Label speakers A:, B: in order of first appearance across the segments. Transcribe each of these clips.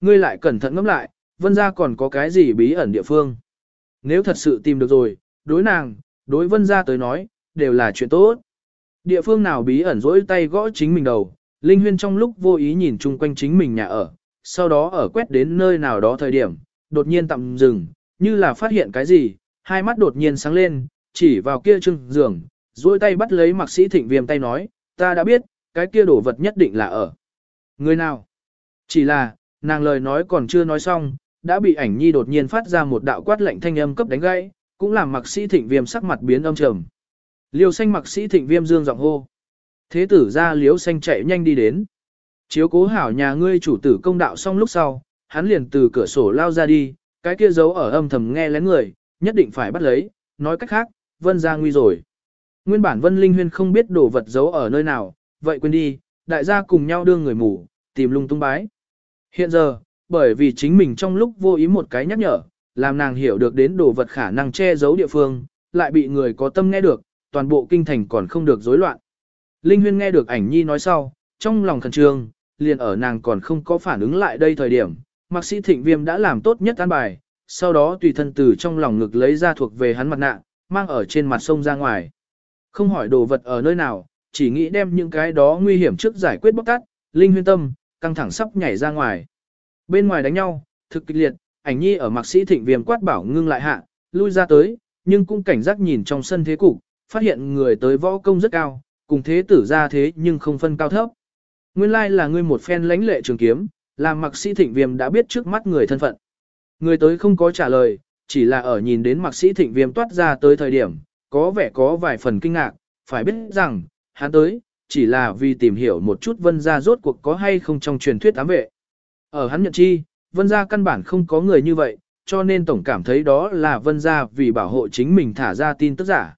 A: ngươi lại cẩn thận ngẫm lại, vân gia còn có cái gì bí ẩn địa phương. Nếu thật sự tìm được rồi, đối nàng, đối vân gia tới nói, đều là chuyện tốt. Địa phương nào bí ẩn rỗi tay gõ chính mình đầu, Linh Huyên trong lúc vô ý nhìn chung quanh chính mình nhà ở, sau đó ở quét đến nơi nào đó thời điểm, đột nhiên tạm dừng, như là phát hiện cái gì, hai mắt đột nhiên sáng lên, chỉ vào kia trưng giường, duỗi tay bắt lấy mặc sĩ thịnh viêm tay nói, ta đã biết, cái kia đổ vật nhất định là ở. Người nào? Chỉ là, nàng lời nói còn chưa nói xong, đã bị ảnh nhi đột nhiên phát ra một đạo quát lệnh thanh âm cấp đánh gãy, cũng làm mặc sĩ thịnh viêm sắc mặt biến âm trầm. Liêu xanh mặc sĩ thịnh viêm dương giọng hô. Thế tử ra liêu xanh chạy nhanh đi đến. Chiếu cố hảo nhà ngươi chủ tử công đạo xong lúc sau, hắn liền từ cửa sổ lao ra đi, cái kia giấu ở âm thầm nghe lén người, nhất định phải bắt lấy, nói cách khác, vân ra nguy rồi. Nguyên bản vân linh huyên không biết đồ vật giấu ở nơi nào, vậy quên đi, đại gia cùng nhau đưa người mù, tìm lung tung bái. Hiện giờ, bởi vì chính mình trong lúc vô ý một cái nhắc nhở, làm nàng hiểu được đến đồ vật khả năng che giấu địa phương, lại bị người có tâm nghe được, toàn bộ kinh thành còn không được rối loạn. Linh Huyên nghe được ảnh nhi nói sau, trong lòng khẩn trương, liền ở nàng còn không có phản ứng lại đây thời điểm, mạc sĩ thịnh viêm đã làm tốt nhất an bài, sau đó tùy thân từ trong lòng ngực lấy ra thuộc về hắn mặt nạ, mang ở trên mặt sông ra ngoài. Không hỏi đồ vật ở nơi nào, chỉ nghĩ đem những cái đó nguy hiểm trước giải quyết bóc tát, Linh Huyên tâm, căng thẳng sắp nhảy ra ngoài. Bên ngoài đánh nhau, thực kịch liệt, ảnh nhi ở mạc sĩ thịnh viêm quát bảo ngưng lại hạ, lui ra tới, nhưng cũng cảnh giác nhìn trong sân thế cục, phát hiện người tới võ công rất cao, cùng thế tử ra thế nhưng không phân cao thấp. Nguyên lai là ngươi một phen lãnh lệ trường kiếm, làm mạc sĩ thịnh viêm đã biết trước mắt người thân phận. Người tới không có trả lời, chỉ là ở nhìn đến mạc sĩ thịnh viêm toát ra tới thời điểm, có vẻ có vài phần kinh ngạc, phải biết rằng, hắn tới, chỉ là vì tìm hiểu một chút vân gia rốt cuộc có hay không trong truyền thuyết ám vệ. Ở hắn nhận chi, vân gia căn bản không có người như vậy, cho nên tổng cảm thấy đó là vân gia vì bảo hộ chính mình thả ra tin tức giả.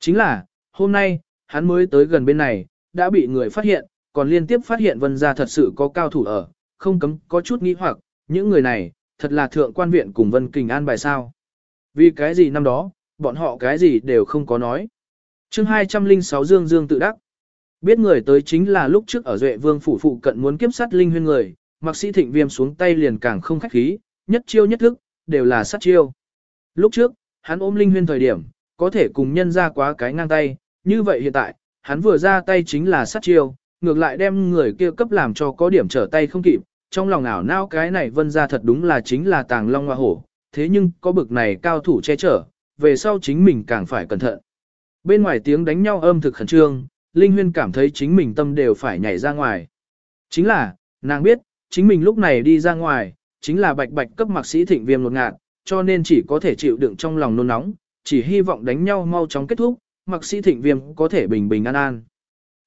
A: Chính là, hôm nay, hắn mới tới gần bên này, đã bị người phát hiện, còn liên tiếp phát hiện vân gia thật sự có cao thủ ở, không cấm có chút nghi hoặc, những người này, thật là thượng quan viện cùng vân kình an bài sao. Vì cái gì năm đó, bọn họ cái gì đều không có nói. chương 206 Dương Dương tự đắc. Biết người tới chính là lúc trước ở Duệ Vương phủ phụ cận muốn kiếp sát linh huyên người, mặc sĩ thịnh viêm xuống tay liền càng không khách khí, nhất chiêu nhất thức, đều là sát chiêu. Lúc trước, hắn ôm linh huyên thời điểm, có thể cùng nhân ra quá cái ngang tay, như vậy hiện tại, hắn vừa ra tay chính là sát chiêu, ngược lại đem người kia cấp làm cho có điểm trở tay không kịp, trong lòng ảo nao cái này vân ra thật đúng là chính là tàng long hoa hổ, thế nhưng có bực này cao thủ che chở, về sau chính mình càng phải cẩn thận. Bên ngoài tiếng đánh nhau âm thực khẩn trương, Linh Huyên cảm thấy chính mình tâm đều phải nhảy ra ngoài. Chính là, nàng biết, chính mình lúc này đi ra ngoài, chính là bạch bạch cấp mạc sĩ thịnh viêm một ngạn, cho nên chỉ có thể chịu đựng trong lòng nôn nóng, chỉ hy vọng đánh nhau mau chóng kết thúc, mạc sĩ thịnh viêm có thể bình bình an an.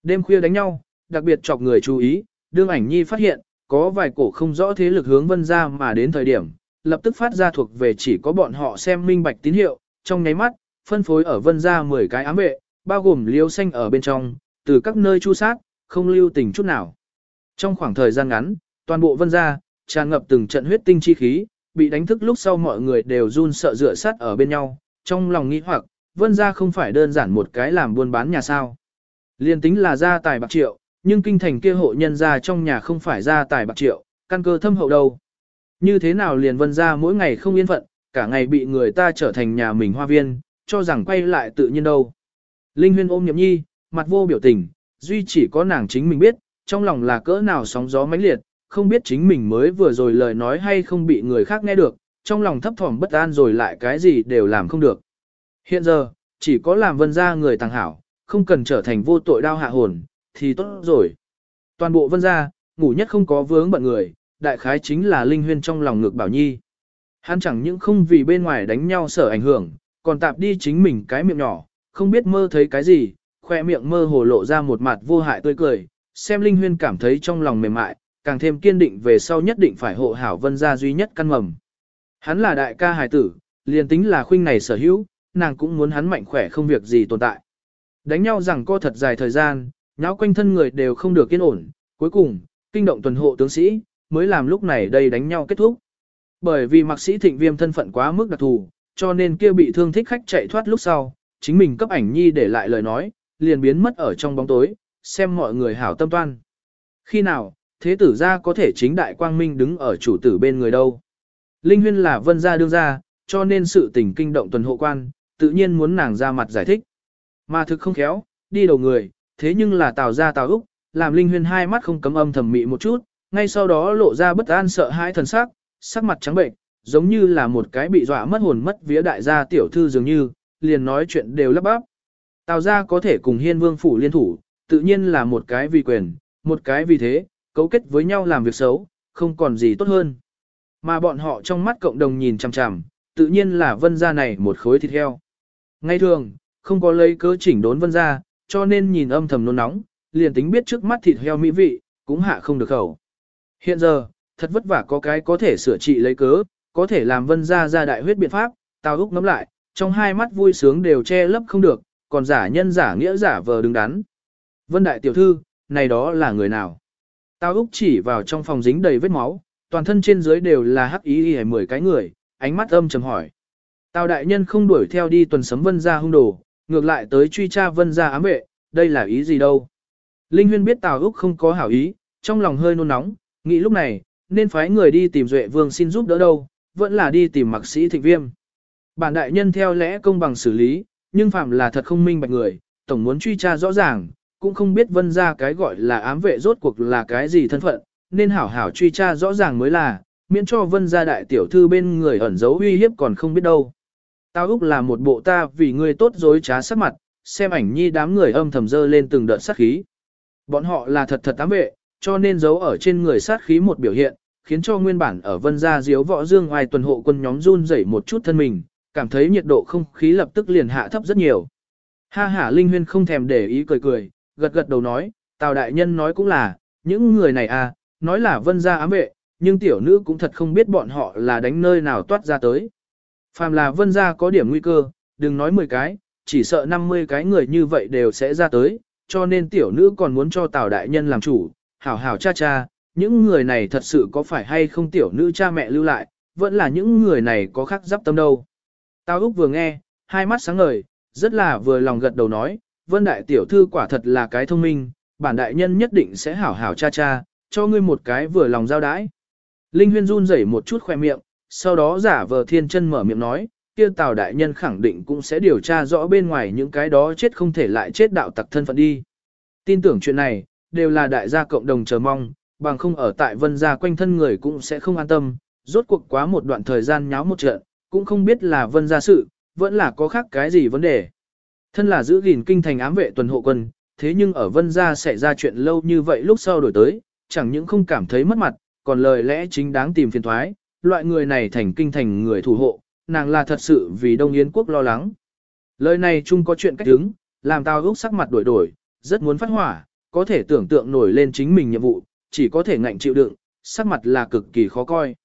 A: Đêm khuya đánh nhau, đặc biệt chọc người chú ý, đương ảnh nhi phát hiện, có vài cổ không rõ thế lực hướng vân ra mà đến thời điểm, lập tức phát ra thuộc về chỉ có bọn họ xem minh bạch tín hiệu, trong nháy mắt, phân phối ở vân ra 10 cái ám vệ, bao gồm liêu xanh ở bên trong, từ các nơi chu sát, không lưu tình chút nào. Trong khoảng thời gian ngắn, toàn bộ vân gia tràn ngập từng trận huyết tinh chi khí, bị đánh thức lúc sau mọi người đều run sợ dựa sát ở bên nhau, trong lòng nghĩ hoặc, vân gia không phải đơn giản một cái làm buôn bán nhà sao. Liên tính là gia tài bạc triệu, nhưng kinh thành kia hộ nhân gia trong nhà không phải gia tài bạc triệu, căn cơ thâm hậu đâu. Như thế nào liền vân gia mỗi ngày không yên phận, cả ngày bị người ta trở thành nhà mình hoa viên, cho rằng quay lại tự nhiên đâu. Linh huyên ôm nhậm nhi, mặt vô biểu tình, duy chỉ có nàng chính mình biết, trong lòng là cỡ nào sóng gió mãnh liệt, không biết chính mình mới vừa rồi lời nói hay không bị người khác nghe được, trong lòng thấp thỏm bất an rồi lại cái gì đều làm không được. Hiện giờ, chỉ có làm vân gia người tàng hảo, không cần trở thành vô tội đau hạ hồn, thì tốt rồi. Toàn bộ vân gia, ngủ nhất không có vướng bận người, đại khái chính là linh huyên trong lòng ngược bảo nhi. Hắn chẳng những không vì bên ngoài đánh nhau sở ảnh hưởng, còn tạp đi chính mình cái miệng nhỏ, không biết mơ thấy cái gì, khoe miệng mơ hồ lộ ra một mặt vô hại tươi cười, xem linh huyên cảm thấy trong lòng mềm mại, càng thêm kiên định về sau nhất định phải hộ hảo vân gia duy nhất căn mầm. Hắn là đại ca hài tử, liền tính là khuynh này sở hữu, nàng cũng muốn hắn mạnh khỏe không việc gì tồn tại. Đánh nhau rằng co thật dài thời gian, nháo quanh thân người đều không được yên ổn, cuối cùng, kinh động tuần hộ tướng sĩ, mới làm lúc này đây đánh nhau kết thúc. Bởi vì mạc sĩ thịnh viêm thân phận quá mức đặc thù, cho nên kia bị thương thích khách chạy thoát lúc sau, chính mình cấp ảnh nhi để lại lời nói, liền biến mất ở trong bóng tối, xem mọi người hảo tâm toan. Khi nào, thế tử gia có thể chính đại quang minh đứng ở chủ tử bên người đâu. Linh huyên là vân gia đương gia, cho nên sự tình kinh động tuần hộ quan, tự nhiên muốn nàng ra mặt giải thích. Mà thực không khéo, đi đầu người, thế nhưng là tào ra tào úc, làm linh huyên hai mắt không cấm âm thầm mị một chút, ngay sau đó lộ ra bất an sợ hãi thần sắc, sắc mặt trắng bệnh, giống như là một cái bị dọa mất hồn mất vía đại gia tiểu thư dường như, liền nói chuyện đều lắp bắp. Tào ra có thể cùng hiên vương phủ liên thủ, tự nhiên là một cái vì quyền, một cái vì thế, cấu kết với nhau làm việc xấu, không còn gì tốt hơn. Mà bọn họ trong mắt cộng đồng nhìn chằm chằm, tự nhiên là vân gia này một khối thịt heo. Ngay thường, không có lấy cớ chỉnh đốn vân gia, cho nên nhìn âm thầm nôn nóng, liền tính biết trước mắt thịt heo mỹ vị, cũng hạ không được khẩu. Hiện giờ, thật vất vả có cái có thể sửa trị lấy cớ, có thể làm vân gia ra đại huyết biện pháp, tao úc ngắm lại, trong hai mắt vui sướng đều che lấp không được, còn giả nhân giả nghĩa giả vờ đứng đắn. Vân đại tiểu thư, này đó là người nào? Tao úc chỉ vào trong phòng dính đầy vết máu, toàn thân trên dưới đều là hắc ý y mười cái người, ánh mắt âm trầm hỏi. Tào đại nhân không đuổi theo đi tuần sấm vân gia hung đồ, ngược lại tới truy tra vân gia ám vệ, đây là ý gì đâu. Linh huyên biết Tào Úc không có hảo ý, trong lòng hơi nôn nóng, nghĩ lúc này, nên phái người đi tìm Duệ Vương xin giúp đỡ đâu, vẫn là đi tìm mặc sĩ thịnh viêm. Bản đại nhân theo lẽ công bằng xử lý, nhưng phạm là thật không minh bạch người, tổng muốn truy tra rõ ràng, cũng không biết vân ra cái gọi là ám vệ rốt cuộc là cái gì thân phận, nên hảo hảo truy tra rõ ràng mới là, miễn cho vân ra đại tiểu thư bên người ẩn giấu uy hiếp còn không biết đâu. Tao Úc là một bộ ta vì người tốt dối trá sắc mặt, xem ảnh nhi đám người âm thầm dơ lên từng đợt sát khí. Bọn họ là thật thật ám vệ, cho nên giấu ở trên người sát khí một biểu hiện, khiến cho nguyên bản ở vân gia diếu võ dương ngoài tuần hộ quân nhóm run rẩy một chút thân mình, cảm thấy nhiệt độ không khí lập tức liền hạ thấp rất nhiều. Ha ha Linh Huyên không thèm để ý cười cười, gật gật đầu nói, Tào đại nhân nói cũng là, những người này à, nói là vân gia ám vệ, nhưng tiểu nữ cũng thật không biết bọn họ là đánh nơi nào toát ra tới. Phàm là vân gia có điểm nguy cơ, đừng nói 10 cái, chỉ sợ 50 cái người như vậy đều sẽ ra tới, cho nên tiểu nữ còn muốn cho Tào đại nhân làm chủ, hảo hảo cha cha, những người này thật sự có phải hay không tiểu nữ cha mẹ lưu lại, vẫn là những người này có khác giáp tâm đâu. Tao Úc vừa nghe, hai mắt sáng ngời, rất là vừa lòng gật đầu nói, vân đại tiểu thư quả thật là cái thông minh, bản đại nhân nhất định sẽ hảo hảo cha cha, cho ngươi một cái vừa lòng giao đãi. Linh huyên run rẩy một chút khoe miệng, sau đó giả vờ thiên chân mở miệng nói, kia tào đại nhân khẳng định cũng sẽ điều tra rõ bên ngoài những cái đó chết không thể lại chết đạo tặc thân phận đi. Tin tưởng chuyện này, đều là đại gia cộng đồng chờ mong, bằng không ở tại vân gia quanh thân người cũng sẽ không an tâm, rốt cuộc quá một đoạn thời gian nháo một trận, cũng không biết là vân gia sự, vẫn là có khác cái gì vấn đề. Thân là giữ gìn kinh thành ám vệ tuần hộ quân, thế nhưng ở vân gia xảy ra chuyện lâu như vậy lúc sau đổi tới, chẳng những không cảm thấy mất mặt, còn lời lẽ chính đáng tìm phiền thoái, loại người này thành kinh thành người thủ hộ, nàng là thật sự vì Đông Yến quốc lo lắng. Lời này chung có chuyện cách đứng, làm tao Úc sắc mặt đổi đổi, rất muốn phát hỏa, có thể tưởng tượng nổi lên chính mình nhiệm vụ, chỉ có thể ngạnh chịu đựng, sắc mặt là cực kỳ khó coi.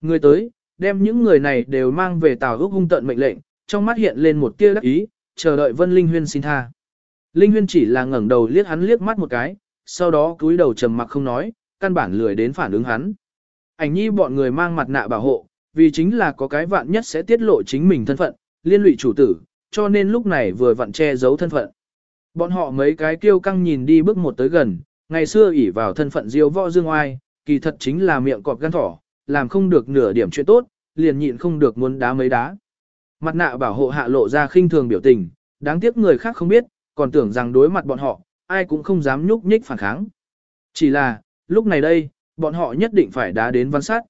A: Người tới, đem những người này đều mang về Tào ước hung tận mệnh lệnh, trong mắt hiện lên một tia đắc ý, chờ đợi Vân Linh Huyên xin tha. Linh Huyên chỉ là ngẩng đầu liếc hắn liếc mắt một cái, sau đó cúi đầu trầm mặc không nói, căn bản lười đến phản ứng hắn. Ảnh nhi bọn người mang mặt nạ bảo hộ, vì chính là có cái vạn nhất sẽ tiết lộ chính mình thân phận, liên lụy chủ tử, cho nên lúc này vừa vặn che giấu thân phận. Bọn họ mấy cái kiêu căng nhìn đi bước một tới gần, ngày xưa ỷ vào thân phận diêu võ dương oai, kỳ thật chính là miệng cọp gan thỏ, làm không được nửa điểm chuyện tốt, liền nhịn không được muốn đá mấy đá. Mặt nạ bảo hộ hạ lộ ra khinh thường biểu tình, đáng tiếc người khác không biết, còn tưởng rằng đối mặt bọn họ, ai cũng không dám nhúc nhích phản kháng. Chỉ là, lúc này đây, bọn họ nhất định phải đá đến văn sát.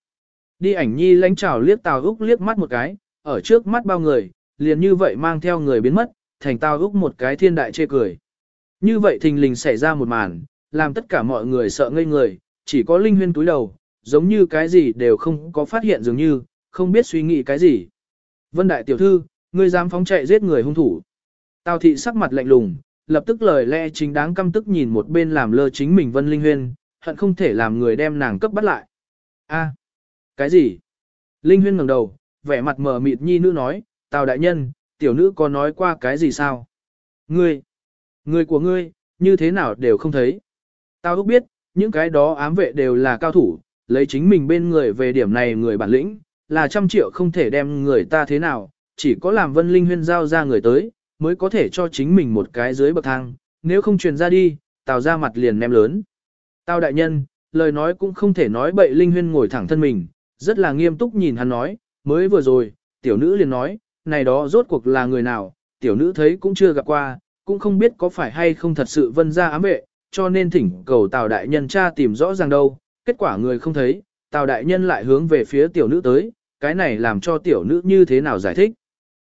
A: Đi ảnh nhi lánh trào liếc Tào Úc liếc mắt một cái, ở trước mắt bao người, liền như vậy mang theo người biến mất, thành Tào Úc một cái thiên đại chê cười. Như vậy thình lình xảy ra một màn, làm tất cả mọi người sợ ngây người, chỉ có Linh Huyên túi đầu, giống như cái gì đều không có phát hiện dường như, không biết suy nghĩ cái gì. Vân Đại Tiểu Thư, ngươi dám phóng chạy giết người hung thủ. Tào thị sắc mặt lạnh lùng, lập tức lời lẽ chính đáng căm tức nhìn một bên làm lơ chính mình Vân Linh Huyên, hận không thể làm người đem nàng cấp bắt lại. A, cái gì? Linh Huyên ngẩng đầu, vẻ mặt mờ mịt nhi nữ nói, Tào đại nhân, tiểu nữ có nói qua cái gì sao? Ngươi, người của ngươi, như thế nào đều không thấy. Tào Úc biết, những cái đó ám vệ đều là cao thủ, lấy chính mình bên người về điểm này người bản lĩnh, là trăm triệu không thể đem người ta thế nào, chỉ có làm Vân Linh Huyên giao ra người tới, mới có thể cho chính mình một cái dưới bậc thang, nếu không truyền ra đi, Tào ra mặt liền ném lớn. Tào đại nhân, lời nói cũng không thể nói bậy Linh Huyên ngồi thẳng thân mình, rất là nghiêm túc nhìn hắn nói, mới vừa rồi, tiểu nữ liền nói, này đó rốt cuộc là người nào, tiểu nữ thấy cũng chưa gặp qua, cũng không biết có phải hay không thật sự vân ra ám vệ, cho nên thỉnh cầu Tào Đại Nhân cha tìm rõ ràng đâu, kết quả người không thấy, Tào Đại Nhân lại hướng về phía tiểu nữ tới, cái này làm cho tiểu nữ như thế nào giải thích.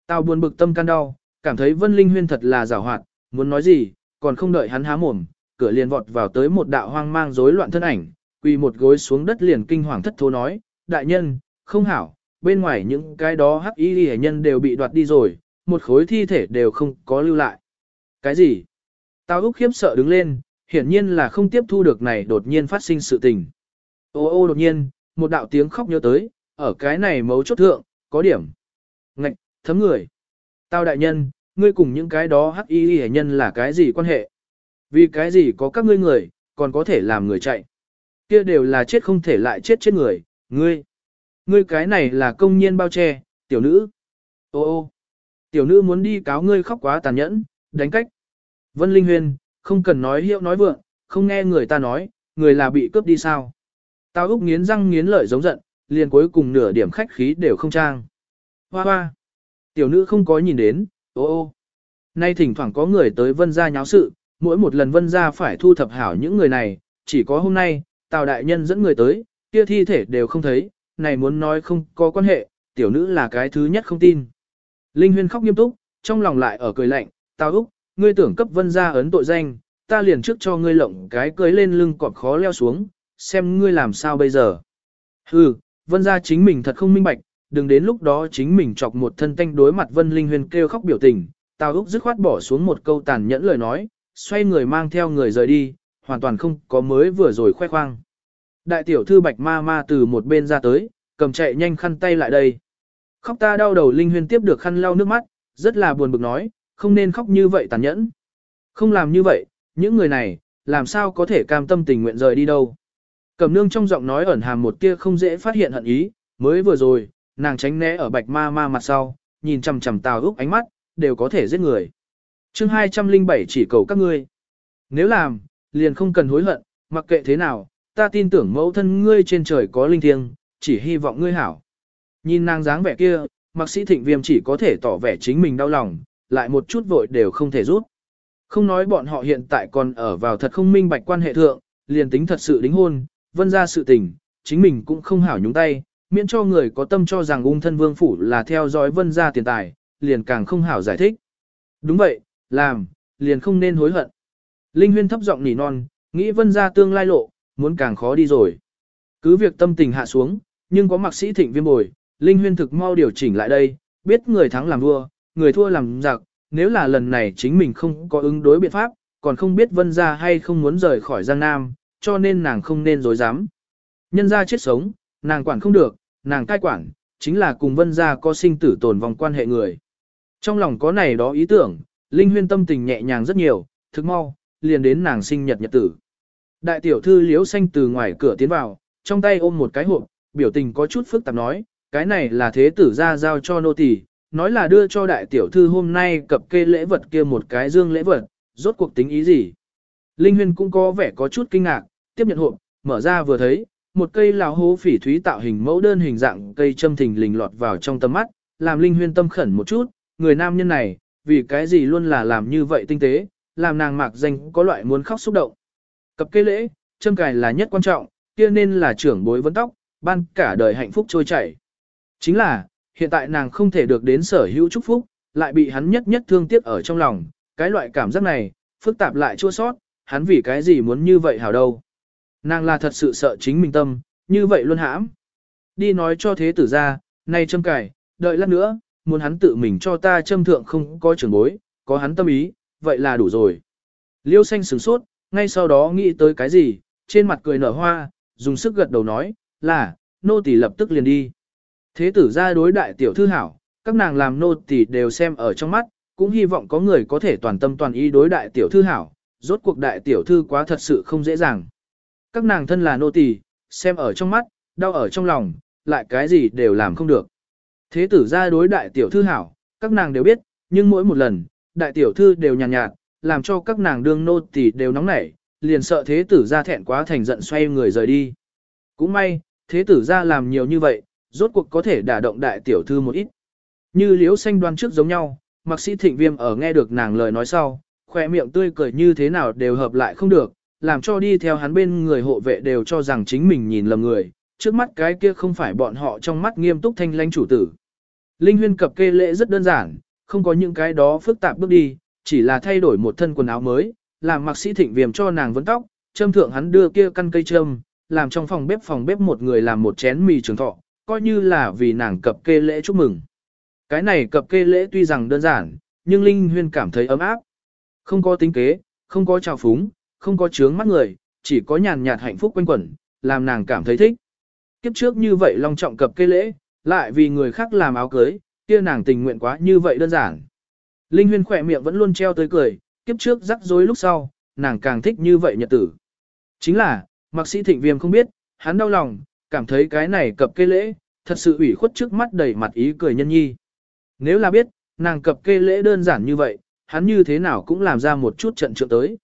A: tao buồn bực tâm can đau, cảm thấy Vân Linh Huyên thật là giảo hoạt, muốn nói gì, còn không đợi hắn há mồm, cửa liền vọt vào tới một đạo hoang mang rối loạn thân ảnh, quỳ một gối xuống đất liền kinh hoàng thất thố nói, đại nhân, không hảo, bên ngoài những cái đó hắc y hệ nhân đều bị đoạt đi rồi, một khối thi thể đều không có lưu lại. Cái gì? tao Úc khiếp sợ đứng lên, hiển nhiên là không tiếp thu được này đột nhiên phát sinh sự tình. Ô ô đột nhiên, một đạo tiếng khóc nhớ tới, ở cái này mấu chốt thượng, có điểm. Ngạch, thấm người. Tao đại nhân, ngươi cùng những cái đó hắc y hệ nhân là cái gì quan hệ? Vì cái gì có các ngươi người, còn có thể làm người chạy? Kia đều là chết không thể lại chết chết người, ngươi. Ngươi cái này là công nhiên bao che, tiểu nữ. Ô ô, tiểu nữ muốn đi cáo ngươi khóc quá tàn nhẫn, đánh cách. Vân Linh Huyền, không cần nói hiệu nói vượng, không nghe người ta nói, người là bị cướp đi sao. Tao Úc nghiến răng nghiến lợi giống giận, liền cuối cùng nửa điểm khách khí đều không trang. Hoa hoa, tiểu nữ không có nhìn đến, ô ô. Nay thỉnh thoảng có người tới vân gia nháo sự, mỗi một lần vân gia phải thu thập hảo những người này, chỉ có hôm nay, Tào Đại Nhân dẫn người tới, kia thi thể đều không thấy, này muốn nói không có quan hệ, tiểu nữ là cái thứ nhất không tin. Linh Huyên khóc nghiêm túc, trong lòng lại ở cười lạnh, Tào Úc, ngươi tưởng cấp vân gia ấn tội danh, ta liền trước cho ngươi lộng cái cưới lên lưng cọp khó leo xuống, xem ngươi làm sao bây giờ. Hừ, vân gia chính mình thật không minh bạch, đừng đến lúc đó chính mình chọc một thân tanh đối mặt vân linh huyền kêu khóc biểu tình, Tào Úc dứt khoát bỏ xuống một câu tàn nhẫn lời nói, xoay người mang theo người rời đi, hoàn toàn không có mới vừa rồi khoe khoang. Đại tiểu thư bạch ma ma từ một bên ra tới, cầm chạy nhanh khăn tay lại đây. Khóc ta đau đầu linh huyền tiếp được khăn lau nước mắt, rất là buồn bực nói, không nên khóc như vậy tàn nhẫn. Không làm như vậy, những người này, làm sao có thể cam tâm tình nguyện rời đi đâu. Cẩm nương trong giọng nói ẩn hàm một tia không dễ phát hiện hận ý, mới vừa rồi, nàng tránh né ở bạch ma ma mặt sau, nhìn chằm chằm tào úc ánh mắt, đều có thể giết người. chương 207 chỉ cầu các ngươi. Nếu làm, liền không cần hối hận, mặc kệ thế nào, ta tin tưởng mẫu thân ngươi trên trời có linh thiêng, chỉ hy vọng ngươi hảo. Nhìn nàng dáng vẻ kia, mạc sĩ thịnh viêm chỉ có thể tỏ vẻ chính mình đau lòng, lại một chút vội đều không thể rút. Không nói bọn họ hiện tại còn ở vào thật không minh bạch quan hệ thượng, liền tính thật sự đính hôn, vân ra sự tình, chính mình cũng không hảo nhúng tay, miễn cho người có tâm cho rằng ung thân vương phủ là theo dõi vân ra tiền tài, liền càng không hảo giải thích. Đúng vậy, làm, liền không nên hối hận. Linh huyên thấp giọng nỉ non, nghĩ vân ra tương lai lộ, muốn càng khó đi rồi. Cứ việc tâm tình hạ xuống, nhưng có mạc sĩ thịnh viêm bồi, Linh huyên thực mau điều chỉnh lại đây, biết người thắng làm vua, người thua làm giặc, nếu là lần này chính mình không có ứng đối biện pháp, còn không biết vân ra hay không muốn rời khỏi Giang Nam, cho nên nàng không nên dối dám. Nhân ra chết sống, nàng quản không được, nàng cai quản, chính là cùng vân gia có sinh tử tồn vòng quan hệ người. Trong lòng có này đó ý tưởng, Linh Huyên tâm tình nhẹ nhàng rất nhiều, thức mau, liền đến nàng sinh nhật nhật tử. Đại tiểu thư liếu xanh từ ngoài cửa tiến vào, trong tay ôm một cái hộp, biểu tình có chút phức tạp nói, cái này là thế tử ra giao cho nô tỳ, nói là đưa cho đại tiểu thư hôm nay cập kê lễ vật kia một cái dương lễ vật, rốt cuộc tính ý gì. Linh Huyên cũng có vẻ có chút kinh ngạc, tiếp nhận hộp, mở ra vừa thấy, một cây lão hố phỉ thúy tạo hình mẫu đơn hình dạng cây châm thình lình lọt vào trong tầm mắt, làm Linh Huyên tâm khẩn một chút, người nam nhân này, vì cái gì luôn là làm như vậy tinh tế, làm nàng mạc danh có loại muốn khóc xúc động. Cập cây lễ, châm cài là nhất quan trọng, kia nên là trưởng bối vấn tóc, ban cả đời hạnh phúc trôi chảy. Chính là, hiện tại nàng không thể được đến sở hữu chúc phúc, lại bị hắn nhất nhất thương tiếc ở trong lòng, cái loại cảm giác này, phức tạp lại chua sót, hắn vì cái gì muốn như vậy hảo đâu. Nàng là thật sự sợ chính mình tâm, như vậy luôn hãm. Đi nói cho thế tử ra, nay châm cải, đợi lát nữa, muốn hắn tự mình cho ta châm thượng không có trưởng bối, có hắn tâm ý, vậy là đủ rồi. Liêu xanh sửng sốt, ngay sau đó nghĩ tới cái gì, trên mặt cười nở hoa, dùng sức gật đầu nói, là, nô tỳ lập tức liền đi. Thế tử ra đối đại tiểu thư hảo, các nàng làm nô tỳ đều xem ở trong mắt, cũng hy vọng có người có thể toàn tâm toàn ý đối đại tiểu thư hảo, rốt cuộc đại tiểu thư quá thật sự không dễ dàng. Các nàng thân là nô tỳ, xem ở trong mắt, đau ở trong lòng, lại cái gì đều làm không được. Thế tử ra đối đại tiểu thư hảo, các nàng đều biết, nhưng mỗi một lần, đại tiểu thư đều nhàn nhạt, nhạt, làm cho các nàng đương nô tỳ đều nóng nảy, liền sợ thế tử ra thẹn quá thành giận xoay người rời đi. Cũng may, thế tử ra làm nhiều như vậy, rốt cuộc có thể đả động đại tiểu thư một ít. Như liễu xanh đoan trước giống nhau, mặc sĩ thịnh viêm ở nghe được nàng lời nói sau, khoe miệng tươi cười như thế nào đều hợp lại không được, làm cho đi theo hắn bên người hộ vệ đều cho rằng chính mình nhìn lầm người, trước mắt cái kia không phải bọn họ trong mắt nghiêm túc thanh lãnh chủ tử. Linh huyên cập kê lễ rất đơn giản, không có những cái đó phức tạp bước đi, chỉ là thay đổi một thân quần áo mới, làm mặc sĩ thịnh viêm cho nàng vấn tóc, châm thượng hắn đưa kia căn cây châm, làm trong phòng bếp phòng bếp một người làm một chén mì trường thọ, coi như là vì nàng cập kê lễ chúc mừng. Cái này cập kê lễ tuy rằng đơn giản, nhưng Linh Huyên cảm thấy ấm áp. Không có tính kế, không có trào phúng, không có chướng mắt người, chỉ có nhàn nhạt hạnh phúc quanh quẩn, làm nàng cảm thấy thích. Kiếp trước như vậy long trọng cập cây lễ, lại vì người khác làm áo cưới, kia nàng tình nguyện quá như vậy đơn giản. Linh Huyên khỏe miệng vẫn luôn treo tới cười, kiếp trước rắc rối lúc sau, nàng càng thích như vậy nhật tử. Chính là, Mạc sĩ thịnh viêm không biết, hắn đau lòng, cảm thấy cái này cập cây lễ, thật sự ủy khuất trước mắt đầy mặt ý cười nhân nhi. Nếu là biết, nàng cập kê lễ đơn giản như vậy, hắn như thế nào cũng làm ra một chút trận trượng tới.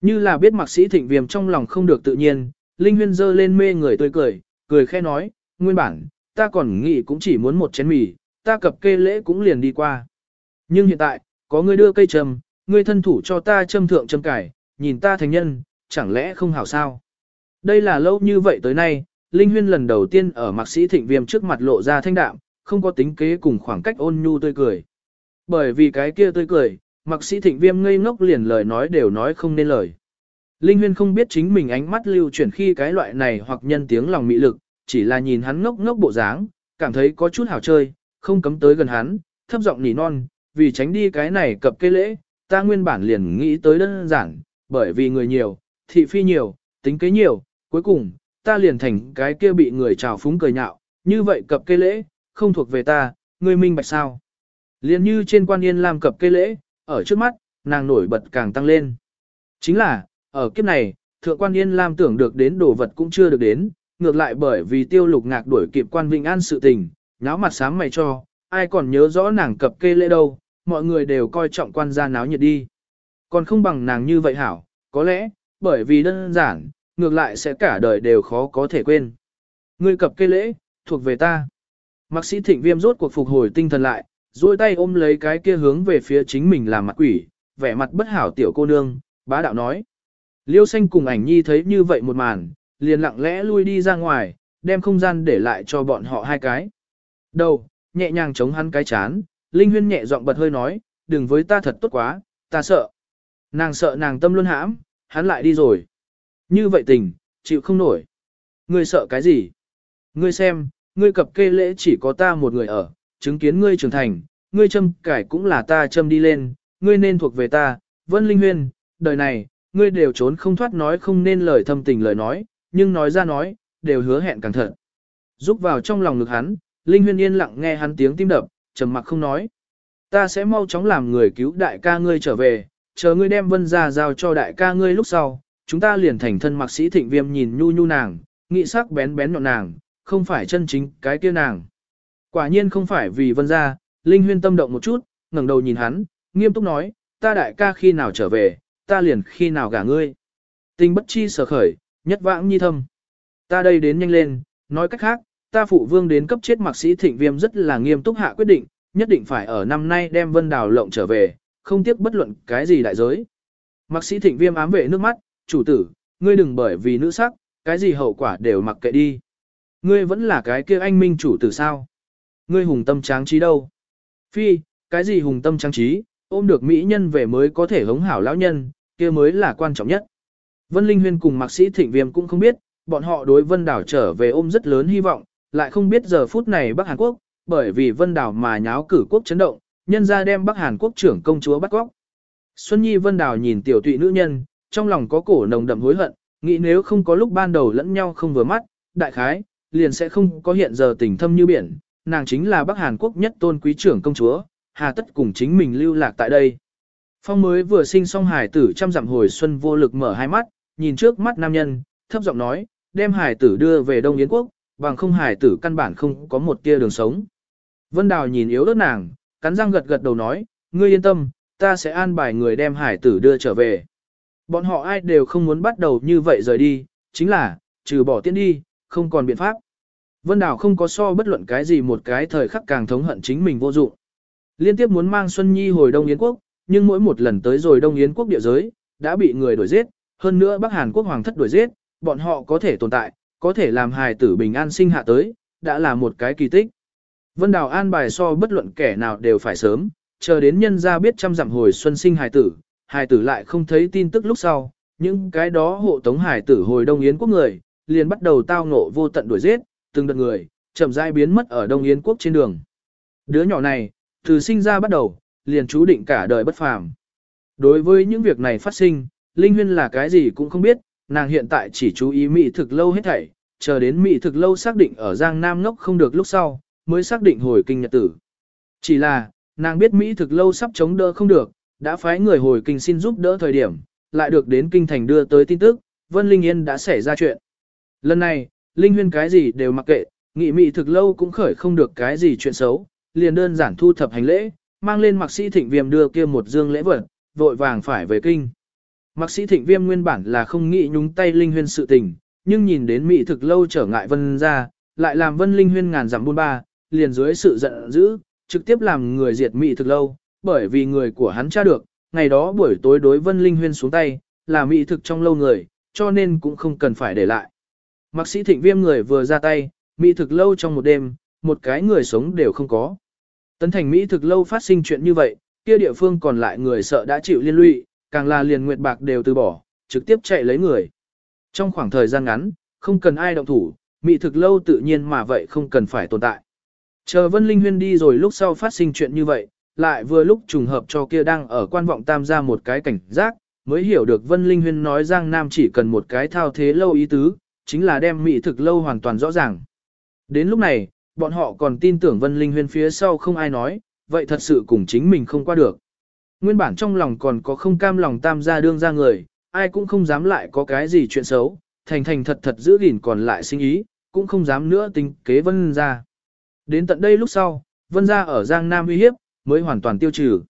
A: Như là biết mạc sĩ thịnh viêm trong lòng không được tự nhiên, Linh Huyên dơ lên mê người tươi cười, cười khẽ nói, nguyên bản, ta còn nghĩ cũng chỉ muốn một chén mì, ta cập kê lễ cũng liền đi qua. Nhưng hiện tại, có người đưa cây trầm, ngươi thân thủ cho ta châm thượng châm cải, nhìn ta thành nhân, chẳng lẽ không hảo sao? Đây là lâu như vậy tới nay, Linh Huyên lần đầu tiên ở mạc sĩ thịnh viêm trước mặt lộ ra thanh đạm, không có tính kế cùng khoảng cách ôn nhu tươi cười. Bởi vì cái kia tươi cười, Mặc sĩ thịnh viêm ngây ngốc liền lời nói đều nói không nên lời. Linh Huyên không biết chính mình ánh mắt lưu chuyển khi cái loại này hoặc nhân tiếng lòng mị lực, chỉ là nhìn hắn ngốc ngốc bộ dáng, cảm thấy có chút hảo chơi, không cấm tới gần hắn, thấp giọng nỉ non, vì tránh đi cái này cập cây lễ, ta nguyên bản liền nghĩ tới đơn giản, bởi vì người nhiều, thị phi nhiều, tính kế nhiều, cuối cùng, ta liền thành cái kia bị người trào phúng cười nhạo, như vậy cập cây lễ, không thuộc về ta, ngươi minh bạch sao. Liền như trên quan yên làm cập cây lễ, ở trước mắt, nàng nổi bật càng tăng lên. Chính là, ở kiếp này, thượng quan yên lam tưởng được đến đồ vật cũng chưa được đến, ngược lại bởi vì tiêu lục ngạc đuổi kịp quan vinh an sự tình, nháo mặt sáng mày cho, ai còn nhớ rõ nàng cập kê lễ đâu, mọi người đều coi trọng quan gia náo nhiệt đi. Còn không bằng nàng như vậy hảo, có lẽ, bởi vì đơn giản, ngược lại sẽ cả đời đều khó có thể quên. Ngươi cập kê lễ, thuộc về ta. Mạc sĩ thịnh viêm rốt cuộc phục hồi tinh thần lại, duỗi tay ôm lấy cái kia hướng về phía chính mình làm mặt quỷ, vẻ mặt bất hảo tiểu cô nương, bá đạo nói. Liêu xanh cùng ảnh nhi thấy như vậy một màn, liền lặng lẽ lui đi ra ngoài, đem không gian để lại cho bọn họ hai cái. Đầu, nhẹ nhàng chống hắn cái chán, Linh Huyên nhẹ giọng bật hơi nói, đừng với ta thật tốt quá, ta sợ. Nàng sợ nàng tâm luôn hãm, hắn lại đi rồi. Như vậy tình, chịu không nổi. Ngươi sợ cái gì? Ngươi xem, ngươi cập kê lễ chỉ có ta một người ở, chứng kiến ngươi trưởng thành, ngươi châm cải cũng là ta châm đi lên, ngươi nên thuộc về ta, Vân Linh Huyên, đời này, ngươi đều trốn không thoát nói không nên lời thâm tình lời nói, nhưng nói ra nói, đều hứa hẹn càng thật. Rúc vào trong lòng ngực hắn, Linh Huyên yên lặng nghe hắn tiếng tim đập, trầm mặc không nói. Ta sẽ mau chóng làm người cứu đại ca ngươi trở về, chờ ngươi đem vân ra giao cho đại ca ngươi lúc sau, chúng ta liền thành thân mặc sĩ thịnh viêm nhìn nhu nhu nàng, nghị sắc bén bén nhọn nàng, không phải chân chính cái kia nàng. Quả nhiên không phải vì vân ra, Linh Huyên tâm động một chút, ngẩng đầu nhìn hắn, nghiêm túc nói, ta đại ca khi nào trở về, ta liền khi nào gả ngươi. Tình bất chi sở khởi, nhất vãng nhi thâm. Ta đây đến nhanh lên, nói cách khác, ta phụ vương đến cấp chết mạc sĩ thịnh viêm rất là nghiêm túc hạ quyết định, nhất định phải ở năm nay đem vân đào lộng trở về, không tiếc bất luận cái gì đại giới. Mạc sĩ thịnh viêm ám vệ nước mắt, chủ tử, ngươi đừng bởi vì nữ sắc, cái gì hậu quả đều mặc kệ đi. Ngươi vẫn là cái kia anh minh chủ tử sao? Ngươi hùng tâm tráng trí đâu? Phi, cái gì hùng tâm trang trí, ôm được mỹ nhân về mới có thể hống hảo lão nhân, kia mới là quan trọng nhất. Vân Linh Huyên cùng Mạc Sĩ Thịnh Viêm cũng không biết, bọn họ đối Vân Đảo trở về ôm rất lớn hy vọng, lại không biết giờ phút này Bắc Hàn Quốc, bởi vì Vân Đảo mà nháo cử quốc chấn động, nhân ra đem Bắc Hàn Quốc trưởng công chúa bắt góc. Xuân Nhi Vân Đảo nhìn tiểu tụy nữ nhân, trong lòng có cổ nồng đậm hối hận, nghĩ nếu không có lúc ban đầu lẫn nhau không vừa mắt, đại khái, liền sẽ không có hiện giờ tình thâm như biển, nàng chính là Bắc Hàn Quốc nhất tôn quý trưởng công chúa, hà tất cùng chính mình lưu lạc tại đây. Phong mới vừa sinh xong hải tử trăm dặm hồi xuân vô lực mở hai mắt, nhìn trước mắt nam nhân, thấp giọng nói, đem hải tử đưa về Đông Yến Quốc, bằng không hải tử căn bản không có một tia đường sống. Vân Đào nhìn yếu đất nàng, cắn răng gật gật đầu nói, ngươi yên tâm, ta sẽ an bài người đem hải tử đưa trở về. Bọn họ ai đều không muốn bắt đầu như vậy rời đi, chính là, trừ bỏ tiễn đi, không còn biện pháp. Vân Đào không có so bất luận cái gì một cái thời khắc càng thống hận chính mình vô dụng. Liên tiếp muốn mang Xuân Nhi hồi Đông Yến Quốc, nhưng mỗi một lần tới rồi Đông Yến Quốc địa giới, đã bị người đuổi giết, hơn nữa Bắc Hàn Quốc hoàng thất đuổi giết, bọn họ có thể tồn tại, có thể làm hài tử bình an sinh hạ tới, đã là một cái kỳ tích. Vân Đào an bài so bất luận kẻ nào đều phải sớm, chờ đến nhân gia biết trăm dặm hồi xuân sinh hài tử, hài tử lại không thấy tin tức lúc sau, những cái đó hộ tống hài tử hồi Đông Yến quốc người, liền bắt đầu tao ngộ vô tận đuổi giết, từng đợt người, chậm rãi biến mất ở Đông Yến quốc trên đường. Đứa nhỏ này, từ sinh ra bắt đầu, liền chú định cả đời bất phàm. Đối với những việc này phát sinh, Linh Huyên là cái gì cũng không biết, nàng hiện tại chỉ chú ý mỹ thực lâu hết thảy, chờ đến mỹ thực lâu xác định ở Giang Nam ngốc không được lúc sau, mới xác định hồi kinh nhật tử. Chỉ là, nàng biết mỹ thực lâu sắp chống đỡ không được, đã phái người hồi kinh xin giúp đỡ thời điểm, lại được đến kinh thành đưa tới tin tức, Vân Linh Yên đã xảy ra chuyện. Lần này, Linh Huyên cái gì đều mặc kệ, nghị Mị thực lâu cũng khởi không được cái gì chuyện xấu, liền đơn giản thu thập hành lễ, mang lên mặc sĩ thịnh viêm đưa kia một dương lễ vật, vội vàng phải về kinh. Mặc sĩ thịnh viêm nguyên bản là không nghĩ nhúng tay Linh Huyên sự tình, nhưng nhìn đến Mị thực lâu trở ngại Vân ra, lại làm Vân Linh Huyên ngàn dặm buôn ba, liền dưới sự giận dữ, trực tiếp làm người diệt Mị thực lâu, bởi vì người của hắn tra được, ngày đó buổi tối đối Vân Linh Huyên xuống tay, là Mị thực trong lâu người, cho nên cũng không cần phải để lại. Mạc sĩ thịnh viêm người vừa ra tay, mỹ thực lâu trong một đêm, một cái người sống đều không có. Tấn thành mỹ thực lâu phát sinh chuyện như vậy, kia địa phương còn lại người sợ đã chịu liên lụy, càng là liền nguyệt bạc đều từ bỏ, trực tiếp chạy lấy người. Trong khoảng thời gian ngắn, không cần ai động thủ, mỹ thực lâu tự nhiên mà vậy không cần phải tồn tại. Chờ Vân Linh Huyên đi rồi lúc sau phát sinh chuyện như vậy, lại vừa lúc trùng hợp cho kia đang ở quan vọng tam ra một cái cảnh giác, mới hiểu được Vân Linh Huyên nói Giang Nam chỉ cần một cái thao thế lâu ý tứ, chính là đem mỹ thực lâu hoàn toàn rõ ràng. Đến lúc này, bọn họ còn tin tưởng Vân Linh Huyên phía sau không ai nói, vậy thật sự cùng chính mình không qua được. Nguyên bản trong lòng còn có không cam lòng tam gia đương ra người, ai cũng không dám lại có cái gì chuyện xấu, thành thành thật thật giữ gìn còn lại sinh ý, cũng không dám nữa tính kế Vân ra. Đến tận đây lúc sau, Vân gia ở Giang Nam uy hiếp, mới hoàn toàn tiêu trừ.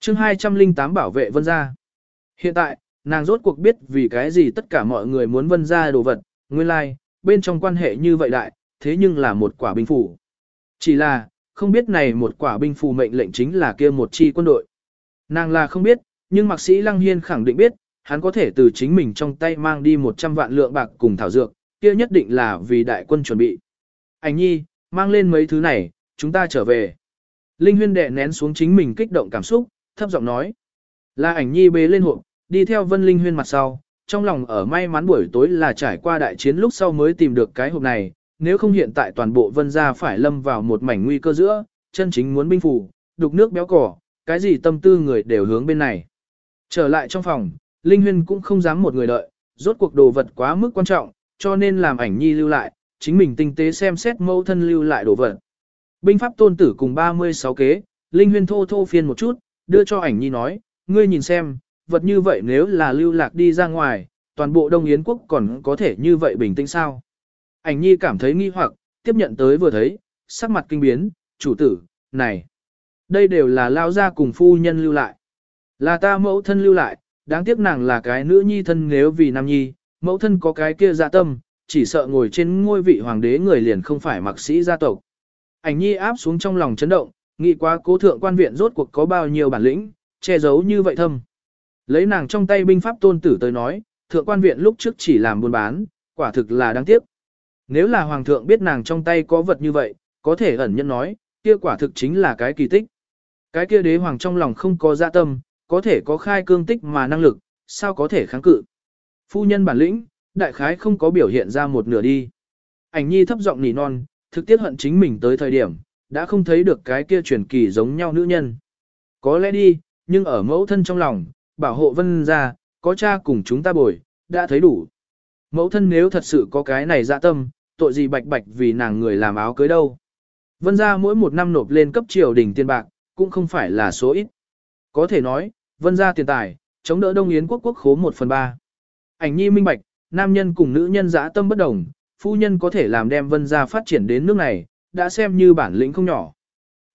A: chương 208 bảo vệ Vân gia. Hiện tại, nàng rốt cuộc biết vì cái gì tất cả mọi người muốn Vân gia đồ vật, nguyên lai, like, bên trong quan hệ như vậy đại, thế nhưng là một quả binh phủ. Chỉ là, không biết này một quả binh phù mệnh lệnh chính là kia một chi quân đội. Nàng là không biết, nhưng mạc sĩ Lăng Hiên khẳng định biết, hắn có thể từ chính mình trong tay mang đi 100 vạn lượng bạc cùng thảo dược, kia nhất định là vì đại quân chuẩn bị. Anh nhi, mang lên mấy thứ này, chúng ta trở về. Linh huyên đệ nén xuống chính mình kích động cảm xúc, thấp giọng nói. Là ảnh nhi bế lên hộp, đi theo vân linh huyên mặt sau, trong lòng ở may mắn buổi tối là trải qua đại chiến lúc sau mới tìm được cái hộp này, nếu không hiện tại toàn bộ vân gia phải lâm vào một mảnh nguy cơ giữa, chân chính muốn binh phủ, đục nước béo cỏ, cái gì tâm tư người đều hướng bên này. Trở lại trong phòng, Linh Huyên cũng không dám một người đợi, rốt cuộc đồ vật quá mức quan trọng, cho nên làm ảnh nhi lưu lại, chính mình tinh tế xem xét mẫu thân lưu lại đồ vật. Binh pháp tôn tử cùng 36 kế, Linh Huyên thô thô phiên một chút, đưa cho ảnh nhi nói, ngươi nhìn xem, vật như vậy nếu là lưu lạc đi ra ngoài, toàn bộ Đông Yến quốc còn có thể như vậy bình tĩnh sao? Ảnh nhi cảm thấy nghi hoặc, tiếp nhận tới vừa thấy, sắc mặt kinh biến, chủ tử, này. Đây đều là lao ra cùng phu nhân lưu lại. Là ta mẫu thân lưu lại, đáng tiếc nàng là cái nữ nhi thân nếu vì nam nhi, mẫu thân có cái kia dạ tâm, chỉ sợ ngồi trên ngôi vị hoàng đế người liền không phải mặc sĩ gia tộc. Ảnh nhi áp xuống trong lòng chấn động, nghĩ quá cố thượng quan viện rốt cuộc có bao nhiêu bản lĩnh, che giấu như vậy thâm. Lấy nàng trong tay binh pháp tôn tử tới nói, thượng quan viện lúc trước chỉ làm buôn bán, quả thực là đáng tiếc. Nếu là hoàng thượng biết nàng trong tay có vật như vậy, có thể ẩn nhân nói, kia quả thực chính là cái kỳ tích. Cái kia đế hoàng trong lòng không có dạ tâm, có thể có khai cương tích mà năng lực, sao có thể kháng cự. Phu nhân bản lĩnh, đại khái không có biểu hiện ra một nửa đi. Ảnh nhi thấp giọng nỉ non, thực tiết hận chính mình tới thời điểm, đã không thấy được cái kia truyền kỳ giống nhau nữ nhân. Có lẽ đi, nhưng ở mẫu thân trong lòng, bảo hộ vân ra, có cha cùng chúng ta bồi, đã thấy đủ. Mẫu thân nếu thật sự có cái này dạ tâm, tội gì bạch bạch vì nàng người làm áo cưới đâu. Vân ra mỗi một năm nộp lên cấp triều đình tiền bạc, cũng không phải là số ít. Có thể nói, vân ra tiền tài, chống đỡ Đông Yến quốc quốc khố 1 phần 3. Ảnh nhi minh bạch, nam nhân cùng nữ nhân dã tâm bất đồng, phu nhân có thể làm đem vân ra phát triển đến nước này, đã xem như bản lĩnh không nhỏ.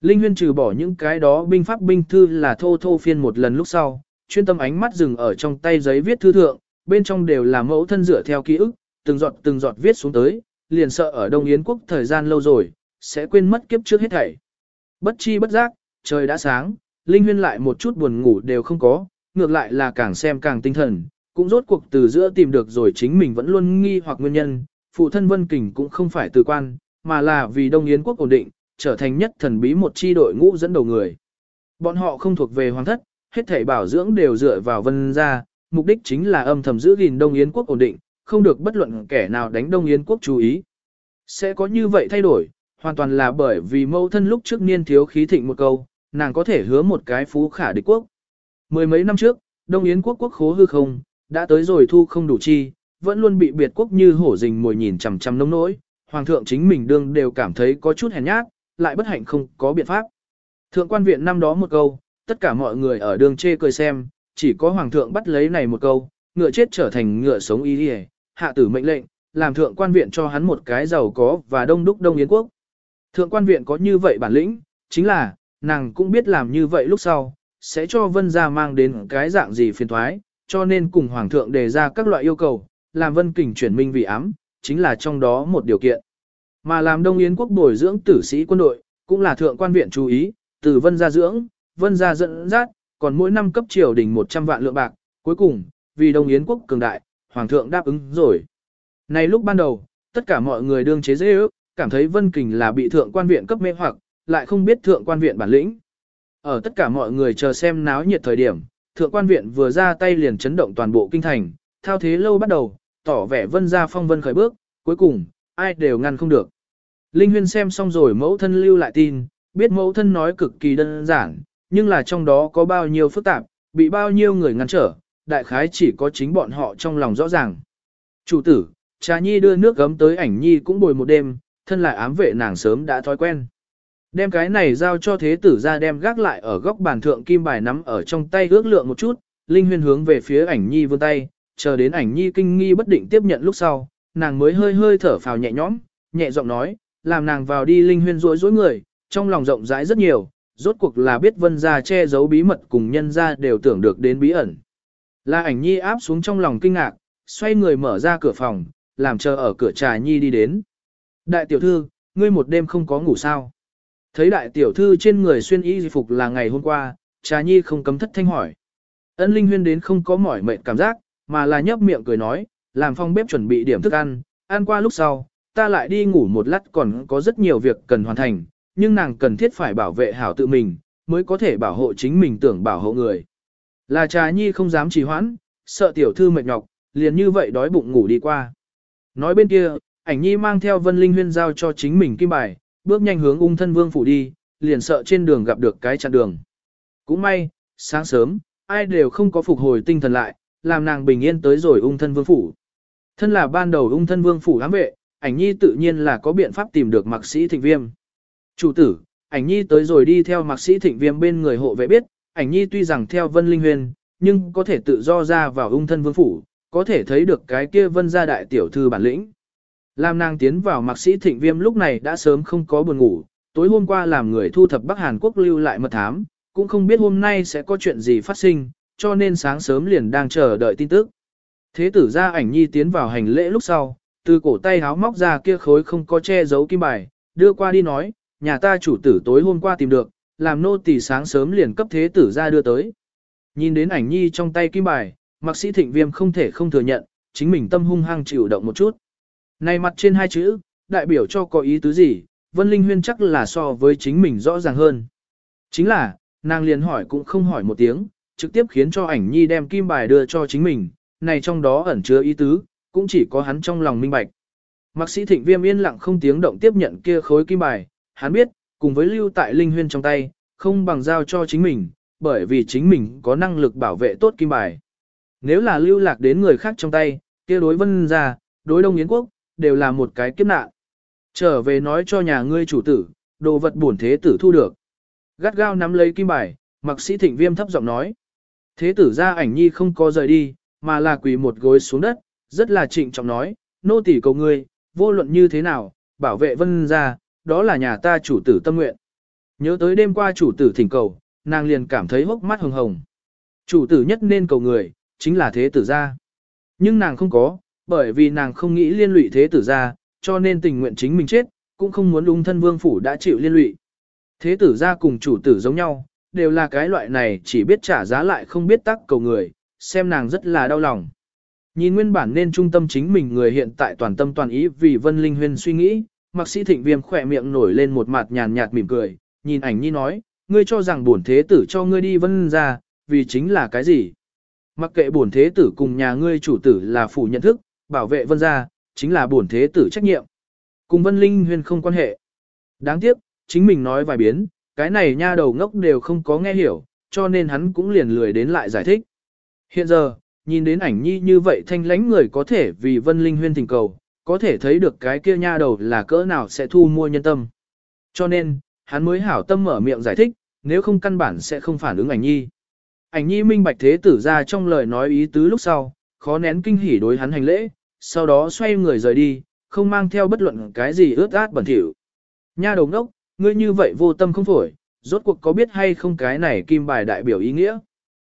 A: Linh huyên trừ bỏ những cái đó binh pháp binh thư là thô thô phiên một lần lúc sau, chuyên tâm ánh mắt dừng ở trong tay giấy viết thư thượng, bên trong đều là mẫu thân dựa theo ký ức, từng giọt từng giọt viết xuống tới, liền sợ ở Đông Yến quốc thời gian lâu rồi, sẽ quên mất kiếp trước hết thảy. Bất chi bất giác, trời đã sáng, Linh Huyên lại một chút buồn ngủ đều không có, ngược lại là càng xem càng tinh thần, cũng rốt cuộc từ giữa tìm được rồi chính mình vẫn luôn nghi hoặc nguyên nhân, phụ thân Vân Kình cũng không phải từ quan, mà là vì Đông Yến quốc ổn định, trở thành nhất thần bí một chi đội ngũ dẫn đầu người. Bọn họ không thuộc về hoàng thất, hết thảy bảo dưỡng đều dựa vào vân gia, mục đích chính là âm thầm giữ gìn Đông Yến quốc ổn định, không được bất luận kẻ nào đánh Đông Yến quốc chú ý. Sẽ có như vậy thay đổi, hoàn toàn là bởi vì mâu thân lúc trước niên thiếu khí thịnh một câu, nàng có thể hứa một cái phú khả địch quốc. Mười mấy năm trước, Đông Yến quốc quốc khố hư không, đã tới rồi thu không đủ chi, vẫn luôn bị biệt quốc như hổ rình mồi nhìn chằm chằm nông nỗi, hoàng thượng chính mình đương đều cảm thấy có chút hèn nhát, lại bất hạnh không có biện pháp. Thượng quan viện năm đó một câu, tất cả mọi người ở đường chê cười xem, chỉ có hoàng thượng bắt lấy này một câu, ngựa chết trở thành ngựa sống ý đi hạ tử mệnh lệnh, làm thượng quan viện cho hắn một cái giàu có và đông đúc đông yến quốc. Thượng quan viện có như vậy bản lĩnh, chính là, nàng cũng biết làm như vậy lúc sau, sẽ cho vân gia mang đến cái dạng gì phiền thoái, cho nên cùng hoàng thượng đề ra các loại yêu cầu, làm vân kình chuyển minh vì ám, chính là trong đó một điều kiện. Mà làm Đông Yến quốc bồi dưỡng tử sĩ quân đội, cũng là thượng quan viện chú ý, từ vân gia dưỡng, vân gia dẫn dắt, còn mỗi năm cấp triều đình 100 vạn lượng bạc, cuối cùng, vì Đông Yến quốc cường đại, hoàng thượng đáp ứng rồi. Này lúc ban đầu, tất cả mọi người đương chế dễ ước, cảm thấy vân kình là bị thượng quan viện cấp mê hoặc, lại không biết thượng quan viện bản lĩnh. Ở tất cả mọi người chờ xem náo nhiệt thời điểm, thượng quan viện vừa ra tay liền chấn động toàn bộ kinh thành, thao thế lâu bắt đầu, tỏ vẻ vân gia phong vân khởi bước, cuối cùng, ai đều ngăn không được. Linh Huyên xem xong rồi mẫu thân lưu lại tin, biết mẫu thân nói cực kỳ đơn giản, nhưng là trong đó có bao nhiêu phức tạp, bị bao nhiêu người ngăn trở, đại khái chỉ có chính bọn họ trong lòng rõ ràng. Chủ tử, Trà Nhi đưa nước gấm tới ảnh Nhi cũng bồi một đêm, thân lại ám vệ nàng sớm đã thói quen. Đem cái này giao cho thế tử ra đem gác lại ở góc bàn thượng kim bài nắm ở trong tay ước lượng một chút, Linh Huyên hướng về phía ảnh Nhi vươn tay, chờ đến ảnh Nhi kinh nghi bất định tiếp nhận lúc sau, nàng mới hơi hơi thở phào nhẹ nhõm, nhẹ giọng nói, làm nàng vào đi Linh Huyên rối rối người, trong lòng rộng rãi rất nhiều, rốt cuộc là biết vân gia che giấu bí mật cùng nhân gia đều tưởng được đến bí ẩn. La ảnh Nhi áp xuống trong lòng kinh ngạc, xoay người mở ra cửa phòng, làm chờ ở cửa trà Nhi đi đến. Đại tiểu thư, ngươi một đêm không có ngủ sao? Thấy đại tiểu thư trên người xuyên y phục là ngày hôm qua, trà Nhi không cấm thất thanh hỏi. Ân Linh Huyên đến không có mỏi mệt cảm giác, mà là nhấp miệng cười nói, làm phong bếp chuẩn bị điểm thức ăn, ăn qua lúc sau, ta lại đi ngủ một lát còn có rất nhiều việc cần hoàn thành, nhưng nàng cần thiết phải bảo vệ hảo tự mình, mới có thể bảo hộ chính mình tưởng bảo hộ người. Là trà nhi không dám trì hoãn, sợ tiểu thư mệt nhọc, liền như vậy đói bụng ngủ đi qua. Nói bên kia, ảnh nhi mang theo vân linh huyên giao cho chính mình kim bài, bước nhanh hướng ung thân vương phủ đi, liền sợ trên đường gặp được cái chặn đường. Cũng may, sáng sớm, ai đều không có phục hồi tinh thần lại, làm nàng bình yên tới rồi ung thân vương phủ. Thân là ban đầu ung thân vương phủ ám vệ, ảnh nhi tự nhiên là có biện pháp tìm được mạc sĩ thịnh viêm. Chủ tử, ảnh nhi tới rồi đi theo mạc sĩ thịnh viêm bên người hộ vệ biết, ảnh nhi tuy rằng theo vân linh huyền, nhưng có thể tự do ra vào ung thân vương phủ, có thể thấy được cái kia vân gia đại tiểu thư bản lĩnh. Làm nàng tiến vào mạc sĩ thịnh viêm lúc này đã sớm không có buồn ngủ, tối hôm qua làm người thu thập Bắc Hàn Quốc lưu lại mật thám, cũng không biết hôm nay sẽ có chuyện gì phát sinh, cho nên sáng sớm liền đang chờ đợi tin tức. Thế tử ra ảnh nhi tiến vào hành lễ lúc sau, từ cổ tay háo móc ra kia khối không có che giấu kim bài, đưa qua đi nói, nhà ta chủ tử tối hôm qua tìm được, làm nô tỳ sáng sớm liền cấp thế tử ra đưa tới. Nhìn đến ảnh nhi trong tay kim bài, mạc sĩ thịnh viêm không thể không thừa nhận, chính mình tâm hung hăng chịu động một chút. Này mặt trên hai chữ, đại biểu cho có ý tứ gì, Vân Linh Huyên chắc là so với chính mình rõ ràng hơn. Chính là, nàng liền hỏi cũng không hỏi một tiếng, trực tiếp khiến cho ảnh nhi đem kim bài đưa cho chính mình, này trong đó ẩn chứa ý tứ, cũng chỉ có hắn trong lòng minh bạch. Mạc sĩ thịnh viêm yên lặng không tiếng động tiếp nhận kia khối kim bài, hắn biết, cùng với lưu tại linh huyên trong tay, không bằng giao cho chính mình, bởi vì chính mình có năng lực bảo vệ tốt kim bài. Nếu là lưu lạc đến người khác trong tay, kia đối vân ra, đối đông yến quốc, đều là một cái kiếp nạn. Trở về nói cho nhà ngươi chủ tử, đồ vật bổn thế tử thu được. Gắt gao nắm lấy kim bài, mặc sĩ thịnh viêm thấp giọng nói. Thế tử ra ảnh nhi không có rời đi, mà là quỳ một gối xuống đất, rất là trịnh trọng nói, nô tỳ cầu ngươi, vô luận như thế nào, bảo vệ vân ra, đó là nhà ta chủ tử tâm nguyện. Nhớ tới đêm qua chủ tử thỉnh cầu, nàng liền cảm thấy hốc mắt hồng hồng. Chủ tử nhất nên cầu người, chính là thế tử gia. Nhưng nàng không có, bởi vì nàng không nghĩ liên lụy thế tử gia, cho nên tình nguyện chính mình chết, cũng không muốn ung thân vương phủ đã chịu liên lụy. Thế tử gia cùng chủ tử giống nhau, đều là cái loại này chỉ biết trả giá lại không biết tắc cầu người, xem nàng rất là đau lòng. Nhìn nguyên bản nên trung tâm chính mình người hiện tại toàn tâm toàn ý vì Vân Linh Huyên suy nghĩ, Mạc sĩ thịnh viêm khỏe miệng nổi lên một mặt nhàn nhạt mỉm cười, nhìn ảnh nhi nói, ngươi cho rằng bổn thế tử cho ngươi đi vân ra, vì chính là cái gì? Mặc kệ bổn thế tử cùng nhà ngươi chủ tử là phủ nhận thức, bảo vệ vân gia, chính là bổn thế tử trách nhiệm. Cùng vân linh huyên không quan hệ. Đáng tiếc, chính mình nói vài biến, cái này nha đầu ngốc đều không có nghe hiểu, cho nên hắn cũng liền lười đến lại giải thích. Hiện giờ, nhìn đến ảnh nhi như vậy thanh lãnh người có thể vì vân linh huyên thỉnh cầu, có thể thấy được cái kia nha đầu là cỡ nào sẽ thu mua nhân tâm. Cho nên, hắn mới hảo tâm mở miệng giải thích, nếu không căn bản sẽ không phản ứng ảnh nhi. Ảnh nhi minh bạch thế tử ra trong lời nói ý tứ lúc sau, khó nén kinh hỉ đối hắn hành lễ, sau đó xoay người rời đi, không mang theo bất luận cái gì ướt át bẩn thỉu. Nha đầu đốc, ngươi như vậy vô tâm không phổi, rốt cuộc có biết hay không cái này kim bài đại biểu ý nghĩa.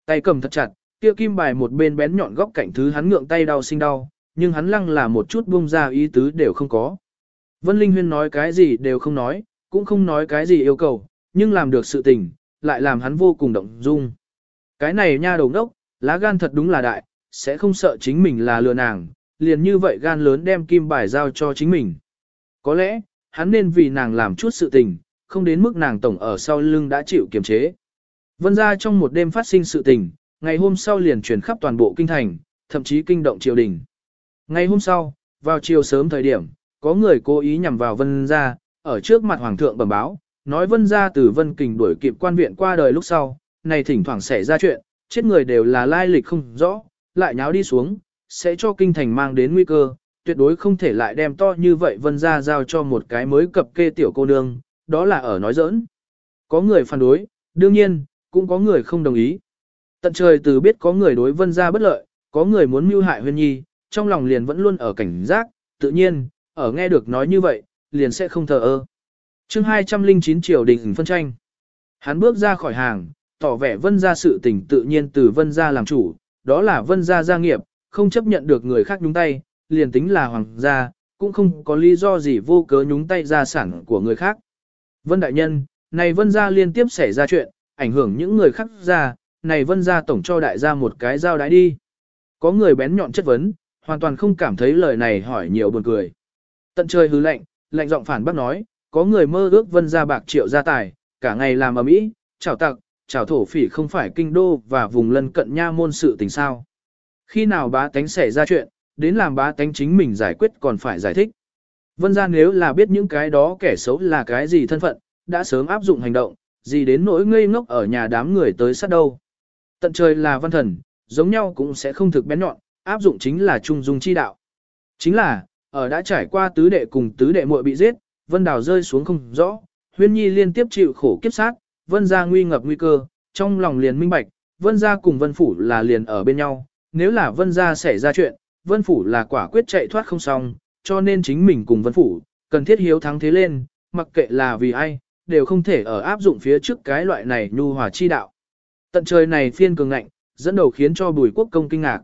A: Tay cầm thật chặt, kia kim bài một bên bén nhọn góc cạnh thứ hắn ngượng tay đau sinh đau, nhưng hắn lăng là một chút buông ra ý tứ đều không có. Vân Linh Huyên nói cái gì đều không nói, cũng không nói cái gì yêu cầu, nhưng làm được sự tình, lại làm hắn vô cùng động dung. Cái này nha đầu đốc, lá gan thật đúng là đại, sẽ không sợ chính mình là lừa nàng, liền như vậy gan lớn đem kim bài giao cho chính mình. Có lẽ, hắn nên vì nàng làm chút sự tình, không đến mức nàng tổng ở sau lưng đã chịu kiềm chế. Vân ra trong một đêm phát sinh sự tình, ngày hôm sau liền truyền khắp toàn bộ kinh thành, thậm chí kinh động triều đình. Ngày hôm sau, vào chiều sớm thời điểm, có người cố ý nhằm vào vân gia, ở trước mặt hoàng thượng bẩm báo, nói vân gia từ vân kình đuổi kịp quan viện qua đời lúc sau, này thỉnh thoảng xảy ra chuyện, chết người đều là lai lịch không rõ, lại nháo đi xuống, sẽ cho kinh thành mang đến nguy cơ, tuyệt đối không thể lại đem to như vậy vân gia giao cho một cái mới cập kê tiểu cô nương, đó là ở nói giỡn. Có người phản đối, đương nhiên, cũng có người không đồng ý. Tận trời từ biết có người đối vân gia bất lợi, có người muốn mưu hại huyên nhi, trong lòng liền vẫn luôn ở cảnh giác, tự nhiên, ở nghe được nói như vậy, liền sẽ không thờ ơ. chương 209 triều đình phân tranh. Hắn bước ra khỏi hàng, tỏ vẻ vân gia sự tình tự nhiên từ vân gia làm chủ, đó là vân gia gia nghiệp, không chấp nhận được người khác nhúng tay, liền tính là hoàng gia, cũng không có lý do gì vô cớ nhúng tay gia sản của người khác. Vân đại nhân, này vân gia liên tiếp xảy ra chuyện, ảnh hưởng những người khác gia, này vân gia tổng cho đại gia một cái giao đái đi. Có người bén nhọn chất vấn, hoàn toàn không cảm thấy lời này hỏi nhiều buồn cười. Tận trời hứ lạnh, lạnh giọng phản bác nói, có người mơ ước vân gia bạc triệu gia tài, cả ngày làm ở mỹ, chào tặc, chào thổ phỉ không phải kinh đô và vùng lân cận nha môn sự tình sao. Khi nào bá tánh xảy ra chuyện, đến làm bá tánh chính mình giải quyết còn phải giải thích. Vân ra nếu là biết những cái đó kẻ xấu là cái gì thân phận, đã sớm áp dụng hành động, gì đến nỗi ngây ngốc ở nhà đám người tới sát đâu. Tận trời là văn thần, giống nhau cũng sẽ không thực bén nhọn, áp dụng chính là trung dung chi đạo. Chính là, ở đã trải qua tứ đệ cùng tứ đệ muội bị giết, Vân Đào rơi xuống không rõ, Huyên Nhi liên tiếp chịu khổ kiếp sát, Vân gia nguy ngập nguy cơ, trong lòng liền minh bạch, Vân gia cùng Vân phủ là liền ở bên nhau, nếu là Vân gia xảy ra chuyện, Vân phủ là quả quyết chạy thoát không xong, cho nên chính mình cùng Vân phủ, cần thiết hiếu thắng thế lên, mặc kệ là vì ai, đều không thể ở áp dụng phía trước cái loại này nhu hòa chi đạo. Tận trời này phiên cường ngạnh, dẫn đầu khiến cho bùi quốc công kinh ngạc.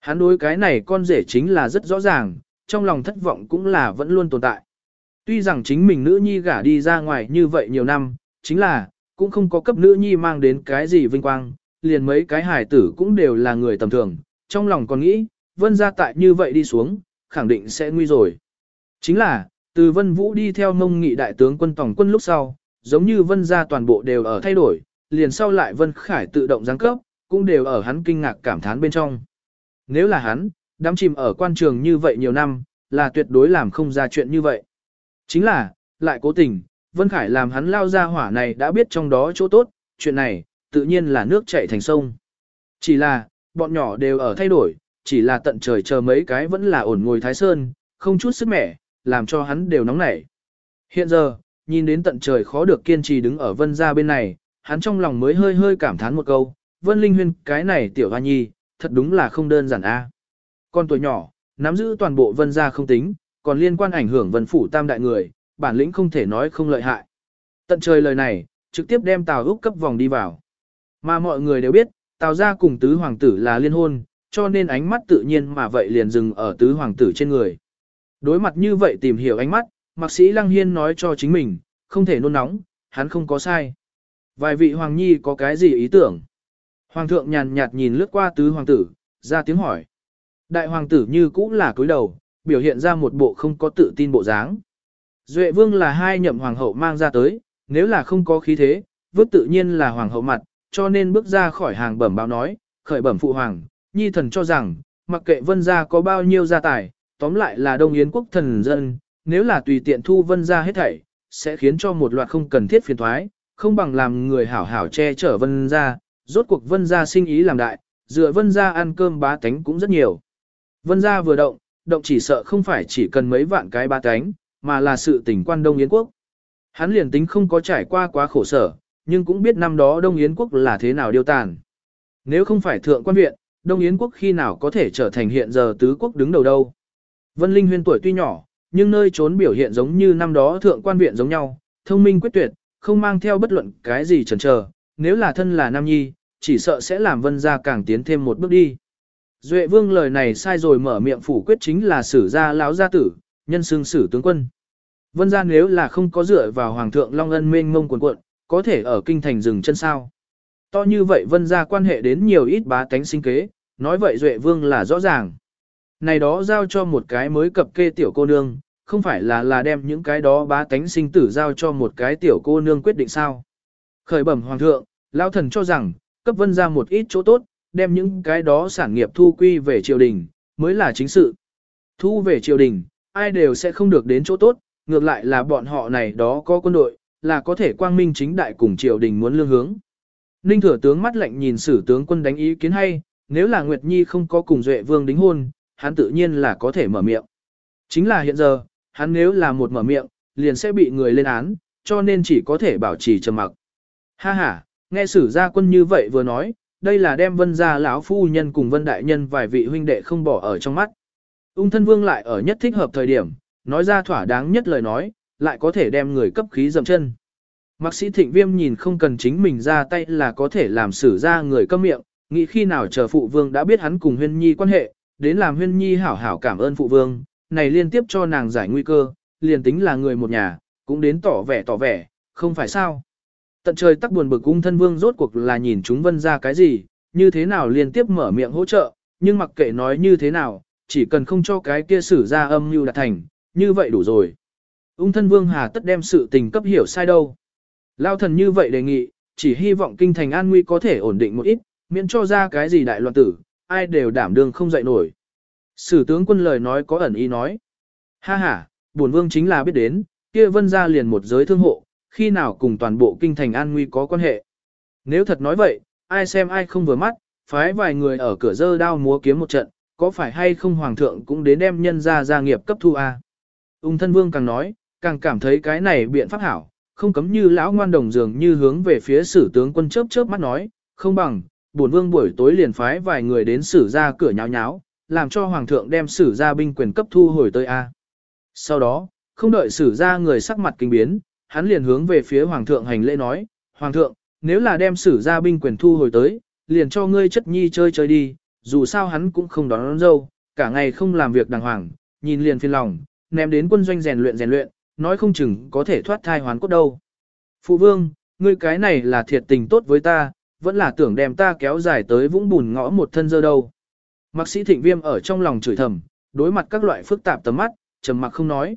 A: Hắn đối cái này con rể chính là rất rõ ràng, trong lòng thất vọng cũng là vẫn luôn tồn tại. Tuy rằng chính mình nữ nhi gả đi ra ngoài như vậy nhiều năm, chính là, cũng không có cấp nữ nhi mang đến cái gì vinh quang, liền mấy cái hải tử cũng đều là người tầm thường, trong lòng còn nghĩ, vân ra tại như vậy đi xuống, khẳng định sẽ nguy rồi. Chính là, từ vân vũ đi theo mông nghị đại tướng quân tổng quân lúc sau, giống như vân ra toàn bộ đều ở thay đổi, liền sau lại vân khải tự động giáng cấp, cũng đều ở hắn kinh ngạc cảm thán bên trong. Nếu là hắn, đám chìm ở quan trường như vậy nhiều năm, là tuyệt đối làm không ra chuyện như vậy. Chính là, lại cố tình, Vân Khải làm hắn lao ra hỏa này đã biết trong đó chỗ tốt, chuyện này, tự nhiên là nước chảy thành sông. Chỉ là, bọn nhỏ đều ở thay đổi, chỉ là tận trời chờ mấy cái vẫn là ổn ngồi Thái Sơn, không chút sức mẻ, làm cho hắn đều nóng nảy. Hiện giờ, nhìn đến tận trời khó được kiên trì đứng ở Vân gia bên này, hắn trong lòng mới hơi hơi cảm thán một câu, Vân Linh Huyên cái này tiểu hoa nhi, thật đúng là không đơn giản a. Con tuổi nhỏ, nắm giữ toàn bộ vân gia không tính, còn liên quan ảnh hưởng vân phủ tam đại người, bản lĩnh không thể nói không lợi hại. Tận trời lời này, trực tiếp đem Tào Úc cấp vòng đi vào. Mà mọi người đều biết, Tào gia cùng tứ hoàng tử là liên hôn, cho nên ánh mắt tự nhiên mà vậy liền dừng ở tứ hoàng tử trên người. Đối mặt như vậy tìm hiểu ánh mắt, mạc sĩ Lăng Hiên nói cho chính mình, không thể nôn nóng, hắn không có sai. Vài vị hoàng nhi có cái gì ý tưởng? Hoàng thượng nhàn nhạt nhìn lướt qua tứ hoàng tử, ra tiếng hỏi. Đại hoàng tử như cũ là cúi đầu, biểu hiện ra một bộ không có tự tin bộ dáng. Duệ vương là hai nhậm hoàng hậu mang ra tới, nếu là không có khí thế, vứt tự nhiên là hoàng hậu mặt, cho nên bước ra khỏi hàng bẩm báo nói, khởi bẩm phụ hoàng, nhi thần cho rằng, mặc kệ vân gia có bao nhiêu gia tài, tóm lại là đông yến quốc thần dân, nếu là tùy tiện thu vân gia hết thảy, sẽ khiến cho một loạt không cần thiết phiền thoái, không bằng làm người hảo hảo che chở vân gia, rốt cuộc vân gia sinh ý làm đại, dựa vân gia ăn cơm bá tánh cũng rất nhiều. Vân gia vừa động, động chỉ sợ không phải chỉ cần mấy vạn cái bá tánh, mà là sự tỉnh quan Đông Yến quốc. Hắn liền tính không có trải qua quá khổ sở, nhưng cũng biết năm đó Đông Yến quốc là thế nào điều tàn. Nếu không phải thượng quan viện, Đông Yến quốc khi nào có thể trở thành hiện giờ tứ quốc đứng đầu đâu. Vân Linh huyên tuổi tuy nhỏ, nhưng nơi trốn biểu hiện giống như năm đó thượng quan viện giống nhau, thông minh quyết tuyệt, không mang theo bất luận cái gì chần chờ, nếu là thân là nam nhi, chỉ sợ sẽ làm vân gia càng tiến thêm một bước đi. Duệ vương lời này sai rồi mở miệng phủ quyết chính là sử gia lão gia tử, nhân xương sử tướng quân. Vân gia nếu là không có dựa vào hoàng thượng Long Ân mênh mông quần cuộn, có thể ở kinh thành dừng chân sao. To như vậy vân gia quan hệ đến nhiều ít bá tánh sinh kế, nói vậy Duệ vương là rõ ràng. Này đó giao cho một cái mới cập kê tiểu cô nương, không phải là là đem những cái đó bá tánh sinh tử giao cho một cái tiểu cô nương quyết định sao. Khởi bẩm hoàng thượng, lão thần cho rằng, cấp vân ra một ít chỗ tốt, đem những cái đó sản nghiệp thu quy về triều đình, mới là chính sự. Thu về triều đình, ai đều sẽ không được đến chỗ tốt, ngược lại là bọn họ này đó có quân đội, là có thể quang minh chính đại cùng triều đình muốn lương hướng. Ninh thừa tướng mắt lạnh nhìn sử tướng quân đánh ý kiến hay, nếu là Nguyệt Nhi không có cùng Duệ Vương đính hôn, hắn tự nhiên là có thể mở miệng. Chính là hiện giờ, hắn nếu là một mở miệng, liền sẽ bị người lên án, cho nên chỉ có thể bảo trì trầm mặc. Ha ha, nghe sử gia quân như vậy vừa nói, đây là đem vân gia lão phu nhân cùng vân đại nhân vài vị huynh đệ không bỏ ở trong mắt. Ung thân vương lại ở nhất thích hợp thời điểm, nói ra thỏa đáng nhất lời nói, lại có thể đem người cấp khí dầm chân. Mạc sĩ thịnh viêm nhìn không cần chính mình ra tay là có thể làm sử ra người câm miệng, nghĩ khi nào chờ phụ vương đã biết hắn cùng huyên nhi quan hệ, đến làm huyên nhi hảo hảo cảm ơn phụ vương, này liên tiếp cho nàng giải nguy cơ, liền tính là người một nhà, cũng đến tỏ vẻ tỏ vẻ, không phải sao. Tận trời tắc buồn bực cung thân vương rốt cuộc là nhìn chúng vân ra cái gì, như thế nào liên tiếp mở miệng hỗ trợ, nhưng mặc kệ nói như thế nào, chỉ cần không cho cái kia xử ra âm mưu đạt thành, như vậy đủ rồi. Ung thân vương hà tất đem sự tình cấp hiểu sai đâu. Lao thần như vậy đề nghị, chỉ hy vọng kinh thành an nguy có thể ổn định một ít, miễn cho ra cái gì đại loạn tử, ai đều đảm đương không dậy nổi. Sử tướng quân lời nói có ẩn ý nói. Ha ha, bổn vương chính là biết đến, kia vân ra liền một giới thương hộ, khi nào cùng toàn bộ kinh thành an nguy có quan hệ. Nếu thật nói vậy, ai xem ai không vừa mắt, phái vài người ở cửa dơ đao múa kiếm một trận, có phải hay không hoàng thượng cũng đến đem nhân ra gia nghiệp cấp thu a? Ung thân vương càng nói, càng cảm thấy cái này biện pháp hảo, không cấm như lão ngoan đồng dường như hướng về phía sử tướng quân chớp chớp mắt nói, không bằng, bổn vương buổi tối liền phái vài người đến sử ra cửa nháo nháo, làm cho hoàng thượng đem sử ra binh quyền cấp thu hồi tới A. Sau đó, không đợi sử ra người sắc mặt kinh biến, hắn liền hướng về phía hoàng thượng hành lễ nói, hoàng thượng, nếu là đem sử gia binh quyền thu hồi tới, liền cho ngươi chất nhi chơi chơi đi, dù sao hắn cũng không đón, đón dâu, cả ngày không làm việc đàng hoàng, nhìn liền phiền lòng, ném đến quân doanh rèn luyện rèn luyện, nói không chừng có thể thoát thai hoán cốt đâu. Phụ vương, ngươi cái này là thiệt tình tốt với ta, vẫn là tưởng đem ta kéo dài tới vũng bùn ngõ một thân dơ đâu. Mạc sĩ thịnh viêm ở trong lòng chửi thầm, đối mặt các loại phức tạp tầm mắt, trầm mặc không nói.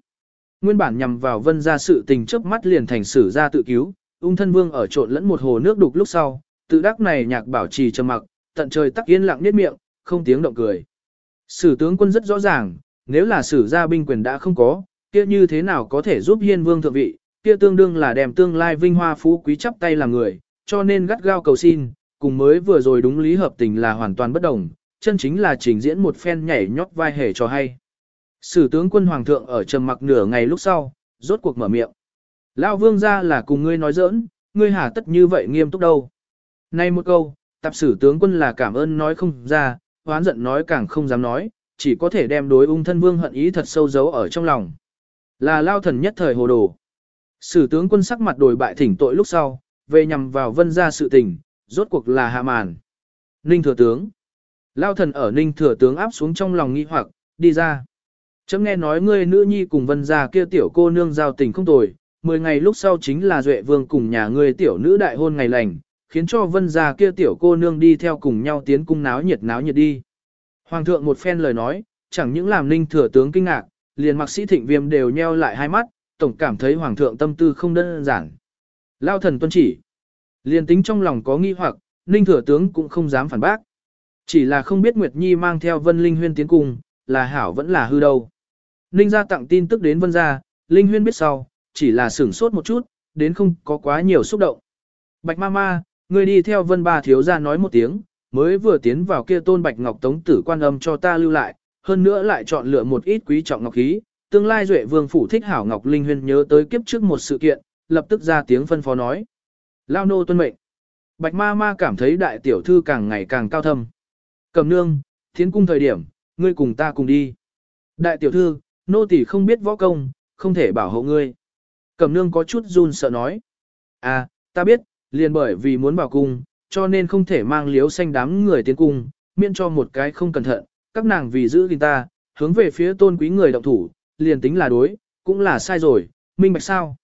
A: Nguyên bản nhằm vào vân ra sự tình trước mắt liền thành sử ra tự cứu, ung thân vương ở trộn lẫn một hồ nước đục lúc sau, tự đắc này nhạc bảo trì trầm mặc, tận trời tắc yên lặng niết miệng, không tiếng động cười. Sử tướng quân rất rõ ràng, nếu là sử gia binh quyền đã không có, kia như thế nào có thể giúp hiên vương thượng vị, kia tương đương là đem tương lai vinh hoa phú quý chắp tay làm người, cho nên gắt gao cầu xin, cùng mới vừa rồi đúng lý hợp tình là hoàn toàn bất đồng, chân chính là trình diễn một phen nhảy nhót vai hề cho hay. Sử tướng quân hoàng thượng ở trầm mặc nửa ngày lúc sau, rốt cuộc mở miệng. Lão vương ra là cùng ngươi nói giỡn, ngươi hà tất như vậy nghiêm túc đâu. Nay một câu, tạp sử tướng quân là cảm ơn nói không ra, hoán giận nói càng không dám nói, chỉ có thể đem đối ung thân vương hận ý thật sâu giấu ở trong lòng. Là lao thần nhất thời hồ đồ. Sử tướng quân sắc mặt đổi bại thỉnh tội lúc sau, về nhằm vào vân ra sự tình, rốt cuộc là hạ màn. Ninh thừa tướng. Lao thần ở Ninh thừa tướng áp xuống trong lòng nghi hoặc, đi ra. Chấm nghe nói ngươi nữ nhi cùng vân gia kia tiểu cô nương giao tình không tồi, mười ngày lúc sau chính là duệ vương cùng nhà ngươi tiểu nữ đại hôn ngày lành, khiến cho vân gia kia tiểu cô nương đi theo cùng nhau tiến cung náo nhiệt náo nhiệt đi. Hoàng thượng một phen lời nói, chẳng những làm ninh thừa tướng kinh ngạc, liền mặc sĩ thịnh viêm đều nheo lại hai mắt, tổng cảm thấy hoàng thượng tâm tư không đơn giản. Lao thần tuân chỉ. Liền tính trong lòng có nghi hoặc, ninh thừa tướng cũng không dám phản bác. Chỉ là không biết Nguyệt Nhi mang theo Vân Linh Huyên tiến cung, là hảo vẫn là hư đâu. Ninh gia tặng tin tức đến Vân gia, Linh Huyên biết sau, chỉ là sửng sốt một chút, đến không có quá nhiều xúc động. Bạch ma ma, ngươi đi theo Vân ba thiếu gia nói một tiếng, mới vừa tiến vào kia tôn Bạch Ngọc Tống tử quan âm cho ta lưu lại, hơn nữa lại chọn lựa một ít quý trọng ngọc khí, tương lai duệ vương phủ thích hảo Ngọc Linh Huyên nhớ tới kiếp trước một sự kiện, lập tức ra tiếng phân phó nói. Lao nô tuân mệnh. Bạch ma ma cảm thấy đại tiểu thư càng ngày càng cao thâm. Cầm nương, thiến cung thời điểm, ngươi cùng ta cùng đi. Đại tiểu thư, nô tỳ không biết võ công, không thể bảo hộ ngươi. cẩm nương có chút run sợ nói. À, ta biết, liền bởi vì muốn bảo cung, cho nên không thể mang liếu xanh đám người tiến cung, miễn cho một cái không cẩn thận, các nàng vì giữ gìn ta, hướng về phía tôn quý người động thủ, liền tính là đối, cũng là sai rồi, minh bạch sao.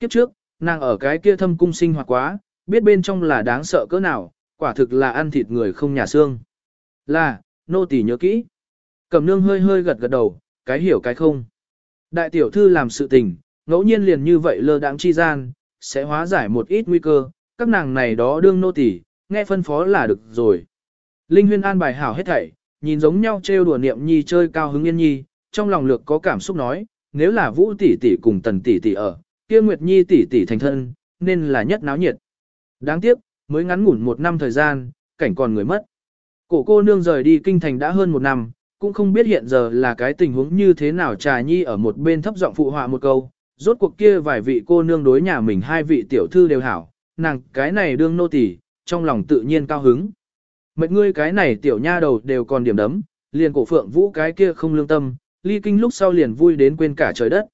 A: Kiếp trước, nàng ở cái kia thâm cung sinh hoạt quá, biết bên trong là đáng sợ cỡ nào, quả thực là ăn thịt người không nhà xương. Là, nô tỳ nhớ kỹ. Cẩm nương hơi hơi gật gật đầu, cái hiểu cái không. Đại tiểu thư làm sự tình, ngẫu nhiên liền như vậy lơ đãng chi gian, sẽ hóa giải một ít nguy cơ, các nàng này đó đương nô tỳ, nghe phân phó là được rồi. Linh huyên an bài hảo hết thảy, nhìn giống nhau trêu đùa niệm nhi chơi cao hứng yên nhi, trong lòng lược có cảm xúc nói, nếu là vũ tỷ tỷ cùng tần tỷ tỷ ở, kia nguyệt nhi tỷ tỷ thành thân, nên là nhất náo nhiệt. Đáng tiếc, mới ngắn ngủn một năm thời gian, cảnh còn người mất. Cổ cô nương rời đi kinh thành đã hơn một năm, cũng không biết hiện giờ là cái tình huống như thế nào trà nhi ở một bên thấp giọng phụ họa một câu, rốt cuộc kia vài vị cô nương đối nhà mình hai vị tiểu thư đều hảo, nàng cái này đương nô tỳ, trong lòng tự nhiên cao hứng. Mệt ngươi cái này tiểu nha đầu đều còn điểm đấm, liền cổ phượng vũ cái kia không lương tâm, ly kinh lúc sau liền vui đến quên cả trời đất.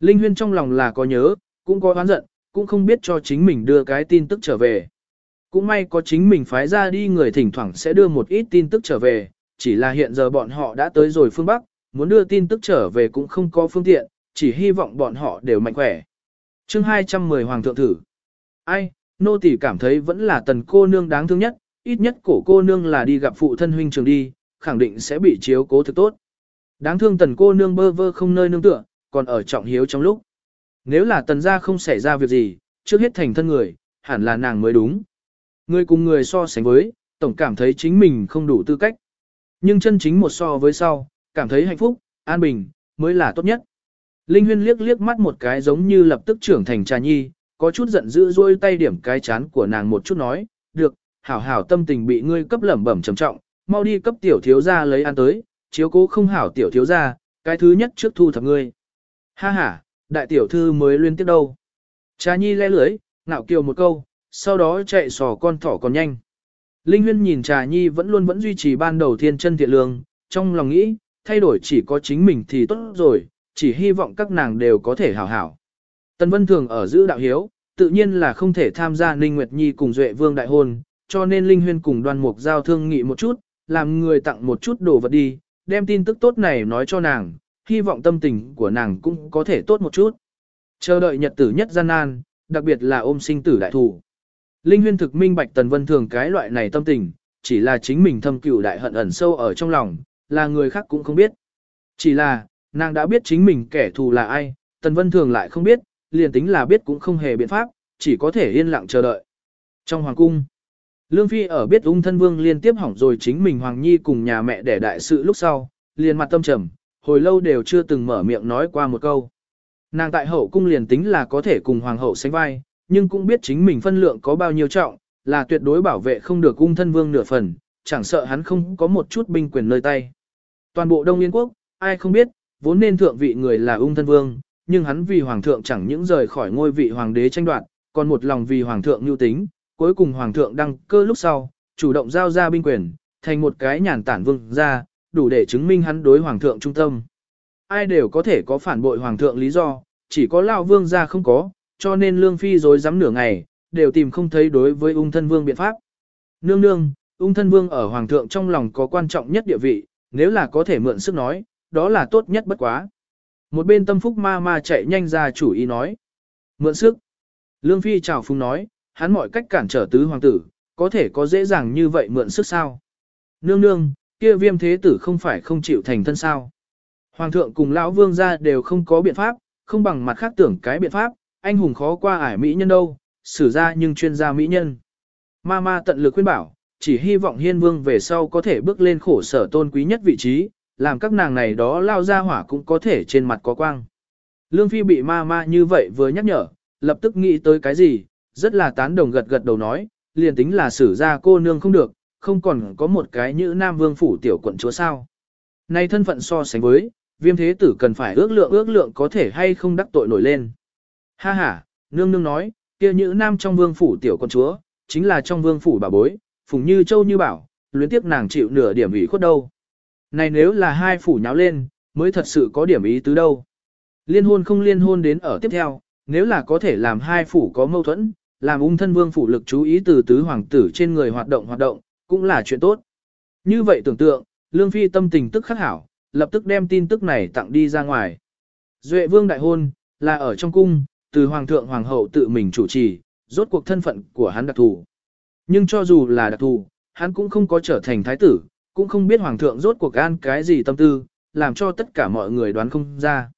A: Linh huyên trong lòng là có nhớ, cũng có oán giận, cũng không biết cho chính mình đưa cái tin tức trở về. Cũng may có chính mình phái ra đi người thỉnh thoảng sẽ đưa một ít tin tức trở về, chỉ là hiện giờ bọn họ đã tới rồi phương Bắc, muốn đưa tin tức trở về cũng không có phương tiện, chỉ hy vọng bọn họ đều mạnh khỏe. chương 210 Hoàng thượng thử. Ai, nô tỳ cảm thấy vẫn là tần cô nương đáng thương nhất, ít nhất cổ cô nương là đi gặp phụ thân huynh trường đi, khẳng định sẽ bị chiếu cố thực tốt. Đáng thương tần cô nương bơ vơ không nơi nương tựa, còn ở trọng hiếu trong lúc. Nếu là tần gia không xảy ra việc gì, trước hết thành thân người, hẳn là nàng mới đúng. Người cùng người so sánh với, tổng cảm thấy chính mình không đủ tư cách. Nhưng chân chính một so với sau, cảm thấy hạnh phúc, an bình, mới là tốt nhất. Linh Huyên liếc liếc mắt một cái giống như lập tức trưởng thành trà nhi, có chút giận dữ rôi tay điểm cái chán của nàng một chút nói, được, hảo hảo tâm tình bị ngươi cấp lẩm bẩm trầm trọng, mau đi cấp tiểu thiếu gia lấy ăn tới, chiếu cố không hảo tiểu thiếu gia, cái thứ nhất trước thu thập ngươi. Ha ha, đại tiểu thư mới liên tiếp đâu. Trà nhi le lưới, ngạo kiều một câu, sau đó chạy sò con thỏ còn nhanh. Linh Huyên nhìn Trà Nhi vẫn luôn vẫn duy trì ban đầu thiên chân thiện lương, trong lòng nghĩ, thay đổi chỉ có chính mình thì tốt rồi, chỉ hy vọng các nàng đều có thể hảo hảo. Tần Vân Thường ở giữ đạo hiếu, tự nhiên là không thể tham gia Ninh Nguyệt Nhi cùng Duệ Vương đại hôn, cho nên Linh Huyên cùng đoàn Mục giao thương nghị một chút, làm người tặng một chút đồ vật đi, đem tin tức tốt này nói cho nàng, hy vọng tâm tình của nàng cũng có thể tốt một chút. Chờ đợi nhật tử nhất gian nan, đặc biệt là ôm sinh tử đại thủ. Linh huyên thực minh bạch Tần Vân Thường cái loại này tâm tình, chỉ là chính mình thâm cửu đại hận ẩn sâu ở trong lòng, là người khác cũng không biết. Chỉ là, nàng đã biết chính mình kẻ thù là ai, Tần Vân Thường lại không biết, liền tính là biết cũng không hề biện pháp, chỉ có thể yên lặng chờ đợi. Trong hoàng cung, Lương Phi ở biết ung thân vương liên tiếp hỏng rồi chính mình Hoàng Nhi cùng nhà mẹ để đại sự lúc sau, liền mặt tâm trầm, hồi lâu đều chưa từng mở miệng nói qua một câu. Nàng tại hậu cung liền tính là có thể cùng hoàng hậu sánh vai, nhưng cũng biết chính mình phân lượng có bao nhiêu trọng, là tuyệt đối bảo vệ không được cung thân vương nửa phần, chẳng sợ hắn không có một chút binh quyền nơi tay. Toàn bộ Đông Yên Quốc, ai không biết, vốn nên thượng vị người là ung thân vương, nhưng hắn vì hoàng thượng chẳng những rời khỏi ngôi vị hoàng đế tranh đoạt, còn một lòng vì hoàng thượng nhu tính, cuối cùng hoàng thượng đăng cơ lúc sau, chủ động giao ra binh quyền, thành một cái nhàn tản vương ra, đủ để chứng minh hắn đối hoàng thượng trung tâm. Ai đều có thể có phản bội hoàng thượng lý do, chỉ có lão vương gia không có, cho nên Lương Phi dối dám nửa ngày, đều tìm không thấy đối với ung thân vương biện pháp. Nương nương, ung thân vương ở hoàng thượng trong lòng có quan trọng nhất địa vị, nếu là có thể mượn sức nói, đó là tốt nhất bất quá. Một bên tâm phúc ma ma chạy nhanh ra chủ ý nói. Mượn sức. Lương Phi chào phúng nói, hắn mọi cách cản trở tứ hoàng tử, có thể có dễ dàng như vậy mượn sức sao. Nương nương, kia viêm thế tử không phải không chịu thành thân sao. Hoàng thượng cùng lão vương gia đều không có biện pháp, không bằng mặt khác tưởng cái biện pháp, anh hùng khó qua ải mỹ nhân đâu, xử ra nhưng chuyên gia mỹ nhân. Ma ma tận lực khuyên bảo, chỉ hy vọng hiên vương về sau có thể bước lên khổ sở tôn quý nhất vị trí, làm các nàng này đó lao ra hỏa cũng có thể trên mặt có quang. Lương Phi bị ma ma như vậy vừa nhắc nhở, lập tức nghĩ tới cái gì, rất là tán đồng gật gật đầu nói, liền tính là xử ra cô nương không được, không còn có một cái như Nam Vương phủ tiểu quận chúa sao. Nay thân phận so sánh với, viêm thế tử cần phải ước lượng ước lượng có thể hay không đắc tội nổi lên. Ha ha, nương nương nói, kia nhữ Nam trong Vương phủ tiểu con chúa, chính là trong Vương phủ bà bối, phùng như châu như bảo, luyến tiếp nàng chịu nửa điểm ủy khuất đâu. Này nếu là hai phủ nháo lên, mới thật sự có điểm ý tứ đâu. Liên hôn không liên hôn đến ở tiếp theo, nếu là có thể làm hai phủ có mâu thuẫn, làm ung thân vương phủ lực chú ý từ tứ hoàng tử trên người hoạt động hoạt động, cũng là chuyện tốt. Như vậy tưởng tượng, Lương Phi tâm tình tức khắc hảo, lập tức đem tin tức này tặng đi ra ngoài. Duệ vương đại hôn, là ở trong cung, từ hoàng thượng hoàng hậu tự mình chủ trì, rốt cuộc thân phận của hắn đặc thù. Nhưng cho dù là đặc thù, hắn cũng không có trở thành thái tử, cũng không biết hoàng thượng rốt cuộc an cái gì tâm tư, làm cho tất cả mọi người đoán không ra.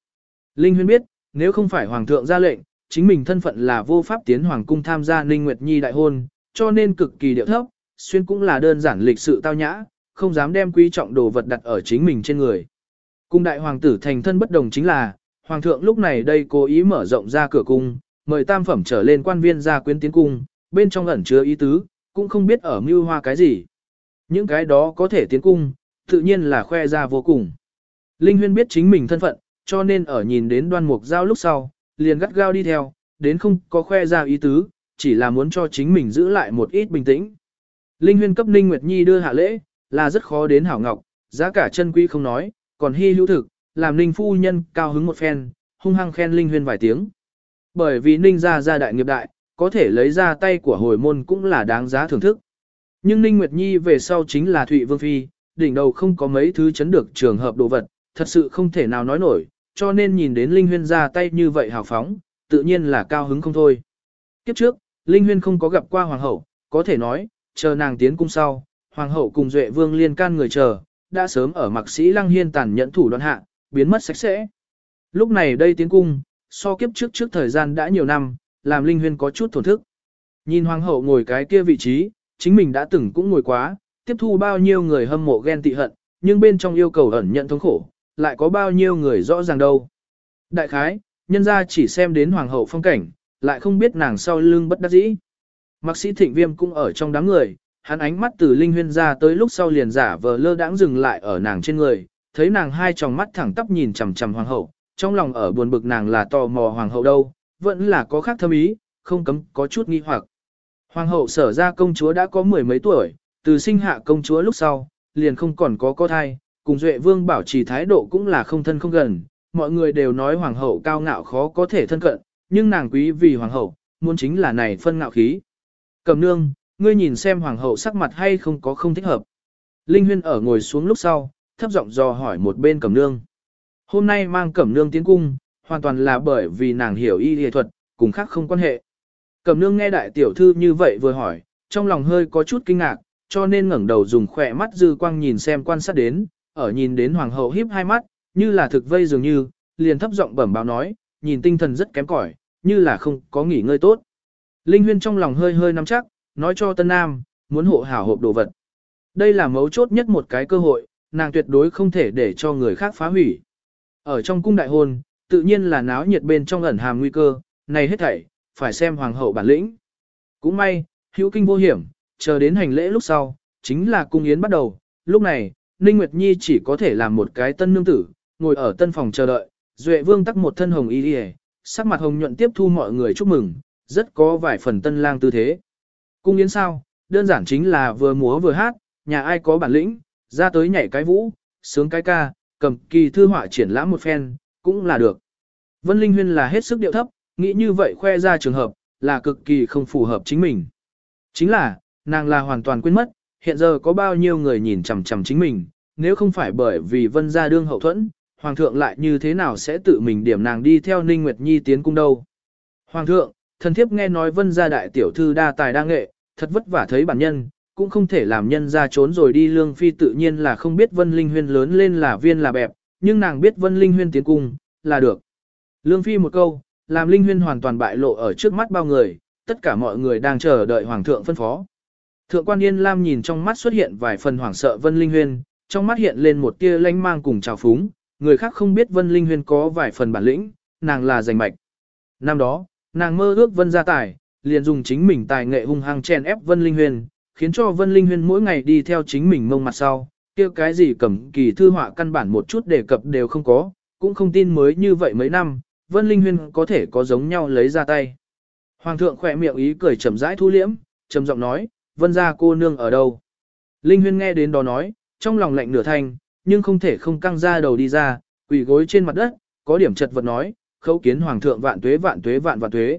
A: Linh Huyên biết, nếu không phải hoàng thượng ra lệnh, chính mình thân phận là vô pháp tiến hoàng cung tham gia Ninh Nguyệt Nhi đại hôn, cho nên cực kỳ điệu thấp, xuyên cũng là đơn giản lịch sự tao nhã, không dám đem quý trọng đồ vật đặt ở chính mình trên người. Cung đại hoàng tử thành thân bất đồng chính là, hoàng thượng lúc này đây cố ý mở rộng ra cửa cung, mời tam phẩm trở lên quan viên ra quyến tiến cung, bên trong ẩn chứa ý tứ, cũng không biết ở mưu hoa cái gì. Những cái đó có thể tiến cung, tự nhiên là khoe ra vô cùng. Linh Huyên biết chính mình thân phận, cho nên ở nhìn đến đoan mục giao lúc sau, liền gắt gao đi theo, đến không có khoe ra ý tứ, chỉ là muốn cho chính mình giữ lại một ít bình tĩnh. Linh Huyên cấp Ninh Nguyệt Nhi đưa hạ lễ, là rất khó đến hảo ngọc, giá cả chân quý không nói, còn hy hữu thực, làm Linh phu nhân cao hứng một phen, hung hăng khen Linh Huyên vài tiếng. Bởi vì Ninh gia gia đại nghiệp đại, có thể lấy ra tay của hồi môn cũng là đáng giá thưởng thức. Nhưng Ninh Nguyệt Nhi về sau chính là Thụy Vương Phi, đỉnh đầu không có mấy thứ chấn được trường hợp đồ vật, thật sự không thể nào nói nổi, cho nên nhìn đến Linh Huyên ra tay như vậy hào phóng, tự nhiên là cao hứng không thôi. Kiếp trước, Linh Huyên không có gặp qua Hoàng hậu, có thể nói, chờ nàng tiến cung sau, Hoàng hậu cùng Duệ Vương liên can người chờ, đã sớm ở mặc sĩ Lăng Hiên tàn nhẫn thủ đoạn hạ, biến mất sạch sẽ. Lúc này đây tiến cung, so kiếp trước trước thời gian đã nhiều năm, làm Linh Huyên có chút thổn thức. Nhìn Hoàng hậu ngồi cái kia vị trí, chính mình đã từng cũng ngồi quá, tiếp thu bao nhiêu người hâm mộ ghen tị hận, nhưng bên trong yêu cầu ẩn nhận thống khổ, lại có bao nhiêu người rõ ràng đâu. Đại khái, nhân ra chỉ xem đến hoàng hậu phong cảnh, lại không biết nàng sau lưng bất đắc dĩ. Mạc sĩ thịnh viêm cũng ở trong đám người, hắn ánh mắt từ linh huyên ra tới lúc sau liền giả vờ lơ đãng dừng lại ở nàng trên người, thấy nàng hai tròng mắt thẳng tắp nhìn chằm chằm hoàng hậu, trong lòng ở buồn bực nàng là tò mò hoàng hậu đâu, vẫn là có khác thâm ý, không cấm có chút nghi hoặc. Hoàng hậu sở ra công chúa đã có mười mấy tuổi, từ sinh hạ công chúa lúc sau, liền không còn có có thai, cùng Duệ Vương bảo trì thái độ cũng là không thân không gần, mọi người đều nói hoàng hậu cao ngạo khó có thể thân cận, nhưng nàng quý vì hoàng hậu, muốn chính là này phân ngạo khí. Cầm nương, ngươi nhìn xem hoàng hậu sắc mặt hay không có không thích hợp. Linh Huyên ở ngồi xuống lúc sau, thấp giọng dò hỏi một bên cẩm nương. Hôm nay mang cẩm nương tiến cung, hoàn toàn là bởi vì nàng hiểu y y thuật, cùng khác không quan hệ. Cẩm nương nghe đại tiểu thư như vậy vừa hỏi, trong lòng hơi có chút kinh ngạc, cho nên ngẩng đầu dùng khỏe mắt dư quang nhìn xem quan sát đến, ở nhìn đến hoàng hậu híp hai mắt, như là thực vây dường như, liền thấp giọng bẩm báo nói, nhìn tinh thần rất kém cỏi, như là không có nghỉ ngơi tốt. Linh Huyên trong lòng hơi hơi nắm chắc, nói cho Tân Nam, muốn hộ hảo hộp đồ vật. Đây là mấu chốt nhất một cái cơ hội, nàng tuyệt đối không thể để cho người khác phá hủy. Ở trong cung đại hôn, tự nhiên là náo nhiệt bên trong ẩn hàm nguy cơ, này hết thảy, phải xem hoàng hậu bản lĩnh. Cũng may, hữu kinh vô hiểm, chờ đến hành lễ lúc sau, chính là cung yến bắt đầu, lúc này, Ninh Nguyệt Nhi chỉ có thể làm một cái tân nương tử, ngồi ở tân phòng chờ đợi, Duệ Vương tắc một thân hồng y đi sắc mặt hồng nhuận tiếp thu mọi người chúc mừng, rất có vài phần tân lang tư thế. Cung yến sao, đơn giản chính là vừa múa vừa hát, nhà ai có bản lĩnh, ra tới nhảy cái vũ, sướng cái ca, cầm kỳ thư họa triển lãm một phen, cũng là được. Vân Linh Huyên là hết sức điệu thấp, nghĩ như vậy khoe ra trường hợp, là cực kỳ không phù hợp chính mình. Chính là, nàng là hoàn toàn quên mất, hiện giờ có bao nhiêu người nhìn chằm chằm chính mình, nếu không phải bởi vì vân gia đương hậu thuẫn, hoàng thượng lại như thế nào sẽ tự mình điểm nàng đi theo Ninh Nguyệt Nhi tiến cung đâu. Hoàng thượng, thần thiếp nghe nói vân gia đại tiểu thư đa tài đa nghệ, thật vất vả thấy bản nhân, cũng không thể làm nhân ra trốn rồi đi lương phi tự nhiên là không biết vân linh huyên lớn lên là viên là bẹp, nhưng nàng biết vân linh huyên tiến cung, là được. Lương phi một câu, làm linh huyên hoàn toàn bại lộ ở trước mắt bao người, tất cả mọi người đang chờ đợi hoàng thượng phân phó. Thượng quan Yên Lam nhìn trong mắt xuất hiện vài phần hoảng sợ Vân Linh Huyên, trong mắt hiện lên một tia lanh mang cùng trào phúng, người khác không biết Vân Linh Huyên có vài phần bản lĩnh, nàng là giành mạch. Năm đó, nàng mơ ước Vân gia tài, liền dùng chính mình tài nghệ hung hăng chen ép Vân Linh Huyên, khiến cho Vân Linh Huyên mỗi ngày đi theo chính mình mông mặt sau, kia cái gì cầm kỳ thư họa căn bản một chút đề cập đều không có, cũng không tin mới như vậy mấy năm, Vân Linh Huyên có thể có giống nhau lấy ra tay. Hoàng thượng khỏe miệng ý cười chậm rãi thu liễm, trầm giọng nói, Vân gia cô nương ở đâu? Linh Huyên nghe đến đó nói, trong lòng lạnh nửa thanh, nhưng không thể không căng ra đầu đi ra, quỳ gối trên mặt đất, có điểm chật vật nói, khấu kiến hoàng thượng vạn tuế vạn tuế vạn vạn tuế.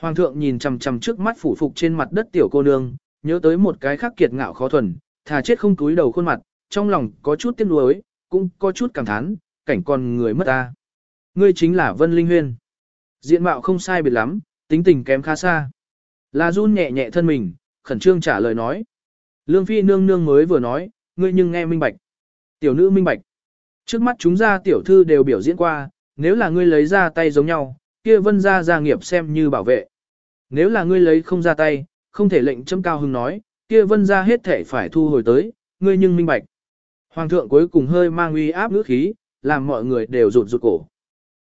A: Hoàng thượng nhìn chằm chằm trước mắt phủ phục trên mặt đất tiểu cô nương, nhớ tới một cái khác kiệt ngạo khó thuần, thà chết không túi đầu khuôn mặt, trong lòng có chút tiếc nuối, cũng có chút cảm thán, cảnh con người mất ta. Ngươi chính là Vân Linh Huyên. Diện mạo không sai biệt lắm, tính tình kém khá xa. La run nhẹ nhẹ thân mình, khẩn trương trả lời nói. Lương Phi nương nương mới vừa nói, ngươi nhưng nghe minh bạch. Tiểu nữ minh bạch. Trước mắt chúng ra tiểu thư đều biểu diễn qua, nếu là ngươi lấy ra tay giống nhau, kia vân ra gia nghiệp xem như bảo vệ. Nếu là ngươi lấy không ra tay, không thể lệnh châm cao hưng nói, kia vân ra hết thể phải thu hồi tới, ngươi nhưng minh bạch. Hoàng thượng cuối cùng hơi mang uy áp ngữ khí, làm mọi người đều rụt rụt cổ.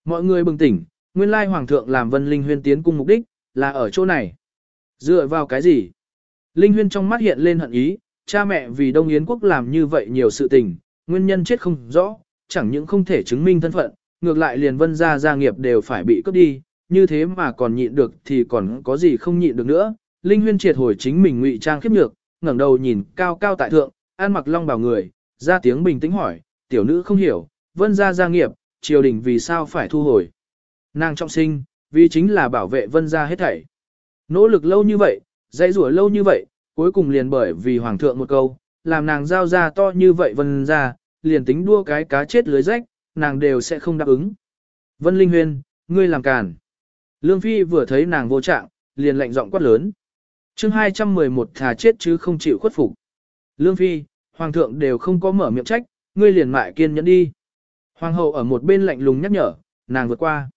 A: Mọi người bừng tỉnh, nguyên lai hoàng thượng làm vân linh huyên tiến cung mục đích, là ở chỗ này. Dựa vào cái gì? Linh huyên trong mắt hiện lên hận ý, cha mẹ vì Đông Yến quốc làm như vậy nhiều sự tình, nguyên nhân chết không rõ, chẳng những không thể chứng minh thân phận, ngược lại liền vân gia gia nghiệp đều phải bị cướp đi, như thế mà còn nhịn được thì còn có gì không nhịn được nữa. Linh huyên triệt hồi chính mình ngụy trang khiếp nhược, ngẩng đầu nhìn cao cao tại thượng, an mặc long bào người, ra tiếng bình tĩnh hỏi, tiểu nữ không hiểu, vân gia gia nghiệp, triều đình vì sao phải thu hồi. Nàng trọng sinh, vì chính là bảo vệ vân gia hết thảy. Nỗ lực lâu như vậy, dãy rủa lâu như vậy, cuối cùng liền bởi vì hoàng thượng một câu, làm nàng giao ra to như vậy vân gia, liền tính đua cái cá chết lưới rách, nàng đều sẽ không đáp ứng. Vân Linh Huyên, ngươi làm càn. Lương Phi vừa thấy nàng vô trạng, liền lạnh giọng quát lớn chương 211 thà chết chứ không chịu khuất phục. Lương Phi, Hoàng thượng đều không có mở miệng trách, ngươi liền mại kiên nhẫn đi. Hoàng hậu ở một bên lạnh lùng nhắc nhở, nàng vượt qua.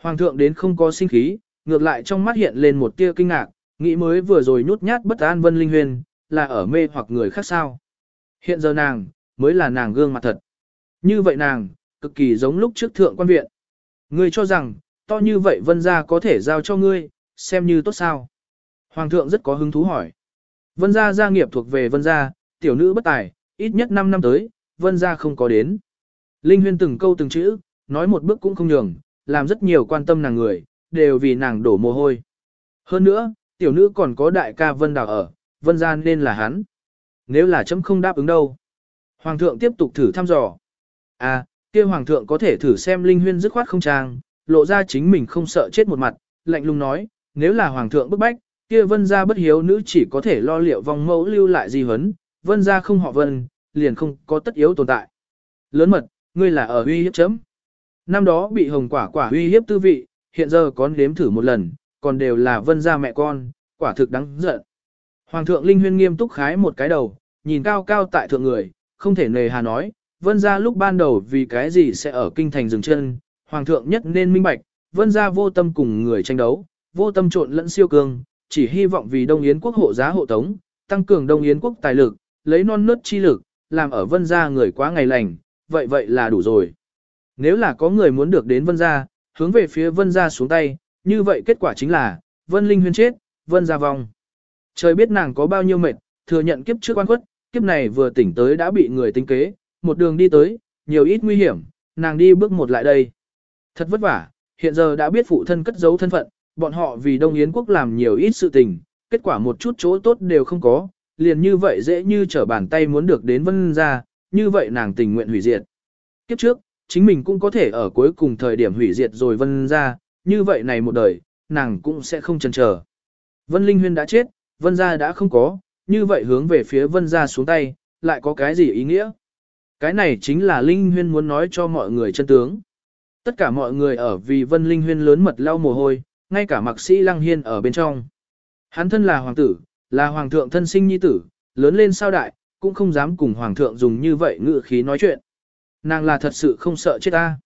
A: Hoàng thượng đến không có sinh khí, ngược lại trong mắt hiện lên một tia kinh ngạc, nghĩ mới vừa rồi nhút nhát bất an Vân Linh Huyền, là ở mê hoặc người khác sao. Hiện giờ nàng, mới là nàng gương mặt thật. Như vậy nàng, cực kỳ giống lúc trước thượng quan viện. Ngươi cho rằng, to như vậy vân gia có thể giao cho ngươi, xem như tốt sao. Hoàng thượng rất có hứng thú hỏi. Vân gia gia nghiệp thuộc về vân gia, tiểu nữ bất tài, ít nhất 5 năm tới, vân gia không có đến. Linh huyên từng câu từng chữ, nói một bước cũng không nhường, làm rất nhiều quan tâm nàng người, đều vì nàng đổ mồ hôi. Hơn nữa, tiểu nữ còn có đại ca vân đào ở, vân gia nên là hắn. Nếu là chấm không đáp ứng đâu. Hoàng thượng tiếp tục thử thăm dò. À, kia hoàng thượng có thể thử xem linh huyên dứt khoát không trang, lộ ra chính mình không sợ chết một mặt, lạnh lùng nói, nếu là hoàng thượng bức bách, kia vân gia bất hiếu nữ chỉ có thể lo liệu vòng mẫu lưu lại di huấn, vân gia không họ vân, liền không có tất yếu tồn tại. Lớn mật, ngươi là ở uy hiếp chấm. Năm đó bị hồng quả quả uy hiếp tư vị, hiện giờ có nếm thử một lần, còn đều là vân gia mẹ con, quả thực đáng giận. Hoàng thượng Linh Huyên nghiêm túc khái một cái đầu, nhìn cao cao tại thượng người, không thể nề hà nói, vân gia lúc ban đầu vì cái gì sẽ ở kinh thành dừng chân, hoàng thượng nhất nên minh bạch, vân gia vô tâm cùng người tranh đấu, vô tâm trộn lẫn siêu cương, chỉ hy vọng vì Đông Yến quốc hộ giá hộ tống, tăng cường Đông Yến quốc tài lực, lấy non nớt chi lực, làm ở vân gia người quá ngày lành, vậy vậy là đủ rồi. Nếu là có người muốn được đến vân gia, hướng về phía vân gia xuống tay, như vậy kết quả chính là, vân linh huyên chết, vân gia vong. Trời biết nàng có bao nhiêu mệt, thừa nhận kiếp trước quan khuất, kiếp này vừa tỉnh tới đã bị người tính kế, một đường đi tới, nhiều ít nguy hiểm, nàng đi bước một lại đây. Thật vất vả, hiện giờ đã biết phụ thân cất giấu thân phận, bọn họ vì Đông Yến quốc làm nhiều ít sự tình, kết quả một chút chỗ tốt đều không có, liền như vậy dễ như trở bàn tay muốn được đến vân ra, như vậy nàng tình nguyện hủy diệt. Kiếp trước, chính mình cũng có thể ở cuối cùng thời điểm hủy diệt rồi vân ra, như vậy này một đời, nàng cũng sẽ không chần chờ. Vân Linh Huyên đã chết, vân gia đã không có, như vậy hướng về phía vân ra xuống tay, lại có cái gì ý nghĩa? Cái này chính là Linh Huyên muốn nói cho mọi người chân tướng. Tất cả mọi người ở vì Vân Linh Huyên lớn mật lau mồ hôi, ngay cả mạc sĩ Lăng Hiên ở bên trong. Hắn thân là hoàng tử, là hoàng thượng thân sinh nhi tử, lớn lên sao đại, cũng không dám cùng hoàng thượng dùng như vậy ngữ khí nói chuyện. Nàng là thật sự không sợ chết ta.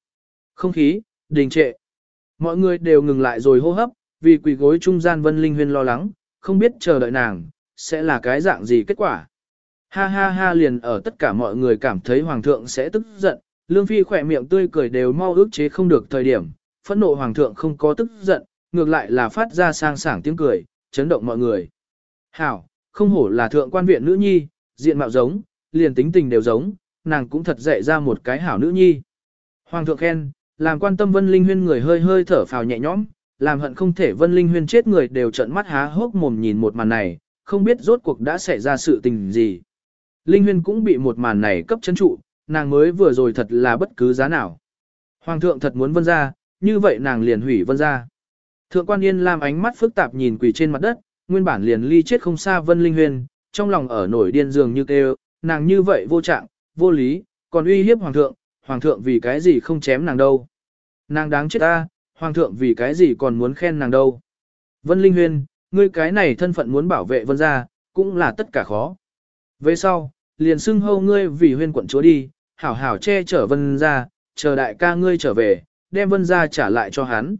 A: Không khí, đình trệ. Mọi người đều ngừng lại rồi hô hấp, vì quỳ gối trung gian Vân Linh Huyên lo lắng, không biết chờ đợi nàng, sẽ là cái dạng gì kết quả. Ha ha ha liền ở tất cả mọi người cảm thấy hoàng thượng sẽ tức giận, Lương Phi khỏe miệng tươi cười đều mau ước chế không được thời điểm, phẫn nộ hoàng thượng không có tức giận, ngược lại là phát ra sang sảng tiếng cười, chấn động mọi người. Hảo, không hổ là thượng quan viện nữ nhi, diện mạo giống, liền tính tình đều giống, nàng cũng thật dạy ra một cái hảo nữ nhi. Hoàng thượng khen, làm quan tâm Vân Linh Huyên người hơi hơi thở phào nhẹ nhõm, làm hận không thể Vân Linh Huyên chết người đều trợn mắt há hốc mồm nhìn một màn này, không biết rốt cuộc đã xảy ra sự tình gì. Linh Huyên cũng bị một màn này cấp chấn trụ, nàng mới vừa rồi thật là bất cứ giá nào. Hoàng thượng thật muốn vân ra, như vậy nàng liền hủy vân ra. Thượng quan yên làm ánh mắt phức tạp nhìn quỳ trên mặt đất, nguyên bản liền ly chết không xa vân linh huyền, trong lòng ở nổi điên dường như kêu, nàng như vậy vô trạng, vô lý, còn uy hiếp hoàng thượng, hoàng thượng vì cái gì không chém nàng đâu. Nàng đáng chết ta, hoàng thượng vì cái gì còn muốn khen nàng đâu. Vân linh huyền, ngươi cái này thân phận muốn bảo vệ vân gia, cũng là tất cả khó. Về sau, liền xưng hâu ngươi vì huyên quận chúa đi, hảo hảo che chở vân gia, chờ đại ca ngươi trở về, đem vân gia trả lại cho hắn.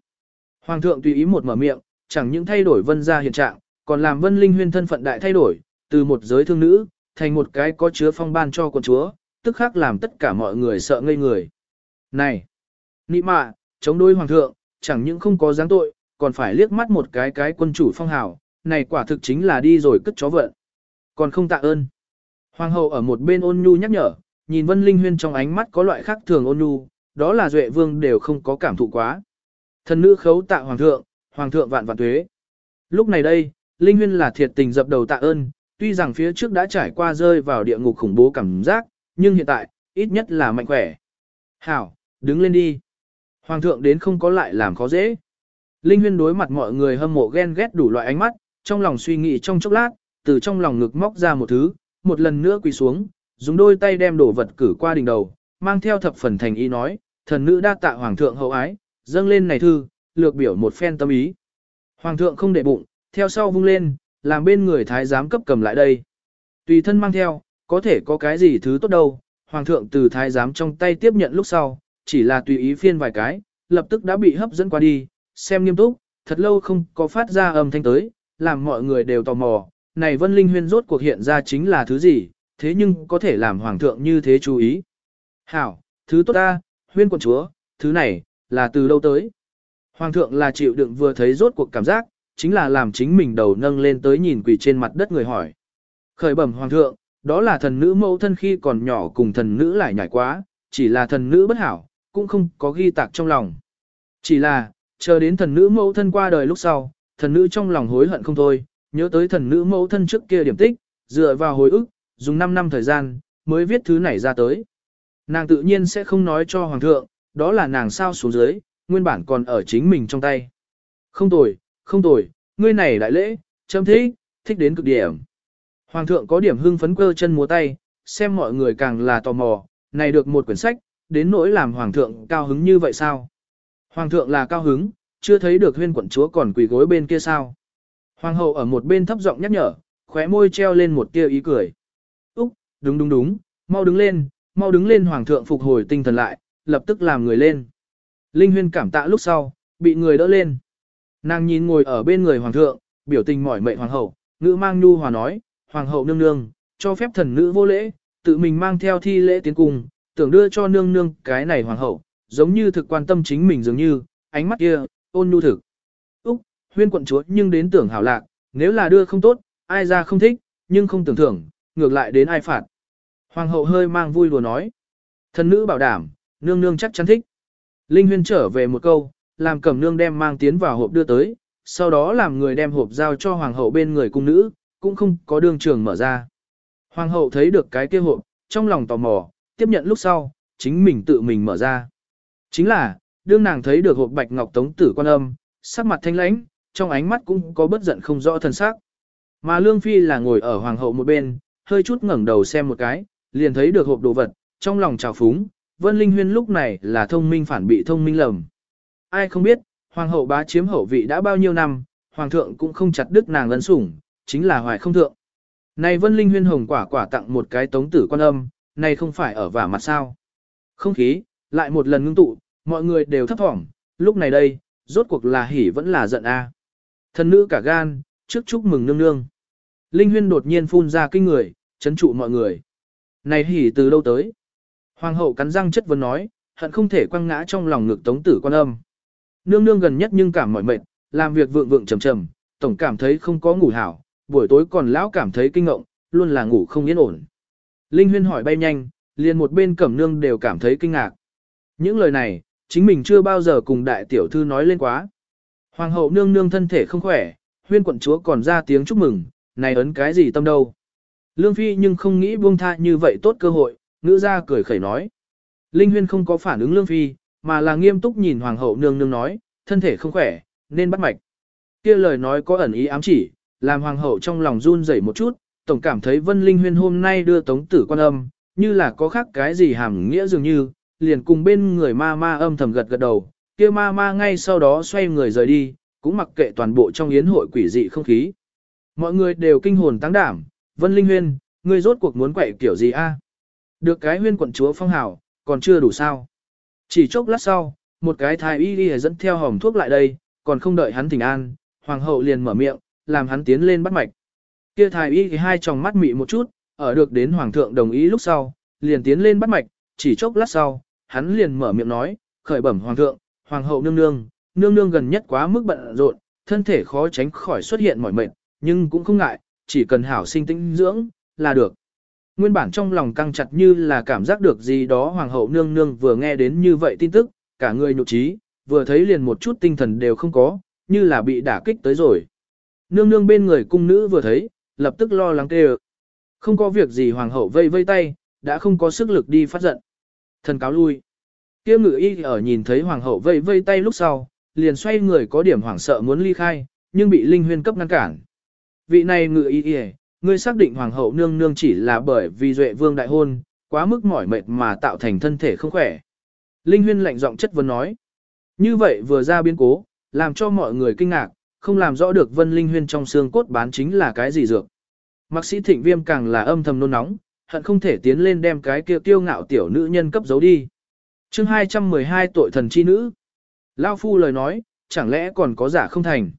A: Hoàng thượng tùy ý một mở miệng, chẳng những thay đổi vân gia hiện trạng, còn làm vân linh huyên thân phận đại thay đổi, từ một giới thương nữ, thành một cái có chứa phong ban cho quận chúa, tức khắc làm tất cả mọi người sợ ngây người. Này! Nị mạ, chống đối hoàng thượng, chẳng những không có dáng tội, còn phải liếc mắt một cái cái quân chủ phong hào, này quả thực chính là đi rồi cất chó vợ. Còn không tạ ơn. Hoàng hậu ở một bên ôn nhu nhắc nhở, nhìn Vân Linh Huyên trong ánh mắt có loại khác thường ôn nhu, đó là Duệ Vương đều không có cảm thụ quá. Thần nữ khấu tạ Hoàng thượng, Hoàng thượng vạn vạn tuế. Lúc này đây, Linh Huyên là thiệt tình dập đầu tạ ơn, tuy rằng phía trước đã trải qua rơi vào địa ngục khủng bố cảm giác, nhưng hiện tại, ít nhất là mạnh khỏe. Hảo, đứng lên đi. Hoàng thượng đến không có lại làm khó dễ. Linh Huyên đối mặt mọi người hâm mộ ghen ghét đủ loại ánh mắt, trong lòng suy nghĩ trong chốc lát, từ trong lòng ngực móc ra một thứ, một lần nữa quỳ xuống, dùng đôi tay đem đổ vật cử qua đỉnh đầu, mang theo thập phần thành ý nói, thần nữ đa tạ hoàng thượng hậu ái, dâng lên này thư, lược biểu một phen tâm ý. Hoàng thượng không để bụng, theo sau vung lên, làm bên người thái giám cấp cầm lại đây. Tùy thân mang theo, có thể có cái gì thứ tốt đâu, hoàng thượng từ thái giám trong tay tiếp nhận lúc sau, chỉ là tùy ý phiên vài cái, lập tức đã bị hấp dẫn qua đi, xem nghiêm túc, thật lâu không có phát ra âm thanh tới, làm mọi người đều tò mò, này vân linh huyên rốt cuộc hiện ra chính là thứ gì, thế nhưng có thể làm hoàng thượng như thế chú ý. Hảo, thứ tốt ta, huyên quận chúa, thứ này, là từ đâu tới? Hoàng thượng là chịu đựng vừa thấy rốt cuộc cảm giác, chính là làm chính mình đầu nâng lên tới nhìn quỷ trên mặt đất người hỏi. Khởi bẩm hoàng thượng, đó là thần nữ mẫu thân khi còn nhỏ cùng thần nữ lại nhảy quá, chỉ là thần nữ bất hảo, cũng không có ghi tạc trong lòng. Chỉ là, chờ đến thần nữ mẫu thân qua đời lúc sau, thần nữ trong lòng hối hận không thôi, nhớ tới thần nữ mẫu thân trước kia điểm tích, dựa vào hồi ức, dùng 5 năm thời gian, mới viết thứ này ra tới. Nàng tự nhiên sẽ không nói cho hoàng thượng, đó là nàng sao xuống dưới, nguyên bản còn ở chính mình trong tay. Không tồi, không tồi, ngươi này đại lễ, châm thích, thích đến cực điểm. Hoàng thượng có điểm hưng phấn cơ chân múa tay, xem mọi người càng là tò mò, này được một quyển sách, đến nỗi làm hoàng thượng cao hứng như vậy sao? Hoàng thượng là cao hứng, chưa thấy được huyên quận chúa còn quỳ gối bên kia sao? Hoàng hậu ở một bên thấp giọng nhắc nhở, khóe môi treo lên một tia ý cười. Úc, đúng đúng đúng, mau đứng lên, mau đứng lên hoàng thượng phục hồi tinh thần lại, lập tức làm người lên. Linh huyên cảm tạ lúc sau, bị người đỡ lên. Nàng nhìn ngồi ở bên người hoàng thượng, biểu tình mỏi mệt hoàng hậu, ngữ mang nhu hòa nói, hoàng hậu nương nương, cho phép thần nữ vô lễ, tự mình mang theo thi lễ tiến cùng, tưởng đưa cho nương nương cái này hoàng hậu, giống như thực quan tâm chính mình dường như, ánh mắt kia, ôn nhu thực. Úc, huyên quận chúa nhưng đến tưởng hảo lạc, nếu là đưa không tốt, ai ra không thích, nhưng không tưởng thưởng, ngược lại đến ai phạt. Hoàng hậu hơi mang vui đùa nói. Thần nữ bảo đảm, nương nương chắc chắn thích. Linh huyên trở về một câu, làm cẩm nương đem mang tiến vào hộp đưa tới, sau đó làm người đem hộp giao cho hoàng hậu bên người cung nữ, cũng không có đương trường mở ra. Hoàng hậu thấy được cái kia hộp, trong lòng tò mò, tiếp nhận lúc sau, chính mình tự mình mở ra. Chính là, đương nàng thấy được hộp bạch ngọc tống tử quan âm, sắc mặt thanh lãnh, trong ánh mắt cũng có bất giận không rõ thần sắc. Mà Lương Phi là ngồi ở hoàng hậu một bên, hơi chút ngẩng đầu xem một cái, liền thấy được hộp đồ vật, trong lòng trào phúng, Vân Linh Huyên lúc này là thông minh phản bị thông minh lầm. Ai không biết, hoàng hậu bá chiếm hậu vị đã bao nhiêu năm, hoàng thượng cũng không chặt đứt nàng lấn sủng, chính là hoài không thượng. Này Vân Linh Huyên hồng quả quả tặng một cái tống tử quan âm, này không phải ở vả mặt sao. Không khí, lại một lần ngưng tụ, mọi người đều thấp thỏm, lúc này đây, rốt cuộc là hỉ vẫn là giận a. Thân nữ cả gan, trước chúc mừng nương nương. Linh Huyên đột nhiên phun ra kinh người, chấn trụ mọi người. Này hỉ từ đâu tới? Hoàng hậu cắn răng chất vấn nói, hận không thể quăng ngã trong lòng ngực tống tử quan âm. Nương nương gần nhất nhưng cảm mỏi mệt, làm việc vượng vượng trầm trầm, tổng cảm thấy không có ngủ hảo, buổi tối còn lão cảm thấy kinh ngộng, luôn là ngủ không yên ổn. Linh huyên hỏi bay nhanh, liền một bên cẩm nương đều cảm thấy kinh ngạc. Những lời này, chính mình chưa bao giờ cùng đại tiểu thư nói lên quá. Hoàng hậu nương nương thân thể không khỏe, huyên quận chúa còn ra tiếng chúc mừng, này ấn cái gì tâm đâu. Lương Phi nhưng không nghĩ buông tha như vậy tốt cơ hội, ngữ ra cười khẩy nói. Linh huyên không có phản ứng Lương Phi, mà là nghiêm túc nhìn Hoàng hậu nương nương nói, thân thể không khỏe, nên bắt mạch. kia lời nói có ẩn ý ám chỉ, làm Hoàng hậu trong lòng run rẩy một chút, tổng cảm thấy Vân Linh huyên hôm nay đưa tống tử quan âm, như là có khác cái gì hàm nghĩa dường như, liền cùng bên người ma ma âm thầm gật gật đầu, kia ma ma ngay sau đó xoay người rời đi, cũng mặc kệ toàn bộ trong yến hội quỷ dị không khí. Mọi người đều kinh hồn tăng đảm, Vân Linh Huyên, ngươi rốt cuộc muốn quậy kiểu gì a? Được cái huyên quận chúa phong hào, còn chưa đủ sao. Chỉ chốc lát sau, một cái thái y đi dẫn theo hòm thuốc lại đây, còn không đợi hắn thỉnh an, hoàng hậu liền mở miệng, làm hắn tiến lên bắt mạch. Kia thái y thì hai tròng mắt mị một chút, ở được đến hoàng thượng đồng ý lúc sau, liền tiến lên bắt mạch, chỉ chốc lát sau, hắn liền mở miệng nói, khởi bẩm hoàng thượng, hoàng hậu nương nương, nương nương gần nhất quá mức bận rộn, thân thể khó tránh khỏi xuất hiện mỏi mệt, nhưng cũng không ngại, chỉ cần hảo sinh tĩnh dưỡng, là được. Nguyên bản trong lòng căng chặt như là cảm giác được gì đó hoàng hậu nương nương vừa nghe đến như vậy tin tức, cả người nhục trí, vừa thấy liền một chút tinh thần đều không có, như là bị đả kích tới rồi. Nương nương bên người cung nữ vừa thấy, lập tức lo lắng kêu. Không có việc gì hoàng hậu vây vây tay, đã không có sức lực đi phát giận. Thần cáo lui. Kia ngự y ở nhìn thấy hoàng hậu vây vây tay lúc sau, liền xoay người có điểm hoảng sợ muốn ly khai, nhưng bị Linh Huyên cấp ngăn cản. Vị này ngự y y, ngươi xác định hoàng hậu nương nương chỉ là bởi vì duệ vương đại hôn, quá mức mỏi mệt mà tạo thành thân thể không khỏe. Linh Huyên lạnh giọng chất vấn nói. Như vậy vừa ra biến cố, làm cho mọi người kinh ngạc, không làm rõ được Vân Linh Huyên trong xương cốt bán chính là cái gì dược. Mạc sĩ thịnh viêm càng là âm thầm nôn nóng, hận không thể tiến lên đem cái kia tiêu ngạo tiểu nữ nhân cấp giấu đi. chương 212 tội thần chi nữ. Lao phu lời nói, chẳng lẽ còn có giả không thành.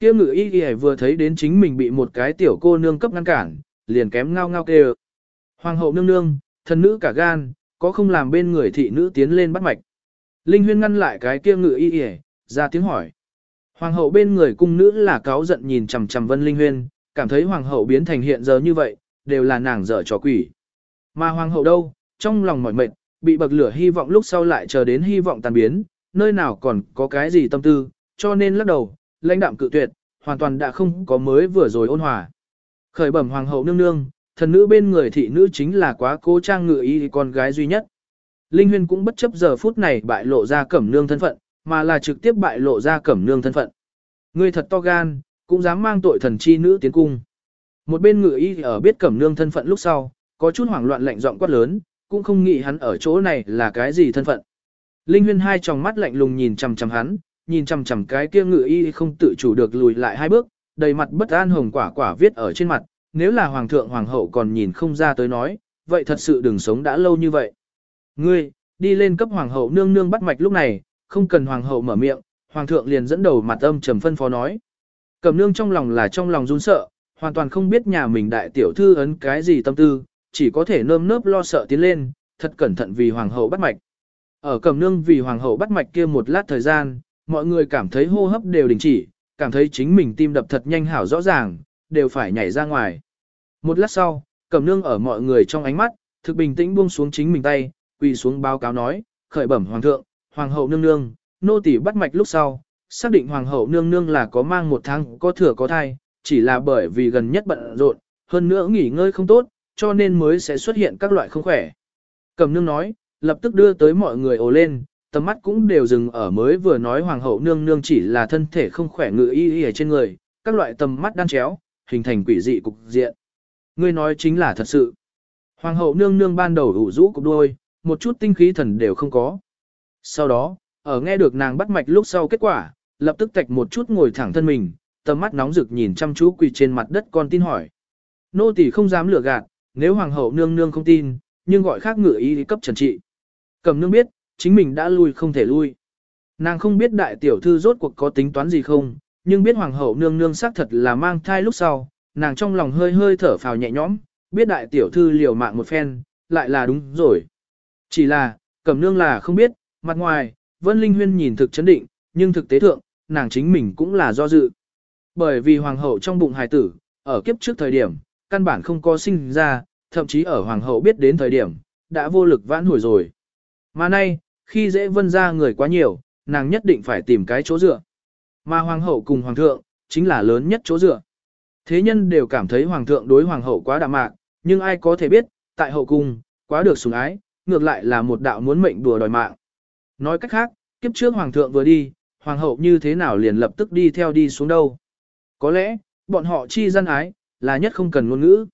A: Kia ngự y y vừa thấy đến chính mình bị một cái tiểu cô nương cấp ngăn cản, liền kém ngao ngao kêu. Hoàng hậu nương nương, thần nữ cả gan, có không làm bên người thị nữ tiến lên bắt mạch. Linh huyên ngăn lại cái kia ngự y y, ra tiếng hỏi. Hoàng hậu bên người cung nữ là cáo giận nhìn chằm chằm vân linh huyên, cảm thấy hoàng hậu biến thành hiện giờ như vậy, đều là nàng dở trò quỷ. Mà hoàng hậu đâu, trong lòng mỏi mệt, bị bậc lửa hy vọng lúc sau lại chờ đến hy vọng tàn biến, nơi nào còn có cái gì tâm tư, cho nên lắc đầu, lãnh đạm cự tuyệt, hoàn toàn đã không có mới vừa rồi ôn hòa. Khởi bẩm hoàng hậu nương nương, thần nữ bên người thị nữ chính là quá cố trang ngự y con gái duy nhất. Linh Huyên cũng bất chấp giờ phút này bại lộ ra cẩm nương thân phận, mà là trực tiếp bại lộ ra cẩm nương thân phận. Ngươi thật to gan, cũng dám mang tội thần chi nữ tiến cung. Một bên ngự y ở biết cẩm nương thân phận lúc sau, có chút hoảng loạn lạnh giọng quát lớn, cũng không nghĩ hắn ở chỗ này là cái gì thân phận. Linh huyên hai tròng mắt lạnh lùng nhìn chằm chằm hắn, nhìn chằm chằm cái kia ngự y không tự chủ được lùi lại hai bước, đầy mặt bất an hồng quả quả viết ở trên mặt, nếu là hoàng thượng hoàng hậu còn nhìn không ra tới nói, vậy thật sự đừng sống đã lâu như vậy. Ngươi, đi lên cấp hoàng hậu nương nương bắt mạch lúc này, không cần hoàng hậu mở miệng, hoàng thượng liền dẫn đầu mặt âm trầm phân phó nói. Cầm nương trong lòng là trong lòng run sợ, hoàn toàn không biết nhà mình đại tiểu thư ấn cái gì tâm tư, chỉ có thể nơm nớp lo sợ tiến lên, thật cẩn thận vì hoàng hậu bắt mạch. Ở cầm nương vì hoàng hậu bắt mạch kia một lát thời gian, mọi người cảm thấy hô hấp đều đình chỉ, cảm thấy chính mình tim đập thật nhanh hảo rõ ràng, đều phải nhảy ra ngoài. Một lát sau, cầm nương ở mọi người trong ánh mắt, thực bình tĩnh buông xuống chính mình tay, quỳ xuống báo cáo nói, khởi bẩm hoàng thượng, hoàng hậu nương nương, nô tỳ bắt mạch lúc sau, xác định hoàng hậu nương nương là có mang một tháng có thừa có thai, chỉ là bởi vì gần nhất bận rộn, hơn nữa nghỉ ngơi không tốt, cho nên mới sẽ xuất hiện các loại không khỏe. Cầm nương nói, lập tức đưa tới mọi người ồ lên, tầm mắt cũng đều dừng ở mới vừa nói hoàng hậu nương nương chỉ là thân thể không khỏe ngự y y ở trên người, các loại tầm mắt đan chéo, hình thành quỷ dị cục diện. Ngươi nói chính là thật sự. Hoàng hậu nương nương ban đầu ủ rũ cục đôi, một chút tinh khí thần đều không có. Sau đó, ở nghe được nàng bắt mạch lúc sau kết quả, lập tức tạch một chút ngồi thẳng thân mình, tầm mắt nóng rực nhìn chăm chú quỳ trên mặt đất con tin hỏi. Nô tỳ không dám lừa gạt, nếu hoàng hậu nương nương không tin, nhưng gọi khác ngựa y cấp trần trị. Cầm nương biết, chính mình đã lui không thể lui. Nàng không biết đại tiểu thư rốt cuộc có tính toán gì không, nhưng biết hoàng hậu nương nương xác thật là mang thai lúc sau, nàng trong lòng hơi hơi thở phào nhẹ nhõm, biết đại tiểu thư liều mạng một phen, lại là đúng rồi. Chỉ là, cẩm nương là không biết, mặt ngoài, Vân Linh Huyên nhìn thực chấn định, nhưng thực tế thượng, nàng chính mình cũng là do dự. Bởi vì hoàng hậu trong bụng hài tử, ở kiếp trước thời điểm, căn bản không có sinh ra, thậm chí ở hoàng hậu biết đến thời điểm, đã vô lực vãn hồi rồi. Mà nay, khi dễ vân ra người quá nhiều, nàng nhất định phải tìm cái chỗ dựa. Mà hoàng hậu cùng hoàng thượng, chính là lớn nhất chỗ dựa. Thế nhân đều cảm thấy hoàng thượng đối hoàng hậu quá đạm mạc, nhưng ai có thể biết, tại hậu cung, quá được sủng ái, ngược lại là một đạo muốn mệnh đùa đòi mạng. Nói cách khác, kiếp trước hoàng thượng vừa đi, hoàng hậu như thế nào liền lập tức đi theo đi xuống đâu. Có lẽ, bọn họ chi dân ái, là nhất không cần ngôn ngữ.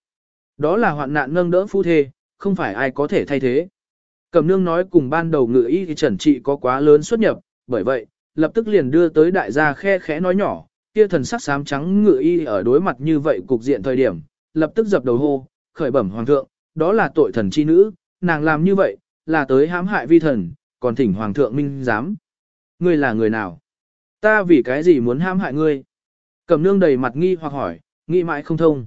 A: Đó là hoạn nạn nâng đỡ phu thê, không phải ai có thể thay thế. Cẩm nương nói cùng ban đầu ngự y thì trần trị có quá lớn xuất nhập, bởi vậy, lập tức liền đưa tới đại gia khe khẽ nói nhỏ, kia thần sắc xám trắng ngự y ở đối mặt như vậy cục diện thời điểm, lập tức dập đầu hô, khởi bẩm hoàng thượng, đó là tội thần chi nữ, nàng làm như vậy, là tới hãm hại vi thần, còn thỉnh hoàng thượng minh giám. Ngươi là người nào? Ta vì cái gì muốn hãm hại ngươi? Cẩm nương đầy mặt nghi hoặc hỏi, nghĩ mãi không thông.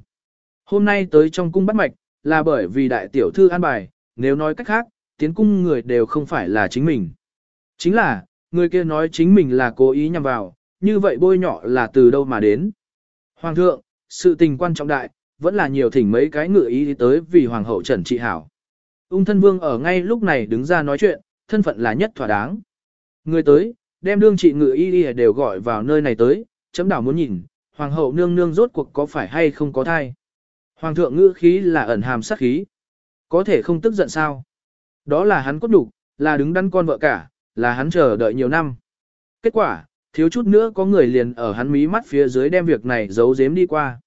A: Hôm nay tới trong cung bắt mạch, là bởi vì đại tiểu thư an bài, nếu nói cách khác, tiến cung người đều không phải là chính mình. Chính là, người kia nói chính mình là cố ý nhằm vào, như vậy bôi nhọ là từ đâu mà đến. Hoàng thượng, sự tình quan trọng đại, vẫn là nhiều thỉnh mấy cái ngựa ý tới vì hoàng hậu trần trị hảo. Ung thân vương ở ngay lúc này đứng ra nói chuyện, thân phận là nhất thỏa đáng. Người tới, đem đương trị ngựa y đều gọi vào nơi này tới, chấm đảo muốn nhìn, hoàng hậu nương nương rốt cuộc có phải hay không có thai. Hoàng thượng ngữ khí là ẩn hàm sát khí. Có thể không tức giận sao? Đó là hắn cốt đủ, là đứng đắn con vợ cả, là hắn chờ đợi nhiều năm. Kết quả, thiếu chút nữa có người liền ở hắn mí mắt phía dưới đem việc này giấu giếm đi qua.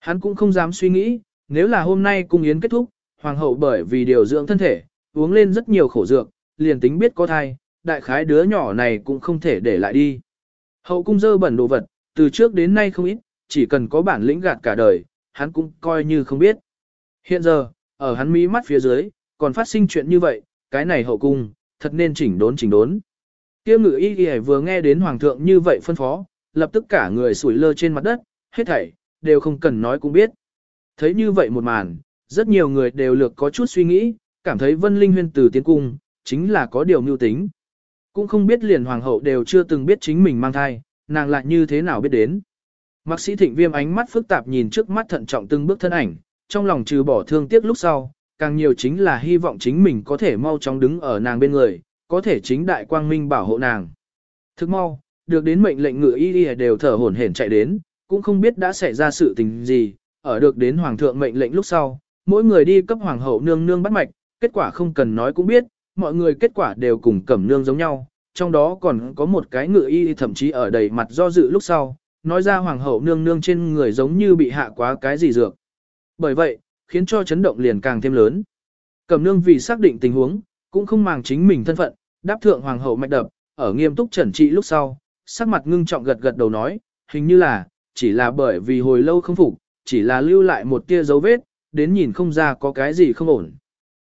A: Hắn cũng không dám suy nghĩ, nếu là hôm nay cung yến kết thúc, hoàng hậu bởi vì điều dưỡng thân thể, uống lên rất nhiều khổ dược, liền tính biết có thai, đại khái đứa nhỏ này cũng không thể để lại đi. Hậu cung dơ bẩn đồ vật, từ trước đến nay không ít, chỉ cần có bản lĩnh gạt cả đời, hắn cũng coi như không biết. Hiện giờ, ở hắn mí mắt phía dưới, còn phát sinh chuyện như vậy, cái này hậu cung, thật nên chỉnh đốn chỉnh đốn. Tiêu ngự y y vừa nghe đến hoàng thượng như vậy phân phó, lập tức cả người sủi lơ trên mặt đất, hết thảy, đều không cần nói cũng biết. Thấy như vậy một màn, rất nhiều người đều lược có chút suy nghĩ, cảm thấy vân linh huyên từ tiến cung, chính là có điều mưu tính. Cũng không biết liền hoàng hậu đều chưa từng biết chính mình mang thai, nàng lại như thế nào biết đến. Mạc sĩ thịnh viêm ánh mắt phức tạp nhìn trước mắt thận trọng từng bước thân ảnh, trong lòng trừ bỏ thương tiếc lúc sau, càng nhiều chính là hy vọng chính mình có thể mau chóng đứng ở nàng bên người, có thể chính đại quang minh bảo hộ nàng. Thức mau, được đến mệnh lệnh ngựa y y đều thở hổn hển chạy đến, cũng không biết đã xảy ra sự tình gì, ở được đến hoàng thượng mệnh lệnh lúc sau, mỗi người đi cấp hoàng hậu nương nương bắt mạch, kết quả không cần nói cũng biết, mọi người kết quả đều cùng cẩm nương giống nhau, trong đó còn có một cái ngựa y thậm chí ở đầy mặt do dự lúc sau, nói ra hoàng hậu nương nương trên người giống như bị hạ quá cái gì dược. Bởi vậy, khiến cho chấn động liền càng thêm lớn. Cẩm nương vì xác định tình huống, cũng không màng chính mình thân phận, đáp thượng hoàng hậu mạch đập, ở nghiêm túc trần trị lúc sau, sắc mặt ngưng trọng gật gật đầu nói, hình như là, chỉ là bởi vì hồi lâu không phục, chỉ là lưu lại một tia dấu vết, đến nhìn không ra có cái gì không ổn.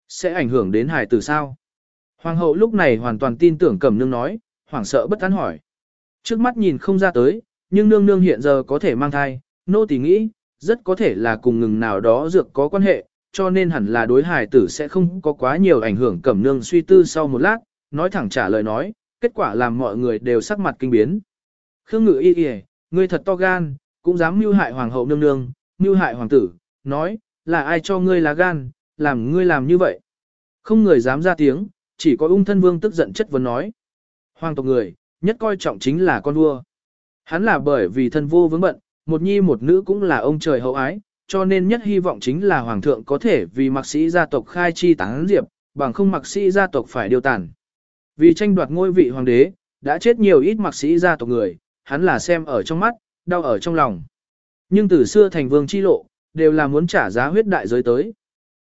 A: Sẽ ảnh hưởng đến hài tử sao? Hoàng hậu lúc này hoàn toàn tin tưởng cẩm nương nói, hoảng sợ bất tán hỏi. Trước mắt nhìn không ra tới, nhưng nương nương hiện giờ có thể mang thai, nô tỳ nghĩ, rất có thể là cùng ngừng nào đó dược có quan hệ, cho nên hẳn là đối hài tử sẽ không có quá nhiều ảnh hưởng cẩm nương suy tư sau một lát, nói thẳng trả lời nói, kết quả làm mọi người đều sắc mặt kinh biến. Khương ngự y y, ngươi thật to gan, cũng dám mưu hại hoàng hậu nương nương, mưu hại hoàng tử, nói, là ai cho ngươi lá gan, làm ngươi làm như vậy. Không người dám ra tiếng, chỉ có ung thân vương tức giận chất vấn nói. Hoàng tộc người, nhất coi trọng chính là con vua. Hắn là bởi vì thân vô vướng bận, một nhi một nữ cũng là ông trời hậu ái, cho nên nhất hy vọng chính là hoàng thượng có thể vì mặc sĩ gia tộc khai chi tán diệp, bằng không mặc sĩ gia tộc phải điều tàn. Vì tranh đoạt ngôi vị hoàng đế, đã chết nhiều ít mặc sĩ gia tộc người, hắn là xem ở trong mắt, đau ở trong lòng. Nhưng từ xưa thành vương chi lộ, đều là muốn trả giá huyết đại giới tới.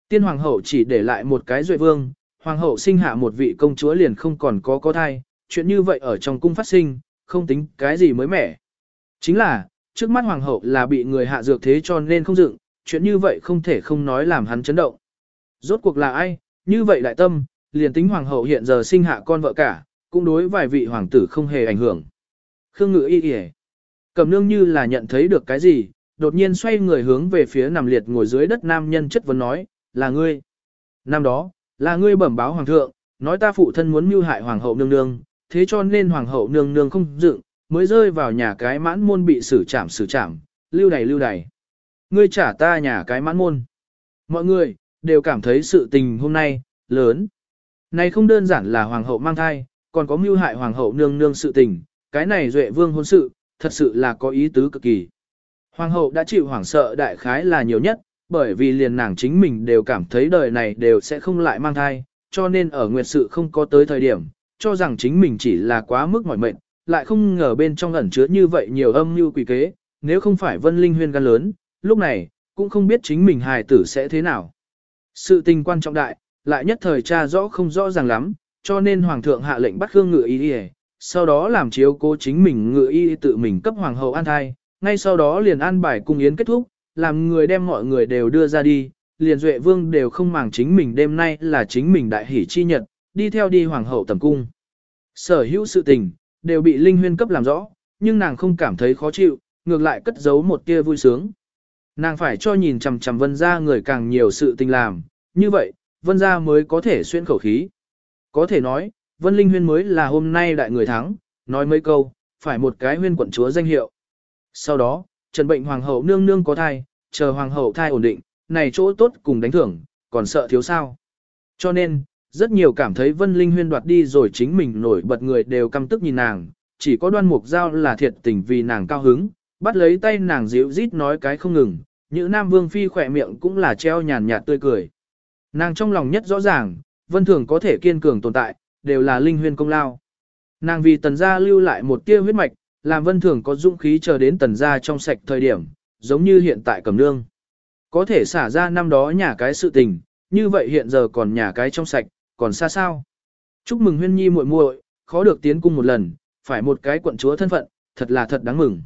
A: Tiên hoàng hậu chỉ để lại một cái duệ vương, hoàng hậu sinh hạ một vị công chúa liền không còn có có thai, chuyện như vậy ở trong cung phát sinh, không tính cái gì mới mẻ. Chính là, trước mắt hoàng hậu là bị người hạ dược thế cho nên không dựng, chuyện như vậy không thể không nói làm hắn chấn động. Rốt cuộc là ai, như vậy đại tâm, liền tính hoàng hậu hiện giờ sinh hạ con vợ cả, cũng đối vài vị hoàng tử không hề ảnh hưởng. Khương ngự y y cầm nương như là nhận thấy được cái gì, đột nhiên xoay người hướng về phía nằm liệt ngồi dưới đất nam nhân chất vấn nói, là ngươi. Năm đó, là ngươi bẩm báo hoàng thượng, nói ta phụ thân muốn mưu hại hoàng hậu nương nương, thế cho nên hoàng hậu nương nương không dựng, mới rơi vào nhà cái mãn môn bị xử trảm xử trảm, lưu đày lưu đày. Ngươi trả ta nhà cái mãn môn. Mọi người, đều cảm thấy sự tình hôm nay, lớn. Này không đơn giản là hoàng hậu mang thai, còn có mưu hại hoàng hậu nương nương sự tình, cái này duệ vương hôn sự, thật sự là có ý tứ cực kỳ. Hoàng hậu đã chịu hoảng sợ đại khái là nhiều nhất, bởi vì liền nàng chính mình đều cảm thấy đời này đều sẽ không lại mang thai, cho nên ở nguyệt sự không có tới thời điểm, cho rằng chính mình chỉ là quá mức mỏi mệt, lại không ngờ bên trong ẩn chứa như vậy nhiều âm mưu quỷ kế, nếu không phải vân linh huyên gan lớn, lúc này, cũng không biết chính mình hài tử sẽ thế nào. Sự tình quan trọng đại, lại nhất thời cha rõ không rõ ràng lắm, cho nên hoàng thượng hạ lệnh bắt Khương Ngự Y đi sau đó làm chiếu cố chính mình Ngự Y tự mình cấp hoàng hậu an thai, ngay sau đó liền an bài cung yến kết thúc, làm người đem mọi người đều đưa ra đi, liền duệ vương đều không màng chính mình đêm nay là chính mình đại hỷ chi nhật, đi theo đi hoàng hậu tầm cung. Sở hữu sự tình, đều bị Linh Huyên cấp làm rõ, nhưng nàng không cảm thấy khó chịu, ngược lại cất giấu một tia vui sướng. Nàng phải cho nhìn chằm chằm vân Gia người càng nhiều sự tình làm, như vậy, vân Gia mới có thể xuyên khẩu khí. Có thể nói, vân linh huyên mới là hôm nay đại người thắng, nói mấy câu, phải một cái huyên quận chúa danh hiệu. Sau đó, trần bệnh hoàng hậu nương nương có thai, chờ hoàng hậu thai ổn định, này chỗ tốt cùng đánh thưởng, còn sợ thiếu sao. Cho nên, rất nhiều cảm thấy vân linh huyên đoạt đi rồi chính mình nổi bật người đều căm tức nhìn nàng, chỉ có đoan mục giao là thiệt tình vì nàng cao hứng, bắt lấy tay nàng dịu rít nói cái không ngừng, những nam vương phi khỏe miệng cũng là treo nhàn nhạt tươi cười. Nàng trong lòng nhất rõ ràng, vân thường có thể kiên cường tồn tại, đều là linh huyên công lao. Nàng vì tần gia lưu lại một tia huyết mạch, làm vân thường có dũng khí chờ đến tần gia trong sạch thời điểm, giống như hiện tại cầm nương. Có thể xả ra năm đó nhà cái sự tình, như vậy hiện giờ còn nhà cái trong sạch, còn xa sao. Chúc mừng huyên nhi muội muội, khó được tiến cung một lần, phải một cái quận chúa thân phận, thật là thật đáng mừng.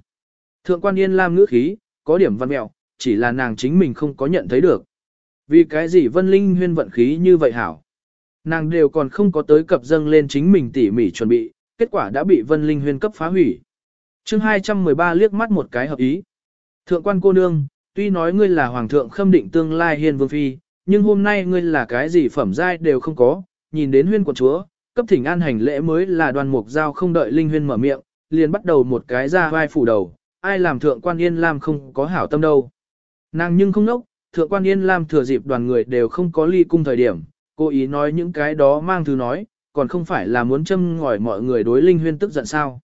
A: Thượng quan yên lam ngữ khí, có điểm văn mẹo, chỉ là nàng chính mình không có nhận thấy được. Vì cái gì vân linh huyên vận khí như vậy hảo? Nàng đều còn không có tới cập dâng lên chính mình tỉ mỉ chuẩn bị, kết quả đã bị vân linh huyên cấp phá hủy. chương 213 liếc mắt một cái hợp ý. Thượng quan cô nương, tuy nói ngươi là hoàng thượng khâm định tương lai hiền vương phi, nhưng hôm nay ngươi là cái gì phẩm giai đều không có, nhìn đến huyên quận chúa, cấp thỉnh an hành lễ mới là đoàn mục giao không đợi linh huyên mở miệng, liền bắt đầu một cái ra vai phủ đầu, ai làm thượng quan yên lam không có hảo tâm đâu. Nàng nhưng không nốc, thượng quan yên lam thừa dịp đoàn người đều không có ly cung thời điểm, cố ý nói những cái đó mang thứ nói, còn không phải là muốn châm ngòi mọi người đối linh huyên tức giận sao.